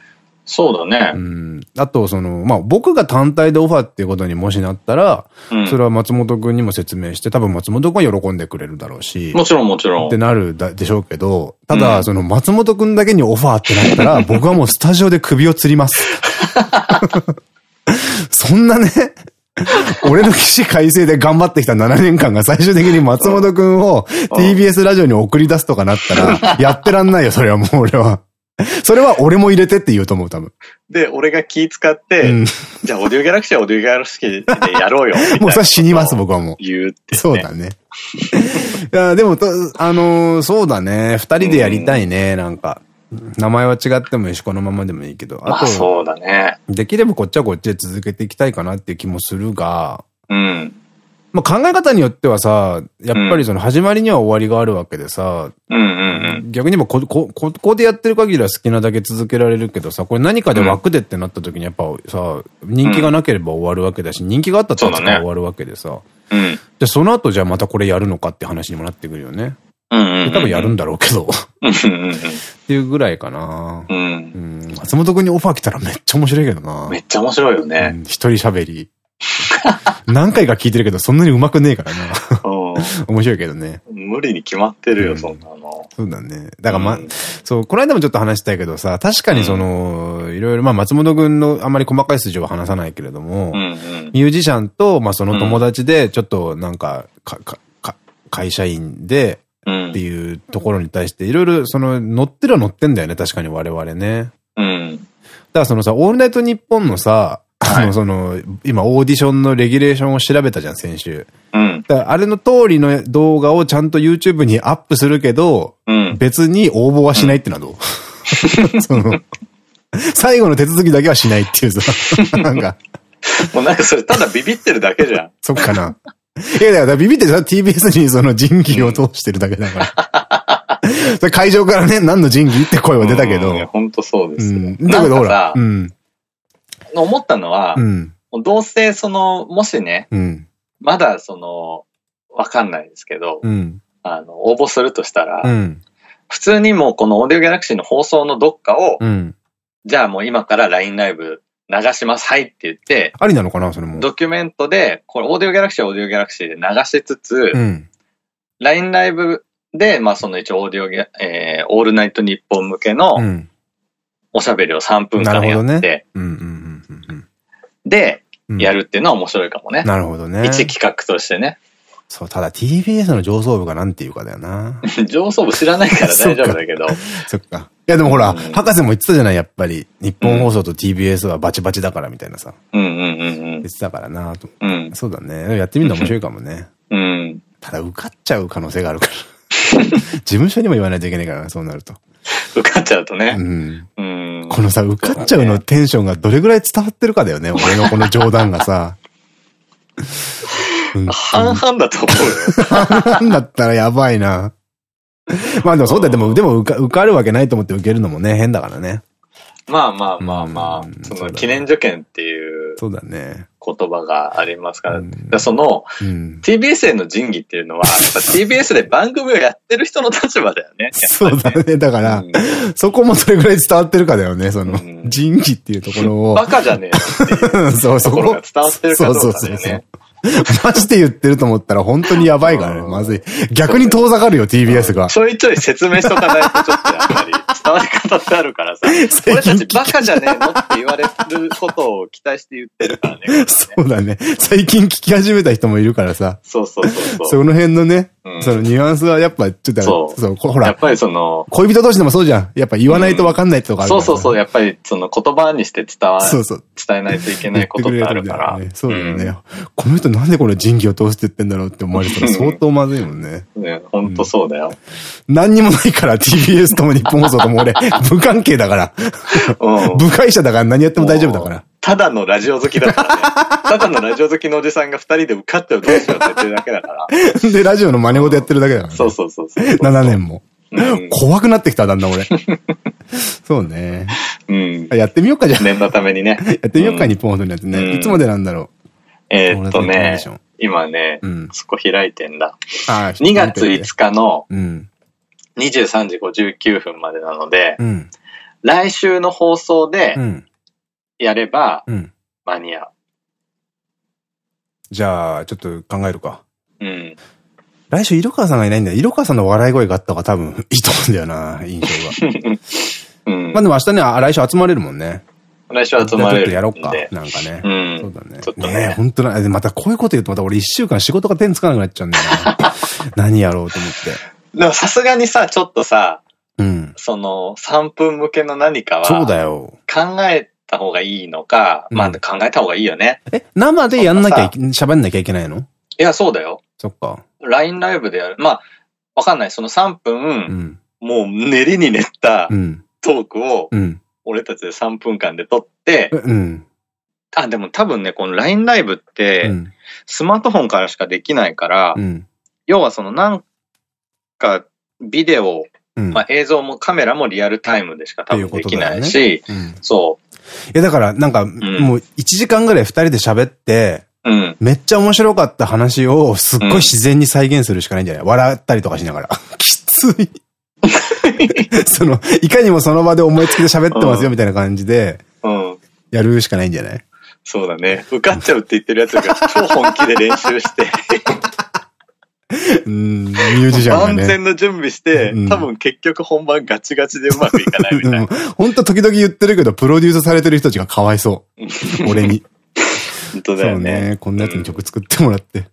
そうだね。うん。あと、その、まあ、僕が単体でオファーっていうことにもしなったら、うん、それは松本くんにも説明して、多分松本くんは喜んでくれるだろうし。もちろんもちろん。ってなるでしょうけど、ただ、うん、その松本くんだけにオファーってなったら、僕はもうスタジオで首を吊ります。そんなね、俺の起死回生で頑張ってきた7年間が最終的に松本くんを TBS ラジオに送り出すとかなったら、やってらんないよ、それはもう俺は。それは俺も入れてって言うと思う、多分。で、俺が気使って、うん、じゃあオーディオギャラクシーはオーディオギャラクシーでやろうよ。もうそれ死にます、僕はもう。言うって、ね、そうだね。いや、でも、あのー、そうだね。二人でやりたいね、うん、なんか。名前は違ってもいいし、このままでもいいけど。あと、そうだね。できればこっちはこっちで続けていきたいかなっていう気もするが、うん。まあ考え方によってはさ、やっぱりその始まりには終わりがあるわけでさ、逆にもこ、こ、ここでやってる限りは好きなだけ続けられるけどさ、これ何かで枠でってなった時にやっぱさ、人気がなければ終わるわけだし、人気があったら終わるわけでさ、うん、で、その後じゃあまたこれやるのかって話にもなってくるよね。多分やるんだろうけど。っていうぐらいかな。うん。松本くんにオファー来たらめっちゃ面白いけどな。めっちゃ面白いよね。一人喋り。何回か聞いてるけど、そんなに上手くねえからな。面白いけどね。無理に決まってるよ、そんなの。そうだね。だからま、そう、この間もちょっと話したいけどさ、確かにその、いろいろ、まあ松本くんのあんまり細かい数字は話さないけれども、ミュージシャンと、まあその友達で、ちょっとなんか、か、か、会社員で、っていうところに対して、いろいろその、乗ってるは乗ってんだよね、確かに我々ね。うん。だからそのさ、オールナイトニッポンのさ、あの、その、今オーディションのレギュレーションを調べたじゃん、先週。うん。あれの通りの動画をちゃんと YouTube にアップするけど、うん、別に応募はしないってのはどう、うん、その、最後の手続きだけはしないっていうさ、なんか。もうなんかそれただビビってるだけじゃん。そっかな。いや、だからビビってさ、TBS にその人気を通してるだけだから。会場からね、何の人気って声は出たけど。本当そうですよ。だけどほら、うん、思ったのは、うん、どうせその、もしね、うん、まだその、わかんないですけど、うん、あの、応募するとしたら、普通にもうこのオーディオギャラクシーの放送のどっかを、じゃあもう今から LINE ライブ流します、はいって言って、ありなのかなそれも。ドキュメントで、これオーディオギャラクシーはオーディオギャラクシーで流しつつ、うん、LINE ライブで、まあその一応オーディオギャ、えー、オールナイトニッポン向けの、おしゃべりを3分間やって、で、やるっていうのは面白いかもね。なるほどね。一企画としてね。そう、ただ TBS の上層部がなんていうかだよな。上層部知らないから大丈夫だけど。そっか。いやでもほら、博士も言ってたじゃない、やっぱり。日本放送と TBS はバチバチだからみたいなさ。うんうんうんうん。言ってたからなと。うん。そうだね。やってみるの面白いかもね。うん。ただ受かっちゃう可能性があるから。事務所にも言わないといけないからな、そうなると。受かっちゃうとね。うん。うん。このさ、受かっちゃうのテンションがどれぐらい伝わってるかだよね、俺のこの冗談がさ。半々だと思うよ。半々だったらやばいな。まあでもそうだよ。でも、でも受か受かるわけないと思って受けるのもね、変だからね。まあまあまあまあ、その記念受験っていうそうだね。言葉がありますから、その、TBS への仁義っていうのは、TBS で番組をやってる人の立場だよね。そうだね。だから、そこもそれぐらい伝わってるかだよね、その、仁義っていうところを。バカじゃねえ そう、そこが伝わってるかどうかだよね。そうそうそう。マジで言ってると思ったら本当にやばいからね、まずい。逆に遠ざかるよ、TBS が。ちょいちょい説明しとかないとちょっとやっぱり伝わり方ってあるからさ。俺たちバカじゃねえのって言われることを期待して言ってるからね。そうだね。最近聞き始めた人もいるからさ。そうそうそうそう。その辺のね、そのニュアンスはやっぱちょっと、そう、ほら。やっぱりその、恋人同士でもそうじゃん。やっぱ言わないと分かんないとかあるそうそうそう。やっぱりその言葉にして伝わ、そうそう。伝えないといけないことってあるから。そうだよね。この人なんでこの仁義を通して言ってんだろうって思われたら相当まずいもんね。ね、本当そうだよ。何にもないから TBS とも日本放送とも俺、無関係だから。部会社だから何やっても大丈夫だから。ただのラジオ好きだからね。ただのラジオ好きのおじさんが二人で受かってるどうしようって言ってるだけだから。で、ラジオの真似事やってるだけだから、ね。そうそうそうそう7年も。怖くなってきた、だんだん俺。そうね。うん。やってみようか、じゃあ。念のためにね。やってみようか、日本放送のやつね。いつまでなんだろう。えっとね、今ね、そこ開いてんだ。2月5日の23時59分までなので、うん、来週の放送で、やれば、間に合う。じゃあ、ちょっと考えるか。うん。来週、色川さんがいないんだよ。色川さんの笑い声があった方が多分 いいと思うんだよな、印象が。うん、まあでも明日ね、来週集まれるもんね。来週集まれる。ちょっとやろうか。なんかね。うん。そうだね。ねえ、本当な、またこういうこと言うとまた俺一週間仕事が手につかなくなっちゃうんだよな。何やろうと思って。でもさすがにさ、ちょっとさ、うん。その、3分向けの何かは。そうだよ。考えた方がいいのか、まあ考えた方がいいよね。え、生でやんなきゃ、喋んなきゃいけないの？いや、そうだよ。そっか。LINE ライブでやる。まあ、わかんない。その3分、うん、もう練りに練ったトークを、俺たちで3分間で撮って、うん、あ、でも多分ね、この LINE ライブって、スマートフォンからしかできないから、うん、要はそのなんか、ビデオ、まあ映像もカメラもリアルタイムでしか多分できないし、そう。いやだからなんか、もう1時間ぐらい2人で喋って、うん、めっちゃ面白かった話をすっごい自然に再現するしかないんじゃない、笑ったりとかしながら。きつい。その、いかにもその場で思いつきで喋ってますよみたいな感じで、やるしかないんじゃない？そうだね。受かっちゃうって言ってるやつが超本気で練習してうん、ミュージシャンが、ね。万全の準備して、多分結局本番ガチガチでうまくいかないみたいな。本当時々言ってるけど、プロデュースされてる人たちがかわいそう。俺に。本当だよね。そうね。こんなやつに曲作ってもらって。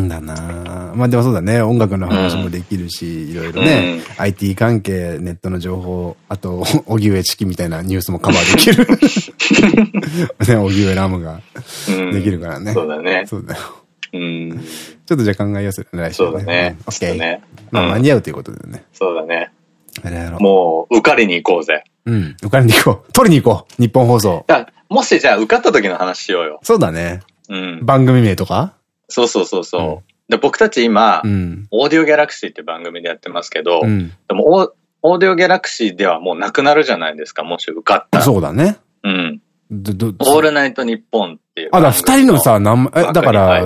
ん だなまあでもそうだね。音楽の話もできるし、いろいろね、うん、IT 関係、ネットの情報、あと、荻上チキみたいなニュースもカバーできる。ね、荻上ラムができるからね。そうだね。そうだよ。うん。ちょっとじゃあ考えやすいね、来週、ね。そうだね。オッケー。まあ間に合うということでね。そうだね。もう、受かりに行こうぜ。うん。受かりに行こう。取りに行こう。日本放送。もしじゃあ受かった時の話しようよ。そうだね。うん。番組名とか？そうそうそうそう。うん、で僕たち今、うん、オーディオギャラクシーって番組でやってますけど、うん、でもオ、オーディオギャラクシーではもうなくなるじゃないですか、もし受かったら。そうだね。うん。オールナイトニッポンっていう。あ、だ二人のさ、名前、だから、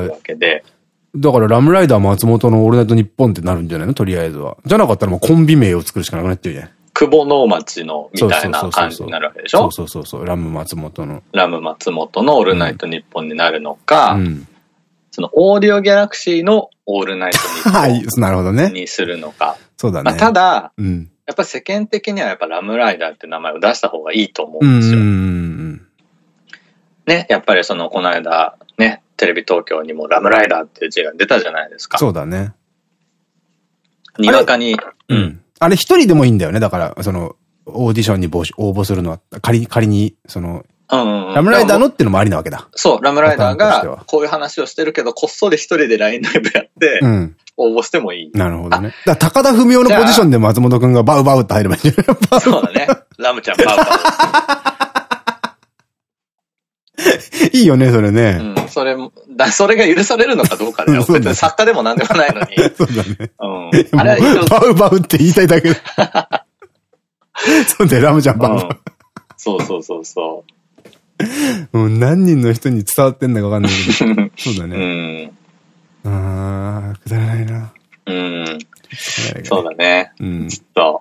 だからラムライダー松本のオールナイトニッポンってなるんじゃないのとりあえずは。じゃなかったらもうコンビ名を作るしかなくなってるじゃん。久保能町のみたいな感じになるわけでしょ？そうそうそうラム松本の。ラム松本のオールナイトニッポンになるのか、うん、そのオーディオギャラクシーのオールナイトニッポン。はい、なるほどね。にするのか。そうだね。ただ、うん、やっぱ世間的にはやっぱラムライダーって名前を出した方がいいと思うんですよ。ね、やっぱりその、この間、ね、テレビ東京にもラムライダーっていう字が出たじゃないですか。そうだね。にわかに。うん。あれ一人でもいいんだよね。だから、その、オーディションに応募するのは、仮に、仮に、その、ラムライダーのっていうのもありなわけだ。そう、ラムライダーがこういう話をしてるけど、こっそり一人で LINE ライブやって、うん、応募してもいい。なるほどね。だ高田文夫のポジションで松本くんがバウバウって入ればいいんじゃない？そうだね。ラムちゃんバウバウ。いいよね、それね。うん、それ、だ、それが許されるのかどうかだよ。別に作家でもなんでもないのに。そうだね。うん。あれはバウバウって言いたいだけ そうで、ラムちゃんバウバウ。そうそうそうそう。もう何人の人に伝わってんだかわかんないけど。そうだね。うん。ああ、くだらないな。うん。そうだね。うん。ちょっ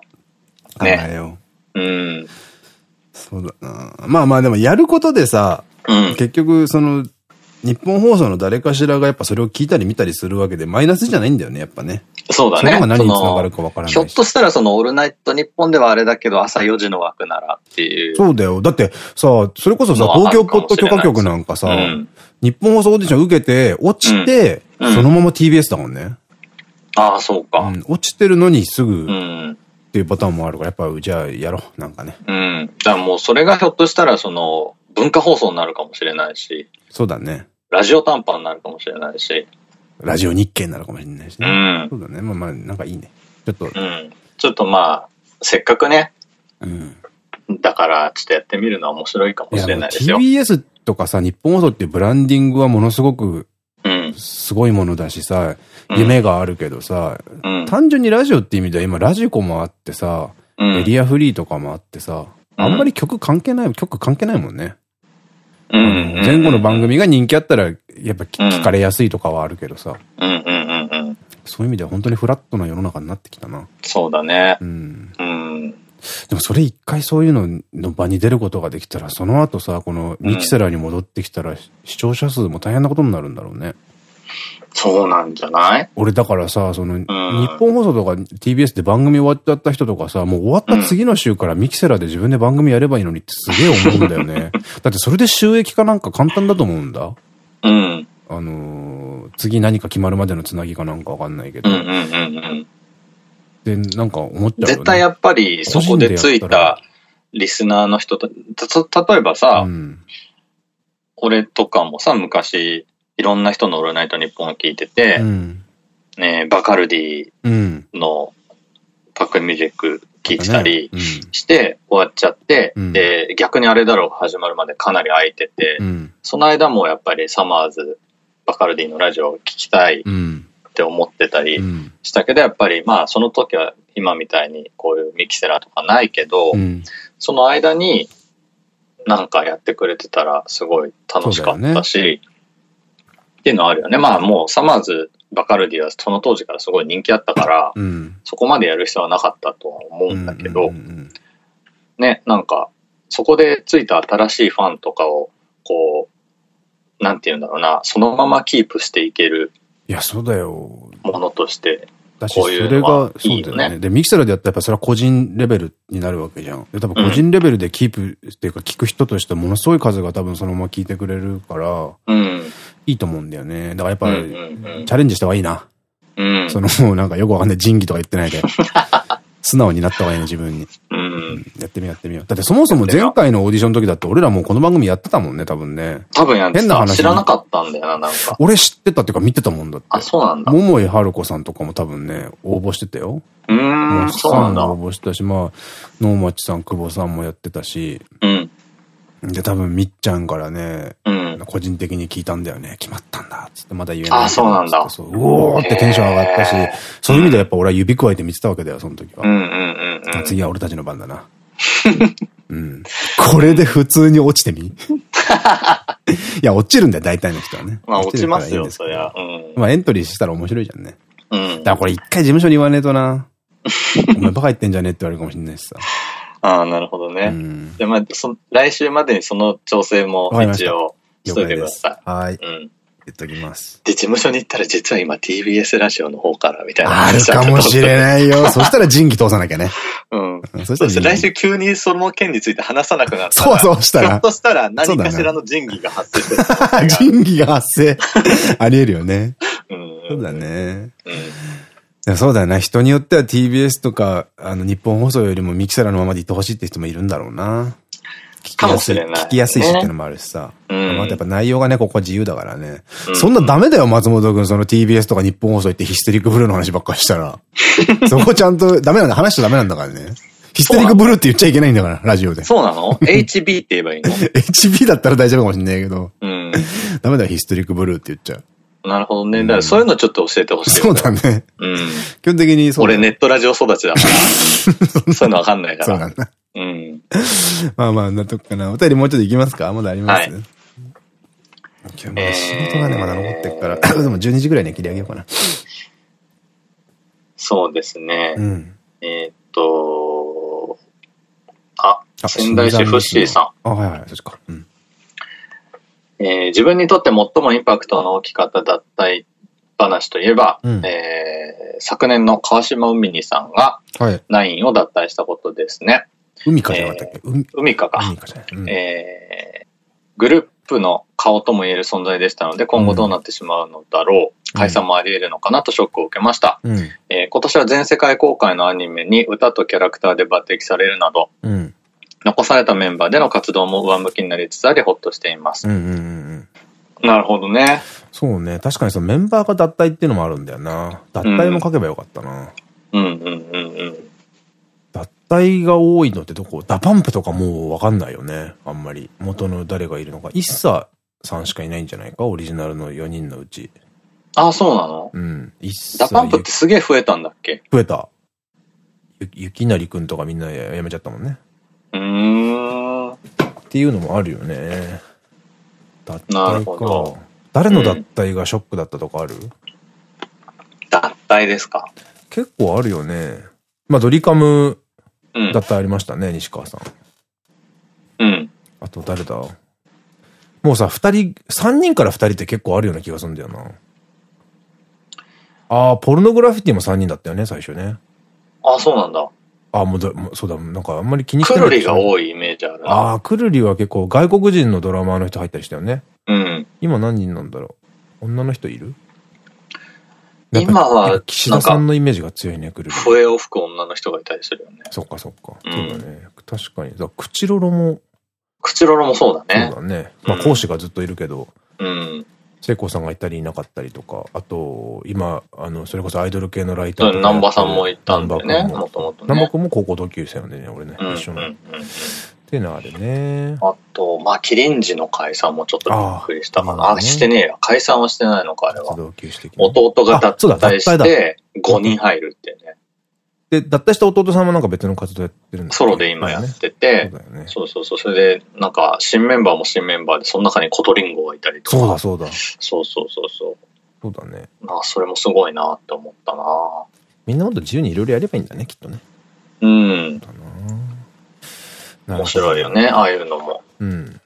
と。ね。うん。そうだな。まあまあでもやることでさ、うん、結局その、日本放送の誰かしらがやっぱそれを聞いたり見たりするわけで、マイナスじゃないんだよね、やっぱね。そうだね。それが何につながるかわからないひょっとしたらそのオールナイト日本ではあれだけど、朝4時の枠ならっていう。そうだよ。だってさ、それこそさ、東京ポッド許可局なんかさ、うん、日本放送オーディション受けて、落ちて、うん、そのまま TBS だもんね。ああ、そうか、うん。落ちてるのにすぐ、っていうパターンもあるから、やっぱ、じゃあやろう、なんかね。うん。だからもうそれがひょっとしたら、その、文化放送になるかもしれないし。そうだね。ラジオ短波になるかもしれないし。ラジオ日経になるかもしれないしね。うん。そうだね。まあまあ、なんかいいね。ちょっと。うん。ちょっとまあ、せっかくね。うん。だから、ちょっとやってみるのは面白いかもしれないですよ。TBS とかさ、日本放送ってブランディングはものすごく、すごいものだしさ、夢があるけどさ、うん、単純にラジオって意味では今ラジコもあってさ、うん、エリアフリーとかもあってさ、あんまり曲関係ない、曲関係ないもんね。前後の番組が人気あったら、やっぱ聞かれやすいとかはあるけどさ。そういう意味では本当にフラットな世の中になってきたな。そうだね。うん。うん。でもそれ一回そういうのの場に出ることができたら、その後さ、このミキセラに戻ってきたら、視聴者数も大変なことになるんだろうね。そうなんじゃない？俺だからさ、その、日本放送とか TBS で番組終わっちゃった人とかさ、もう終わった次の週からミキセラで自分で番組やればいいのにってすげえ思うんだよね。だってそれで収益化なんか簡単だと思うんだ。うん。あのー、次何か決まるまでのつなぎかなんかわかんないけど。で、なんか思っちゃう、ね、絶対やっぱりそこでついたリスナーの人と、た、例えばさ、うん、俺とかもさ、昔、いろんな人のオールナイトニッポンを聞いてて、うん、ねバカルディのパックミュージック聞いてたりして終わっちゃって、うん、で、逆にあれだろう始まるまでかなり空いてて、うん、その間もやっぱりサマーズ、バカルディのラジオを聞きたいって思ってたりしたけど、やっぱりまあその時は今みたいにこういうミキセラとかないけど、その間になんかやってくれてたらすごい楽しかったし、っていうのはあるよね。まあもうサマーズ、バカルディはその当時からすごい人気あったから、うん、そこまでやる必要はなかったとは思うんだけど、ね、なんか、そこでついた新しいファンとかを、こう、なんて言うんだろうな、そのままキープしていける。いや、そうだよ。ものとしてだし、それが、そうだよね。で、ミキサラでやったらやっぱそれは個人レベルになるわけじゃん。で、多分個人レベルでキープっていうか聞く人としてものすごい数が多分そのまま聞いてくれるから、うん、いいと思うんだよね。だからやっぱ、チャレンジした方がいいな。うん、その、もうなんかよくわかんない仁義とか言ってないで。素直になった方がいいね、自分に。うん。やってみようやってみよう。だってそもそも前回のオーディションの時だって俺らもうこの番組やってたもんね、多分ね。多分やってた。変な話。知らなかったんだよな、なんか。俺知ってたっていうか見てたもんだって。あ、そうなんだ。桃井春子さんとかも多分ね、応募してたよ。うん。そうなんだ。応募してたし、まあ、能町さん、久保さんもやってたし。うん。で、多分みっちゃんからね、うん、個人的に聞いたんだよね。決まったんだ。つってまだ言えない。あ、そうなんだ。そう、うおーってテンション上がったし、そういう意味ではやっぱ俺は指くわえて見てたわけだよ、その時は。次は俺たちの番だな。うん。これで普通に落ちてみ？いや、落ちるんだよ、大体の人はね。まあ、落ちますよ、そりゃ。うん。まあ、エントリーしたら面白いじゃんね。うん。だからこれ一回事務所に言わねえとな。お前バカ言ってんじゃねえって言われるかもしれないしさ。ああ、なるほどね。うん、じゃあ、まあ、そ、来週までにその調整も一応しといてください。はい。うん。言っときます。で、事務所に行ったら実は今 TBS ラジオの方からみたいな。あるかもしれないよ。そしたら仁義通さなきゃね。うん。そしたら来週急にその件について話さなくなったら。そうそうしたら。ひょっとしたら何かしらの仁義が発生する。仁義 が発生。あり得るよね。うん。そうだね。うん。そうだよな。人によっては TBS とか、あの、日本放送よりもミキサラのままでいてほしいって人もいるんだろうな。聞きやすい。聞きやすいしっていうのもあるしさ。うん。またやっぱ内容がね、ここは自由だからね。うん、そんなダメだよ、松本くん。その TBS とか日本放送行ってヒステリックブルーの話ばっかりしたら。そこちゃんとダメなんだ。話しちゃダメなんだからね。ヒステリックブルーって言っちゃいけないんだから、ラジオで。そうなの ?HB って言えばいいの ?HB だったら大丈夫かもしんないけど。うん。ダメだよ、ヒステリックブルーって言っちゃう。なるほどね。だからそういうのちょっと教えてほしい、そうだね。うん。基本的にそう。俺ネットラジオ育ちだから。そういうのわかんないから。そうなんだ。うん。まあまあ、なとこかな。お便りもうちょっと行きますか？まだあります、はい、仕事がね、まだ残ってるから。でも12時ぐらいに切り上げようかな。そうですね。うん、えっと、あ、仙台市フッシーさん。あ、はいはい、そっか。うんえー、自分にとって最もインパクトの大きかった脱退話といえば、うん、えー、昨年の川島海にさんが、ナインを脱退したことですね。海かじゃなかったっけ、えー、海かか。海かじゃない。うん、えー、グループの顔とも言える存在でしたので、今後どうなってしまうのだろう。うん、解散もあり得るのかなとショックを受けました。うん、えー、今年は全世界公開のアニメに歌とキャラクターで抜擢されるなど、うん残されたメンバーでの活動も上向きになりつつあり、ほっとしています。なるほどね。そうね。確かにそのメンバーが脱退っていうのもあるんだよな。脱退も書けばよかったな。うんうんうんうん。脱退が多いのってどこ DA PUMP とかもうわかんないよね。あんまり。元の誰がいるのか。イッサさんしかいないんじゃないか？オリジナルの4人のうち。ああ、そうなの？うん。 DA PUMP ってすげえ増えたんだっけ？増えた。ゆ、ゆきなりくんとかみんなやめちゃったもんね。うん。っていうのもあるよね。脱退か。誰の脱退がショックだったとかある、脱退ですか？結構あるよね。まあ、ドリカムだったありましたね、うん、西川さん。うん。あと誰だ？もうさ、二人、三人から二人って結構あるような気がするんだよな。ああ、ポルノグラフィティも三人だったよね、最初ね。ああ、そうなんだ。ああ、もうだ、そうだ、なんかあんまり気にしてない。クルリが多いイメージあるああ、クルリは結構外国人のドラマーの人入ったりしたよね。うん。今何人なんだろう？女の人いる？今は、岸田さんのイメージが強いね、クルリ。笛を吹く女の人がいたりするよね。そっかそっか。そうだね。確かに。だクチロロも。クチロロもそうだね。そうだね。まあ講師がずっといるけど。うん。聖子さんがいたりいなかったりとか、あと、今、あの、それこそアイドル系のライターとか。南波さんもいたんだよね、もともと。南波君も高校同級生なんでね、俺ね、一緒の。っていうのはあるね。あと、まあ、キリンジの解散もちょっとびっくりしたかな。あ、してねえよ。解散はしてないのか、あれは。弟が脱退して、5人入るってね。で、脱退した弟さんもなんか別の活動やってるんですソロで今やってて、そうそうそう。それで、なんか、新メンバーも新メンバーで、その中にコトリンゴがいたりとか。そうだそうだ。そうそうそうそう。そうだね。まあ、それもすごいなって思ったなみんなもっと自由にいろいろやればいいんだね、きっとね。うん。面白いよね、ああいうのも。うん。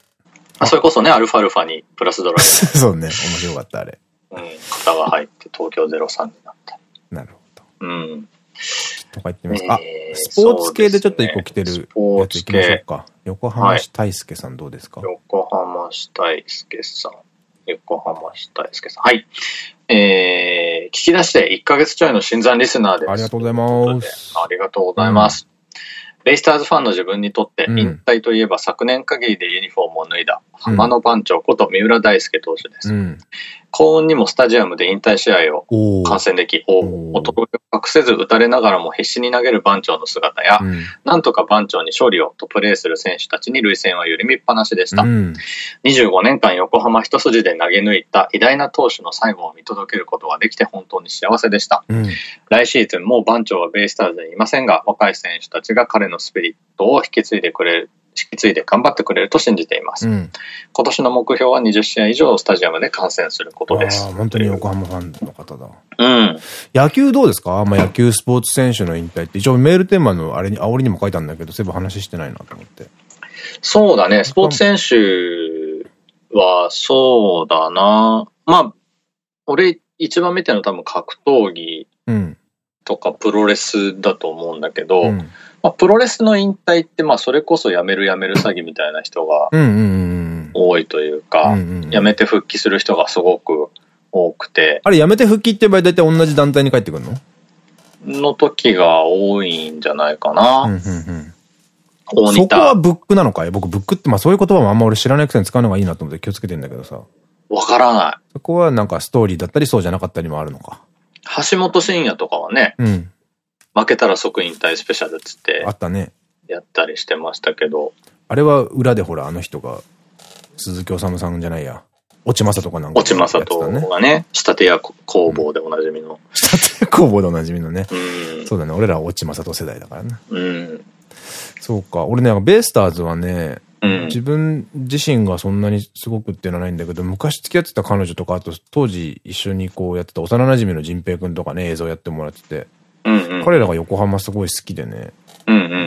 それこそね、アルファアルファにプラスドライ そうね、面白かった、あれ。うん。型が入って東京03になった。なるほど。うん。とか言ってみます。あ、スポーツ系でちょっと一個来てるやつ行きましょうか。横浜市大輔さんどうですか、横浜市大輔さん。横浜市大輔さん。はい。えー、聞き出して1ヶ月ちょいの新参リスナーです。ありがとうございます。ありがとうございます。ベイスターズファンの自分にとって、引退といえば昨年限りでユニフォームを脱いだ、浜野番長こと三浦大輔投手です。うん、幸運にもスタジアムで引退試合を観戦でき、男を隠せず打たれながらも必死に投げる番長の姿や、うん、なんとか番長に勝利をとプレーする選手たちに類戦は緩みっぱなしでした。うん、25年間横浜一筋で投げ抜いた偉大な投手の最後を見届けることができて本当に幸せでした。うん、来シーズンも番長はベイスターズにいませんが、若い選手たちが彼のスピリットを引き継いでくれる引き継いで頑張ってくれると信じています。うん、今年の目標は20試合以上スタジアムで観戦することです。本当に横浜ファンの方だ。うん。野球どうですか？まあ野球スポーツ選手の引退って一応メールテーマのあれに、煽りにも書いたんだけど、全部話してないなと思って。そうだね。スポーツ選手はそうだな。まあ、俺一番見てるの多分格闘技とかプロレスだと思うんだけど、うんまあ、プロレスの引退って、まあ、それこそ辞める辞める詐欺みたいな人が多いというか、辞めて復帰する人がすごく多くて。あれ、辞めて復帰って場合、大体同じ団体に帰ってくるの？の時が多いんじゃないかな。そこはブックなのかい？僕、ブックって、まあそういう言葉もあんま俺知らないくせに使うのがいいなと思って気をつけてんだけどさ。わからない。そこはなんかストーリーだったりそうじゃなかったりもあるのか。橋本真也とかはね、うん、負けたら即引退スペシャルっつって。あったね。やったりしてましたけど。あれは裏でほら、あの人が、鈴木治さんじゃないや。落ちまさとかなんか、ね。落ちまさとがね、仕立て屋工房でおなじみの。仕立て屋工房でおなじみのね。うん、そうだね。俺らは落ちまさと世代だからね。うん。そうか。俺ね、ベイスターズはね、うん、自分自身がそんなにすごくっていうのはないんだけど、昔付き合ってた彼女とか、あと当時一緒にこうやってた幼馴染の仁平くんとかね、映像やってもらってて、彼らが横浜すごい好きでね。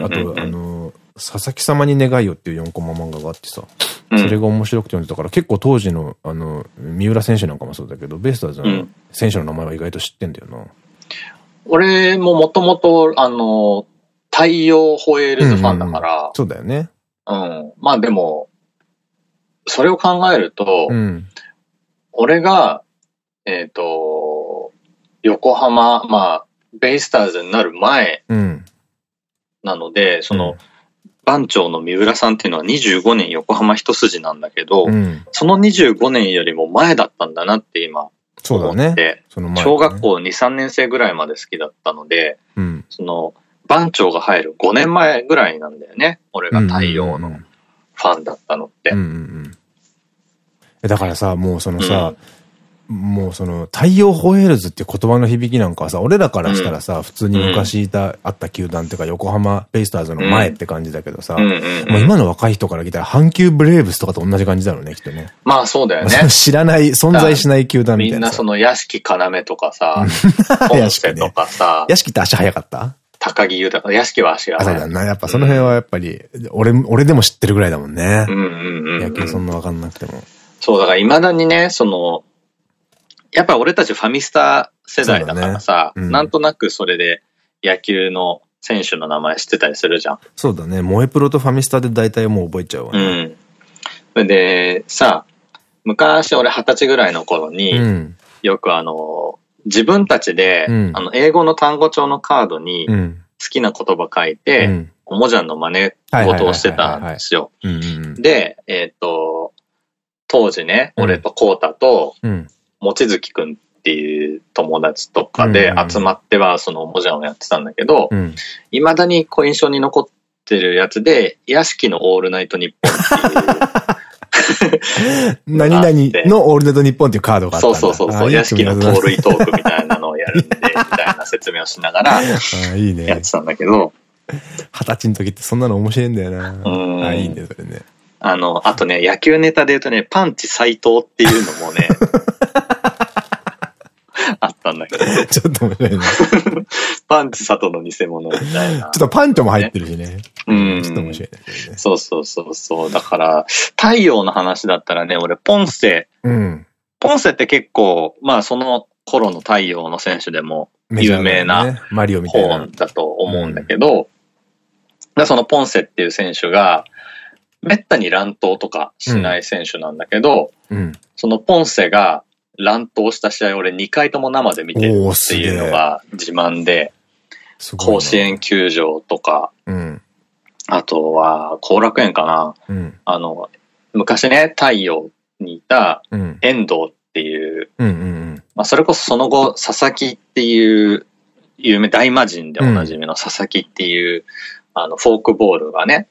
あと、あの、佐々木様に願いよっていう4コマ漫画があってさ、それが面白くて読んでたから、結構当時の、あの、三浦選手なんかもそうだけど、ベイスターズの選手の名前は意外と知ってんだよな。俺ももともと、あの、太陽ホエールズファンだから、そうだよね。うん。まあでも、それを考えると、うん、俺が、えっ、ー、と、横浜、まあ、ベイスターズになる前なので、うん、その、番長の三浦さんっていうのは25年横浜一筋なんだけど、うん、その25年よりも前だったんだなって今思って、ねね、小学校2、3年生ぐらいまで好きだったので、うん、その番長が入る5年前ぐらいなんだよね。俺が太陽のファンだったのって。だからさ、もうそのさ、もうその、太陽ホエールズって言葉の響きなんかはさ、俺らからしたらさ、うん、普通に昔いた、あった球団っていうか、横浜ベイスターズの前って感じだけどさ、もう今の若い人から来たら、阪急ブレーブスとかと同じ感じだろうね、きっとね。まあそうだよね。知らない、存在しない球団みたいな。みんなその、屋敷要とかさ、屋敷とかさ、屋敷って足早かった？高木豊、屋敷は足がそうだな。やっぱその辺はやっぱり、俺、俺でも知ってるぐらいだもんね。野球そんなわかんなくても。そう、だから未だにね、その、やっぱ俺たちファミスタ世代だからさ、ねうん、なんとなくそれで野球の選手の名前知ってたりするじゃん。そうだね。萌えプロとファミスタで大体もう覚えちゃうわね。うん。で、さ、昔俺二十歳ぐらいの頃に、うん、よくあの、自分たちで、うん、あの、英語の単語帳のカードに、好きな言葉書いて、おもじゃんの真似事をしてたんですよ。で、えっ、ー、と、当時ね、俺とコータと、望月くんっていう友達とかで集まってはそのおもじゃんをやってたんだけど、い、ま、だにこう印象に残ってるやつで、屋敷のオールナイトニッポンっていう。何々のオールナイトニッポンっていうカードがあったそうそうそうそう、屋敷の盗塁トークみたいなのをやるんで、みたいな説明をしながら、やってたんだけど。二十歳の時ってそんなの面白いんだよな。あ、いいね、それね。あの、あとね、野球ネタで言うとね、パンチ斎藤っていうのもね、あったんだけど。ちょっと面白いね。パンチ佐藤の偽物みたいな。ちょっとパンチも入ってるしね。うん。ちょっと面白いね。そうそうそうそう。だから、太陽の話だったらね、俺、ポンセ。うん。ポンセって結構、まあその頃の太陽の選手でも有名なマリオみたいなだと思うんだけど、でそのポンセっていう選手が、めったに乱闘とかしない選手なんだけど、うん、そのポンセが乱闘した試合俺2回とも生で見てるっていうのが自慢で、甲子園球場とか、うん、あとは後楽園かな、うん、あの、昔ね、太陽にいた遠藤っていう、まあそれこそその後佐々木っていう有名大魔神でおなじみの佐々木っていう、あのフォークボールがね、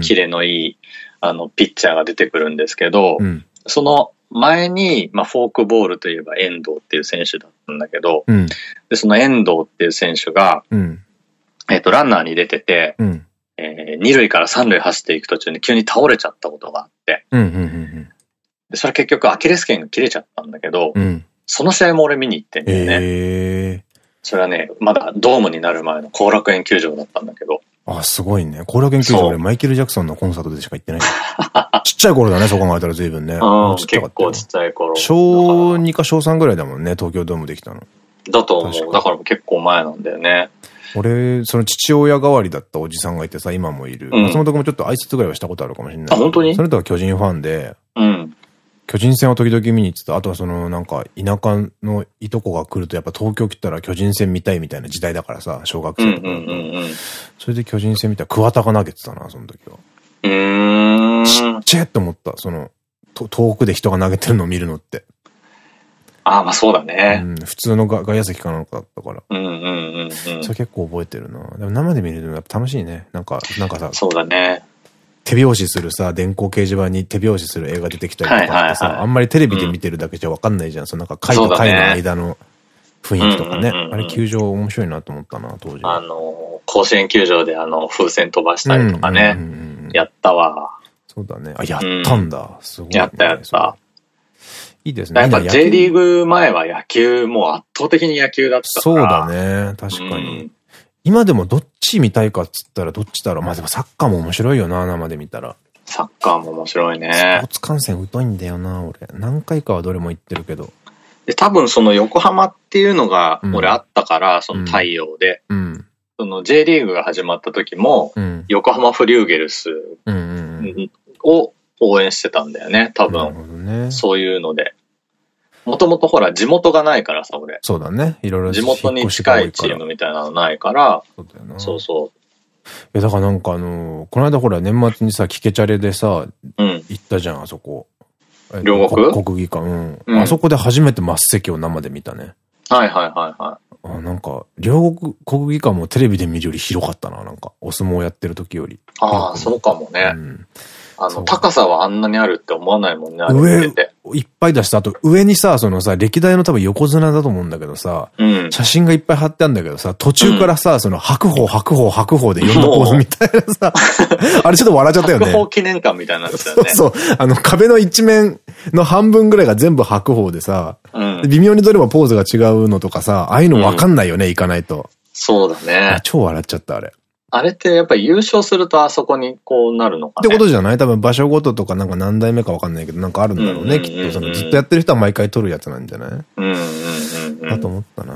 キレのいい、あの、ピッチャーが出てくるんですけど、その前に、まあ、フォークボールといえば遠藤っていう選手だったんだけど、うん、でその遠藤っていう選手が、うん、えっと、ランナーに出てて、うん、えー、二塁から三塁走っていく途中に急に倒れちゃったことがあって、でそれ結局アキレス腱が切れちゃったんだけど、うん、その試合も俺見に行ってんだよね。えー、それはね、まだドームになる前の後楽園球場だったんだけど、あ、すごいね。後楽園球場俺マイケル・ジャクソンのコンサートでしか行ってない。ちっちゃい頃だね、そう考えたら随分ね。うん。結構ちっちゃい頃。小2か小3ぐらいだもんね、東京ドームできたの。だと思う。だから結構前なんだよね。俺、その父親代わりだったおじさんがいてさ、今もいる。松本君もちょっと挨拶ぐらいはしたことあるかもしれない。あ、本当に？その人は巨人ファンで、うん。巨人戦を時々見に行ってた。あとはそのなんか田舎のいとこが来るとやっぱ東京来たら巨人戦見たいみたいな時代だからさ、小学生とか。それで巨人戦見たら桑田が投げてたな、その時は。うん。ちっちゃいって思った。その、遠くで人が投げてるのを見るのって。ああ、まあそうだね。うん、普通の外野席かなんかだったから。うんうんうんうん。それ結構覚えてるな。でも生で見るのやっぱ楽しいね。なんか、なんかさ。そうだね。手拍子するさ、電光掲示板に手拍子する映画出てきたりとかってさ、あんまりテレビで見てるだけじゃわかんないじゃん。そのなんか回と回の間の雰囲気とかね。あれ球場面白いなと思ったな、当時。あの、甲子園球場であの、風船飛ばしたりとかね。やったわ。そうだね。あ、やったんだ。すごい、やったやった。いいですね。やっぱ J リーグ前は野球、もう圧倒的に野球だったそうだね。確かに。今でもどっち見たいかっつったらどっちだろう。まあでもサッカーも面白いよな、生で見たら。サッカーも面白いね。スポーツ観戦疎いんだよな、俺。何回かはどれも行ってるけど。で、多分その横浜っていうのが俺あったから、うん、その太陽で。うん、その J リーグが始まった時も、うん、横浜フリューゲルスを応援してたんだよね、多分。ね、そういうので。もともとほら、地元がないからさ、俺。そうだね。いろいろ地元に近いチームみたいなのないから、そうだよな。そうそう。え、だからなんかあのー、この間ほら、年末にさ、キケチャレでさ、うん、行ったじゃん、あそこ。両国？国技館、うん、うん。あそこで初めて末席を生で見たね。はいはいはいはい。あなんか、両国国技館もテレビで見るより広かったな、なんか。お相撲やってる時より。ああ、そうかもね。うんあの、高さはあんなにあるって思わないもんね、あれ見てて。いっぱい出した後、上にさ、そのさ、歴代の多分横綱だと思うんだけどさ、うん、写真がいっぱい貼ってあるんだけどさ、途中からさ、うん、その白鵬、白鵬、白鵬で4のポーズみたいなさ、あれちょっと笑っちゃったよね。白鵬記念館みたいなね。そうそう。あの壁の一面の半分ぐらいが全部白鵬でさ、うん、微妙にどれもポーズが違うのとかさ、ああいうのわかんないよね、行かないと。そうだね。超笑っちゃった、あれ。あれってやっぱり優勝するとあそこにこうなるのかね。ってことじゃない？多分場所ごととかなんか何代目かわかんないけどなんかあるんだろうね。きっとそのずっとやってる人は毎回取るやつなんじゃない？うんうんうん。だと思ったな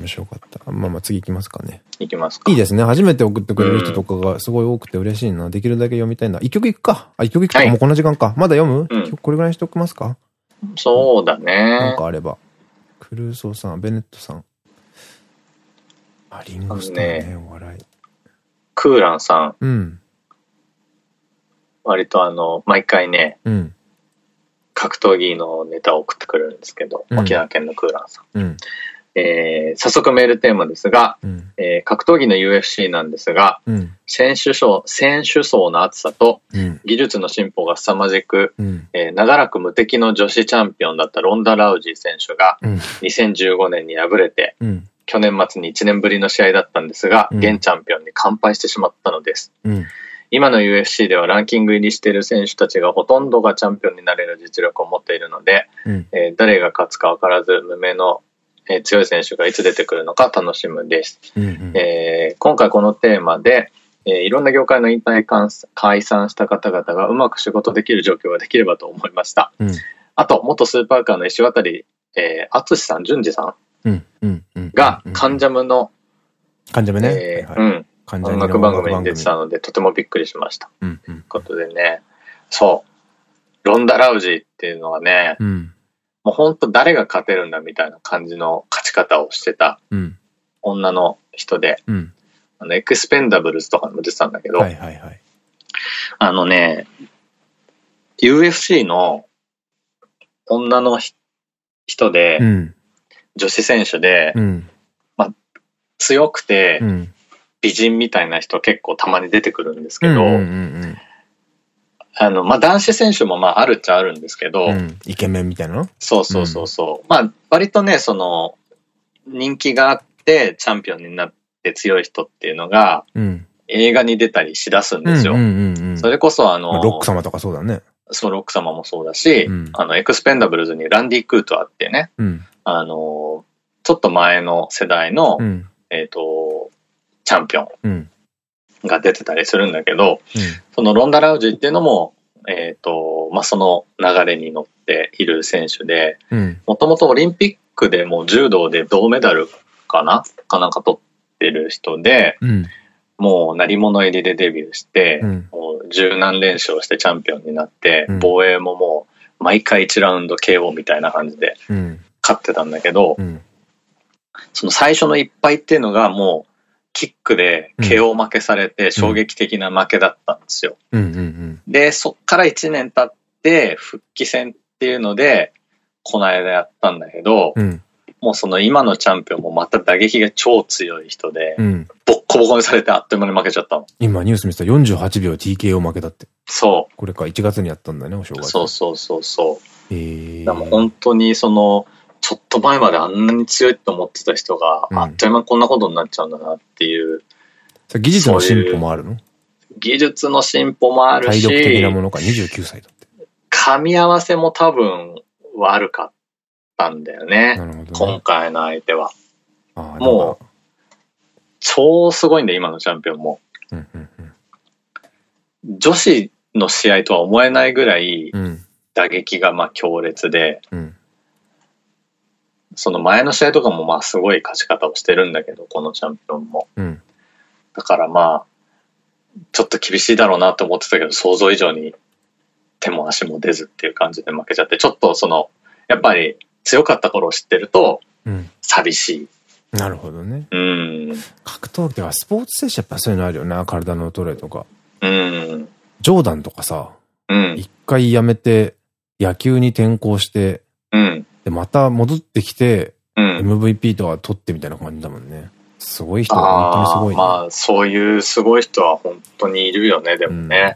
面白かった。まあまあ次行きますかね。行きますか。いいですね。初めて送ってくれる人とかがすごい多くて嬉しいな。できるだけ読みたいな。一曲行くか。あ、一曲行くか。はい、もうこんな時間か。まだ読む、うん、これぐらいにしておきますか？そうだね。なんかあれば。クルーソーさん、ベネットさん。あ、リンゴスターね、お笑い。クーランさん。うん。割とあの、毎回ね、うん、格闘技のネタを送ってくれるんですけど、うん、沖縄県のクーランさん。うん、えー、早速メールテーマですが、うん、えー、格闘技の UFC なんですが、うん、選手層選手層の厚さと技術の進歩が凄まじく、うん、えー、長らく無敵の女子チャンピオンだったロンダ・ラウジー選手が、2015年に敗れて、去年末に1年ぶりの試合だったんですが、現チャンピオンに完敗してしまったのです。今の UFC ではランキング入りしている選手たちがほとんどがチャンピオンになれる実力を持っているので、うん、えー、誰が勝つか分からず無名のえー、強い選手がいつ出てくるのか楽しむです。うんうん、えー、今回このテーマで、えー、いろんな業界の引退解散した方々がうまく仕事できる状況ができればと思いました。うん、あと、元スーパーカーの石渡、えー、淳さん、淳二さんが、カンジャムの、カンジャムね。えー、うん。音楽番組に出てたので、とてもびっくりしました。ということでね、そう。ロンダ・ラウジーっていうのはね、うん。もう本当誰が勝てるんだみたいな感じの勝ち方をしてた女の人で、うん、あの、エクスペンダブルズとかも出てたんだけど、あのね、UFC の女の人で、うん、女子選手で、うん、まあ、強くて、美人みたいな人結構たまに出てくるんですけど、あの、まあ、男子選手もまあ、あるっちゃあるんですけど、うん、イケメンみたいなそうそうそうそう。うん、まあ、割とね、その、人気があって、チャンピオンになって強い人っていうのが、うん、映画に出たりしだすんですよ。それこそあの、ロック様とかそうだね。そう、ロック様もそうだし、あの、エクスペンダブルズにランディ・クートあってね、あの、ちょっと前の世代の、えっと、チャンピオンが出てたりするんだけど、うん、そのロンダ・ラウジっていうのも、えっ、ー、と、まあ、その流れに乗っている選手で、もともとオリンピックでも柔道で銅メダルかな？かなんか取ってる人で、うん、もう鳴り物入りでデビューして、うん、もう十何連勝してチャンピオンになって、防衛ももう毎回1ラウンド KO みたいな感じで勝ってたんだけど、その最初の一敗っていうのがもうキックで KO 負けされて衝撃的な負けだったんですよ。で、そっから1年経って復帰戦っていうので、この間やったんだけど、うん、もうその今のチャンピオンもまた打撃が超強い人で、うん、ボッコボコにされてあっという間に負けちゃったの。今ニュース見てた48秒 TKO 負けたって。そう。これか1月にやったんだね、お正月。そうそうそうそう。へえ。でも本当にその、ちょっと前まであんなに強いと思ってた人が、あっという間こんなことになっちゃうんだなっていう。技術の進歩もあるの？技術の進歩もあるし。体力的なものか、29歳だって。噛み合わせも多分悪かったんだよね。ね今回の相手は。もう、超すごいんだよ、今のチャンピオンも。女子の試合とは思えないぐらい、打撃がまあ強烈で、うんその前の試合とかもまあすごい勝ち方をしてるんだけど、このチャンピオンも。うん、だからまあ、ちょっと厳しいだろうなって思ってたけど、想像以上に手も足も出ずっていう感じで負けちゃって、ちょっとその、やっぱり強かった頃を知ってると、寂しい。うん、なるほどね。うん。格闘技はスポーツ選手やっぱそういうのあるよな、体の衰えとか。うん。ジョーダンとかさ、うん。一回辞めて、野球に転向して、うん。で、また戻ってきて、うん、MVP とか取ってみたいな感じだもんね。すごい人は本当にすごい、ね、まあ、そういうすごい人は本当にいるよね、でもね。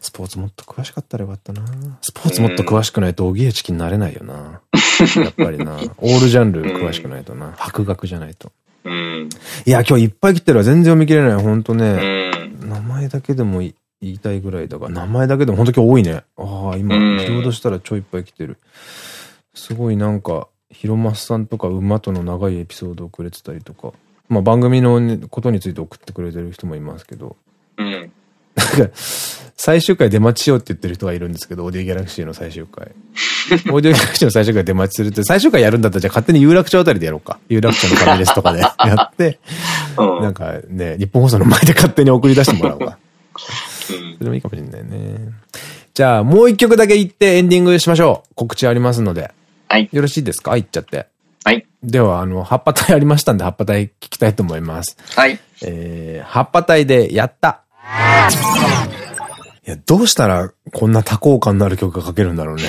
スポーツもっと詳しかったらよかったな。スポーツもっと詳しくないと、おぎえチキになれないよな。やっぱりな。オールジャンル詳しくないとな。博学じゃないと。うん、いや、今日いっぱい来てるわ。全然読み切れない。ほんとね。名前だけでも言いたいぐらいだから、名前だけでもほんと今日多いね。ああ、今、リロードしたら超いっぱい来てる。すごいなんか、広松さんとか馬との長いエピソードをくれてたりとか。まあ番組のことについて送ってくれてる人もいますけど。うん。なんか、最終回出待ちしようって言ってる人がいるんですけど、オーディオギャラクシーの最終回。オーディオギャラクシーの最終回出待ちするって、最終回やるんだったらじゃあ勝手に有楽町あたりでやろうか。有楽町のファミレスとかで やって、うん、なんかね、日本放送の前で勝手に送り出してもらおうか。それもいいかもしれないね。じゃあ、もう一曲だけ言ってエンディングしましょう。告知ありますので。はい。よろしいですか？言っちゃって。はい。では、あの、葉っぱ隊ありましたんで、葉っぱ隊聞きたいと思います。はい。えー、葉っぱ隊でやった。いや、どうしたらこんな多幸感のある曲が書けるんだろうね。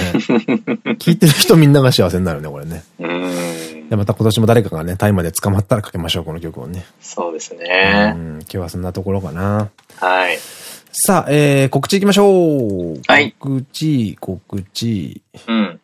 聞いてる人みんなが幸せになるね、これね。うん。で、また今年も誰かがね、タイまで捕まったらかけましょう、この曲をね。そうですね。うん、今日はそんなところかな。はい。さあ、えー、告知いきましょう。はい。告知、告知。うん。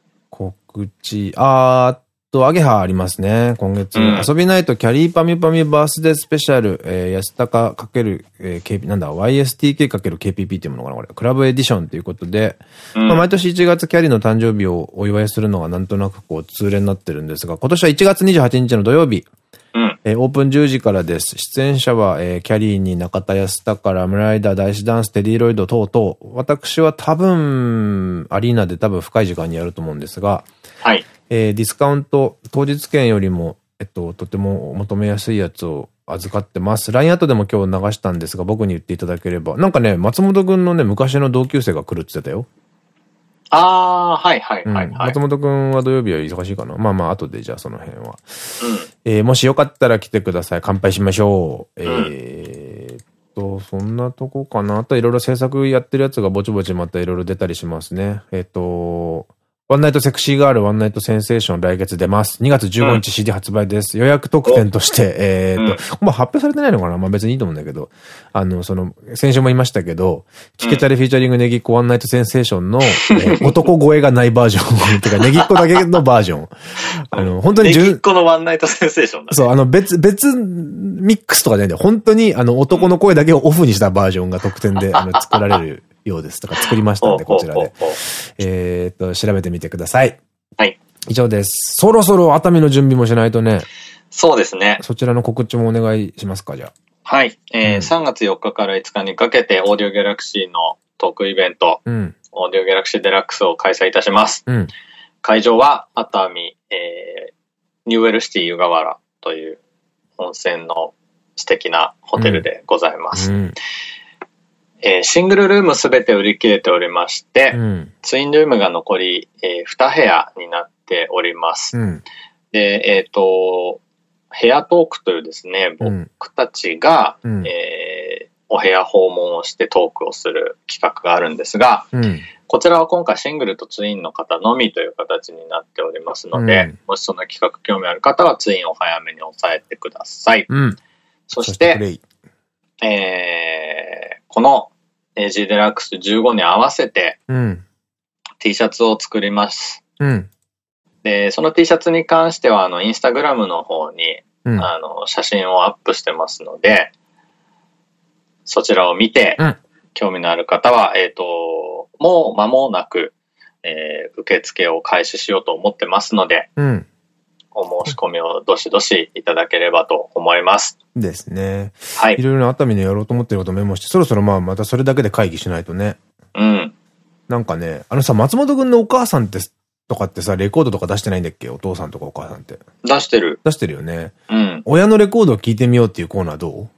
告知、あーと、アゲハありますね。今月。うん、遊びないとキャリーパミュパミュバースデースペシャル、えー、安高かける、えー、KP、なんだ、YSTK かける KPP っていうものかなこれ。クラブエディションということで、うん、まあ毎年1月キャリーの誕生日をお祝いするのがなんとなくこう通例になってるんですが、今年は1月28日の土曜日、うん、えー、オープン10時からです。出演者は、えー、キャリーに中田康隆、ラムライダー、大師ダンス、テディロイド等々、私は多分、アリーナで多分深い時間にやると思うんですが、はい。えー、ディスカウント、当日券よりも、えっと、とても求めやすいやつを預かってます。LINE 後でも今日流したんですが、僕に言っていただければ。なんかね、松本くんのね、昔の同級生が来るって言ってたよ。ああ、はいはいはい、はいうん、松本くんは土曜日は忙しいかな？まあまあ、後でじゃあその辺は。うん、えー、もしよかったら来てください。乾杯しましょう。うん、えーと、そんなとこかな？あといろいろ制作やってるやつがぼちぼちまたいろいろ出たりしますね。えっ、ー、と、ワンナイトセクシーガール、ワンナイトセンセーション来月出ます。2月15日 CD 発売です。予約特典として、えっと、まあ発表されてないのかな？まあ別にいいと思うんだけど、あの、その、先週も言いましたけど、聞けたりフィーチャリングネギっ子ワンナイトセンセーションの、男声がないバージョン。てか、ネギっ子だけのバージョン。あの、本当にネギっ子のワンナイトセンセーションだ、そう、あの、別、別ミックスとかじゃないんだよ。本当に、あの、男の声だけをオフにしたバージョンが特典で、あの、作られるようです。とか作りましたんで、こちらで。えっと、調べてみてください。はい。以上です。そろそろ熱海の準備もしないとね。そうですね。そちらの告知もお願いしますか、じゃあ。はい。えー、うん、3月4日から5日にかけて、オーディオギャラクシーのトークイベント、うん、オーディオギャラクシーデラックスを開催いたします。うん、会場は熱海、えー、ニューウェルシティ湯河原という温泉の素敵なホテルでございます。うん、えー、シングルルームすべて売り切れておりまして、うん、ツインルームが残り、えー、2部屋になっております。うん、で、えっ、ー、と、ヘアトークというですね、僕たちが、うん、えー、お部屋訪問をしてトークをする企画があるんですが、うん、こちらは今回シングルとツインの方のみという形になっておりますので、うん、もしその企画興味ある方はツインを早めに押さえてください。そして、えー、この AG デラックス15に合わせて、うん、T シャツを作ります。うん、で、その T シャツに関しては、あの、インスタグラムの方に、うん、あの、写真をアップしてますので、そちらを見て、興味のある方は、えっ、ー、と、もう間もなく、えー、受付を開始しようと思ってますので、うん、お申し込みをどしどしいただければと思います。ですね。はい。いろいろな熱海のやろうと思ってることメモして、そろそろまあまたそれだけで会議しないとね。うん。なんかね、あのさ、松本くんのお母さんってとかってさ、レコードとか出してないんだっけ？お父さんとかお母さんって。出してる。出してるよね。うん。親のレコードを聞いてみようっていうコーナーどう？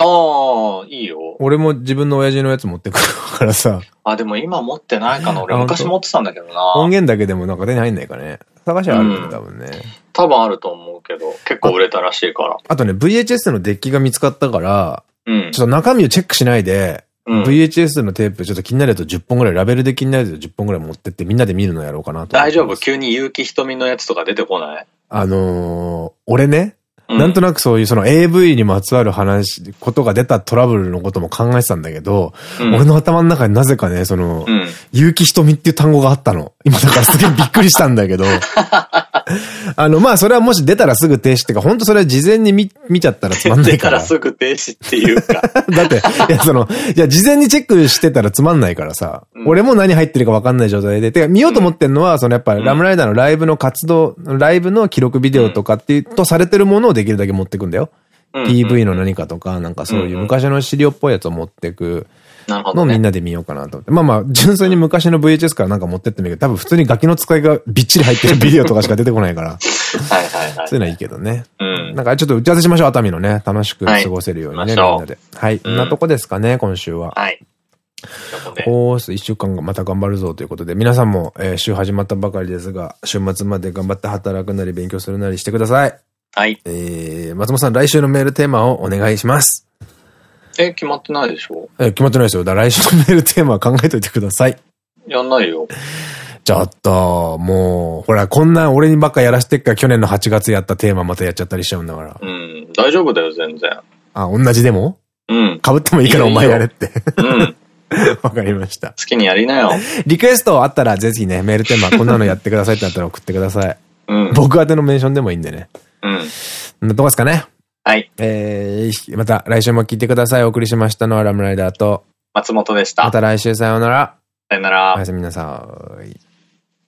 ああ、いいよ。俺も自分の親父のやつ持ってくるからさ。あ、でも今持ってないかな。俺昔持ってたんだけどな。音源だけでもなんか手に入んないかね。探しはあるよね、多分ね。多分あると思うけど、結構売れたらしいから。あとね、VHS のデッキが見つかったから、うん、ちょっと中身をチェックしないで、うん、VHS のテープちょっと気になると10本ぐらい、ラベルで気になると10本ぐらい持ってってみんなで見るのやろうかなと。大丈夫？急に結城瞳のやつとか出てこない？あのー、俺ね、なんとなくそういうその AV にまつわる話、ことが出たトラブルのことも考えてたんだけど、うん、俺の頭の中になぜかね、その、うん、結城瞳っていう単語があったの。今だからすげえびっくりしたんだけど、あの、まあ、それはもし出たらすぐ停止っていうか、本当それは事前に見、見ちゃったらつまんないから。出たらすぐ停止っていうか。だって、いや、その、いや、事前にチェックしてたらつまんないからさ、うん、俺も何入ってるかわかんない状態で、てか見ようと思ってんのは、そのやっぱラムライダーのライブの活動、ライブの記録ビデオとかっていうとされてるものをできるだけ持ってくんだよ。PV の何かとか、なんかそういう昔の資料っぽいやつを持ってく。のをみんなで見ようかなと思って。まあまあ、純粋に昔の VHS からなんか持ってってみるけど、多分普通にガキの使いがびっちり入ってる ビデオとかしか出てこないから。はいはいはい。そういうのはいいけどね。うん。なんかちょっと打ち合わせしましょう、熱海のね。楽しく過ごせるようにね、みんなで。はい。こんなとこですかね、今週は。はい。おーす、一週間がまた頑張るぞということで、皆さんも、えー、週始まったばかりですが、週末まで頑張って働くなり勉強するなりしてください。はい。えー、松本さん、来週のメールテーマをお願いします。え、決まってないでしょ？え、決まってないですよ。だ来週のメールテーマ考えといてください。やんないよ。ちょっと、もう、ほら、こんな俺にばっかやらしてっから去年の8月やったテーマまたやっちゃったりしちゃうんだから。うん、大丈夫だよ、全然。あ、同じでも？うん。被ってもいいからお前やれって。うん。わかりました。好きにやりなよ。リクエストあったらぜひね、メールテーマこんなのやってくださいってなったら送ってください。うん。僕宛てのメンションでもいいんでね。うん。どうですかね？はい。えー、また来週も聞いてください。お送りしましたのはラムライダーと松本でした。また来週さようなら。さよなら。おやすみなさい。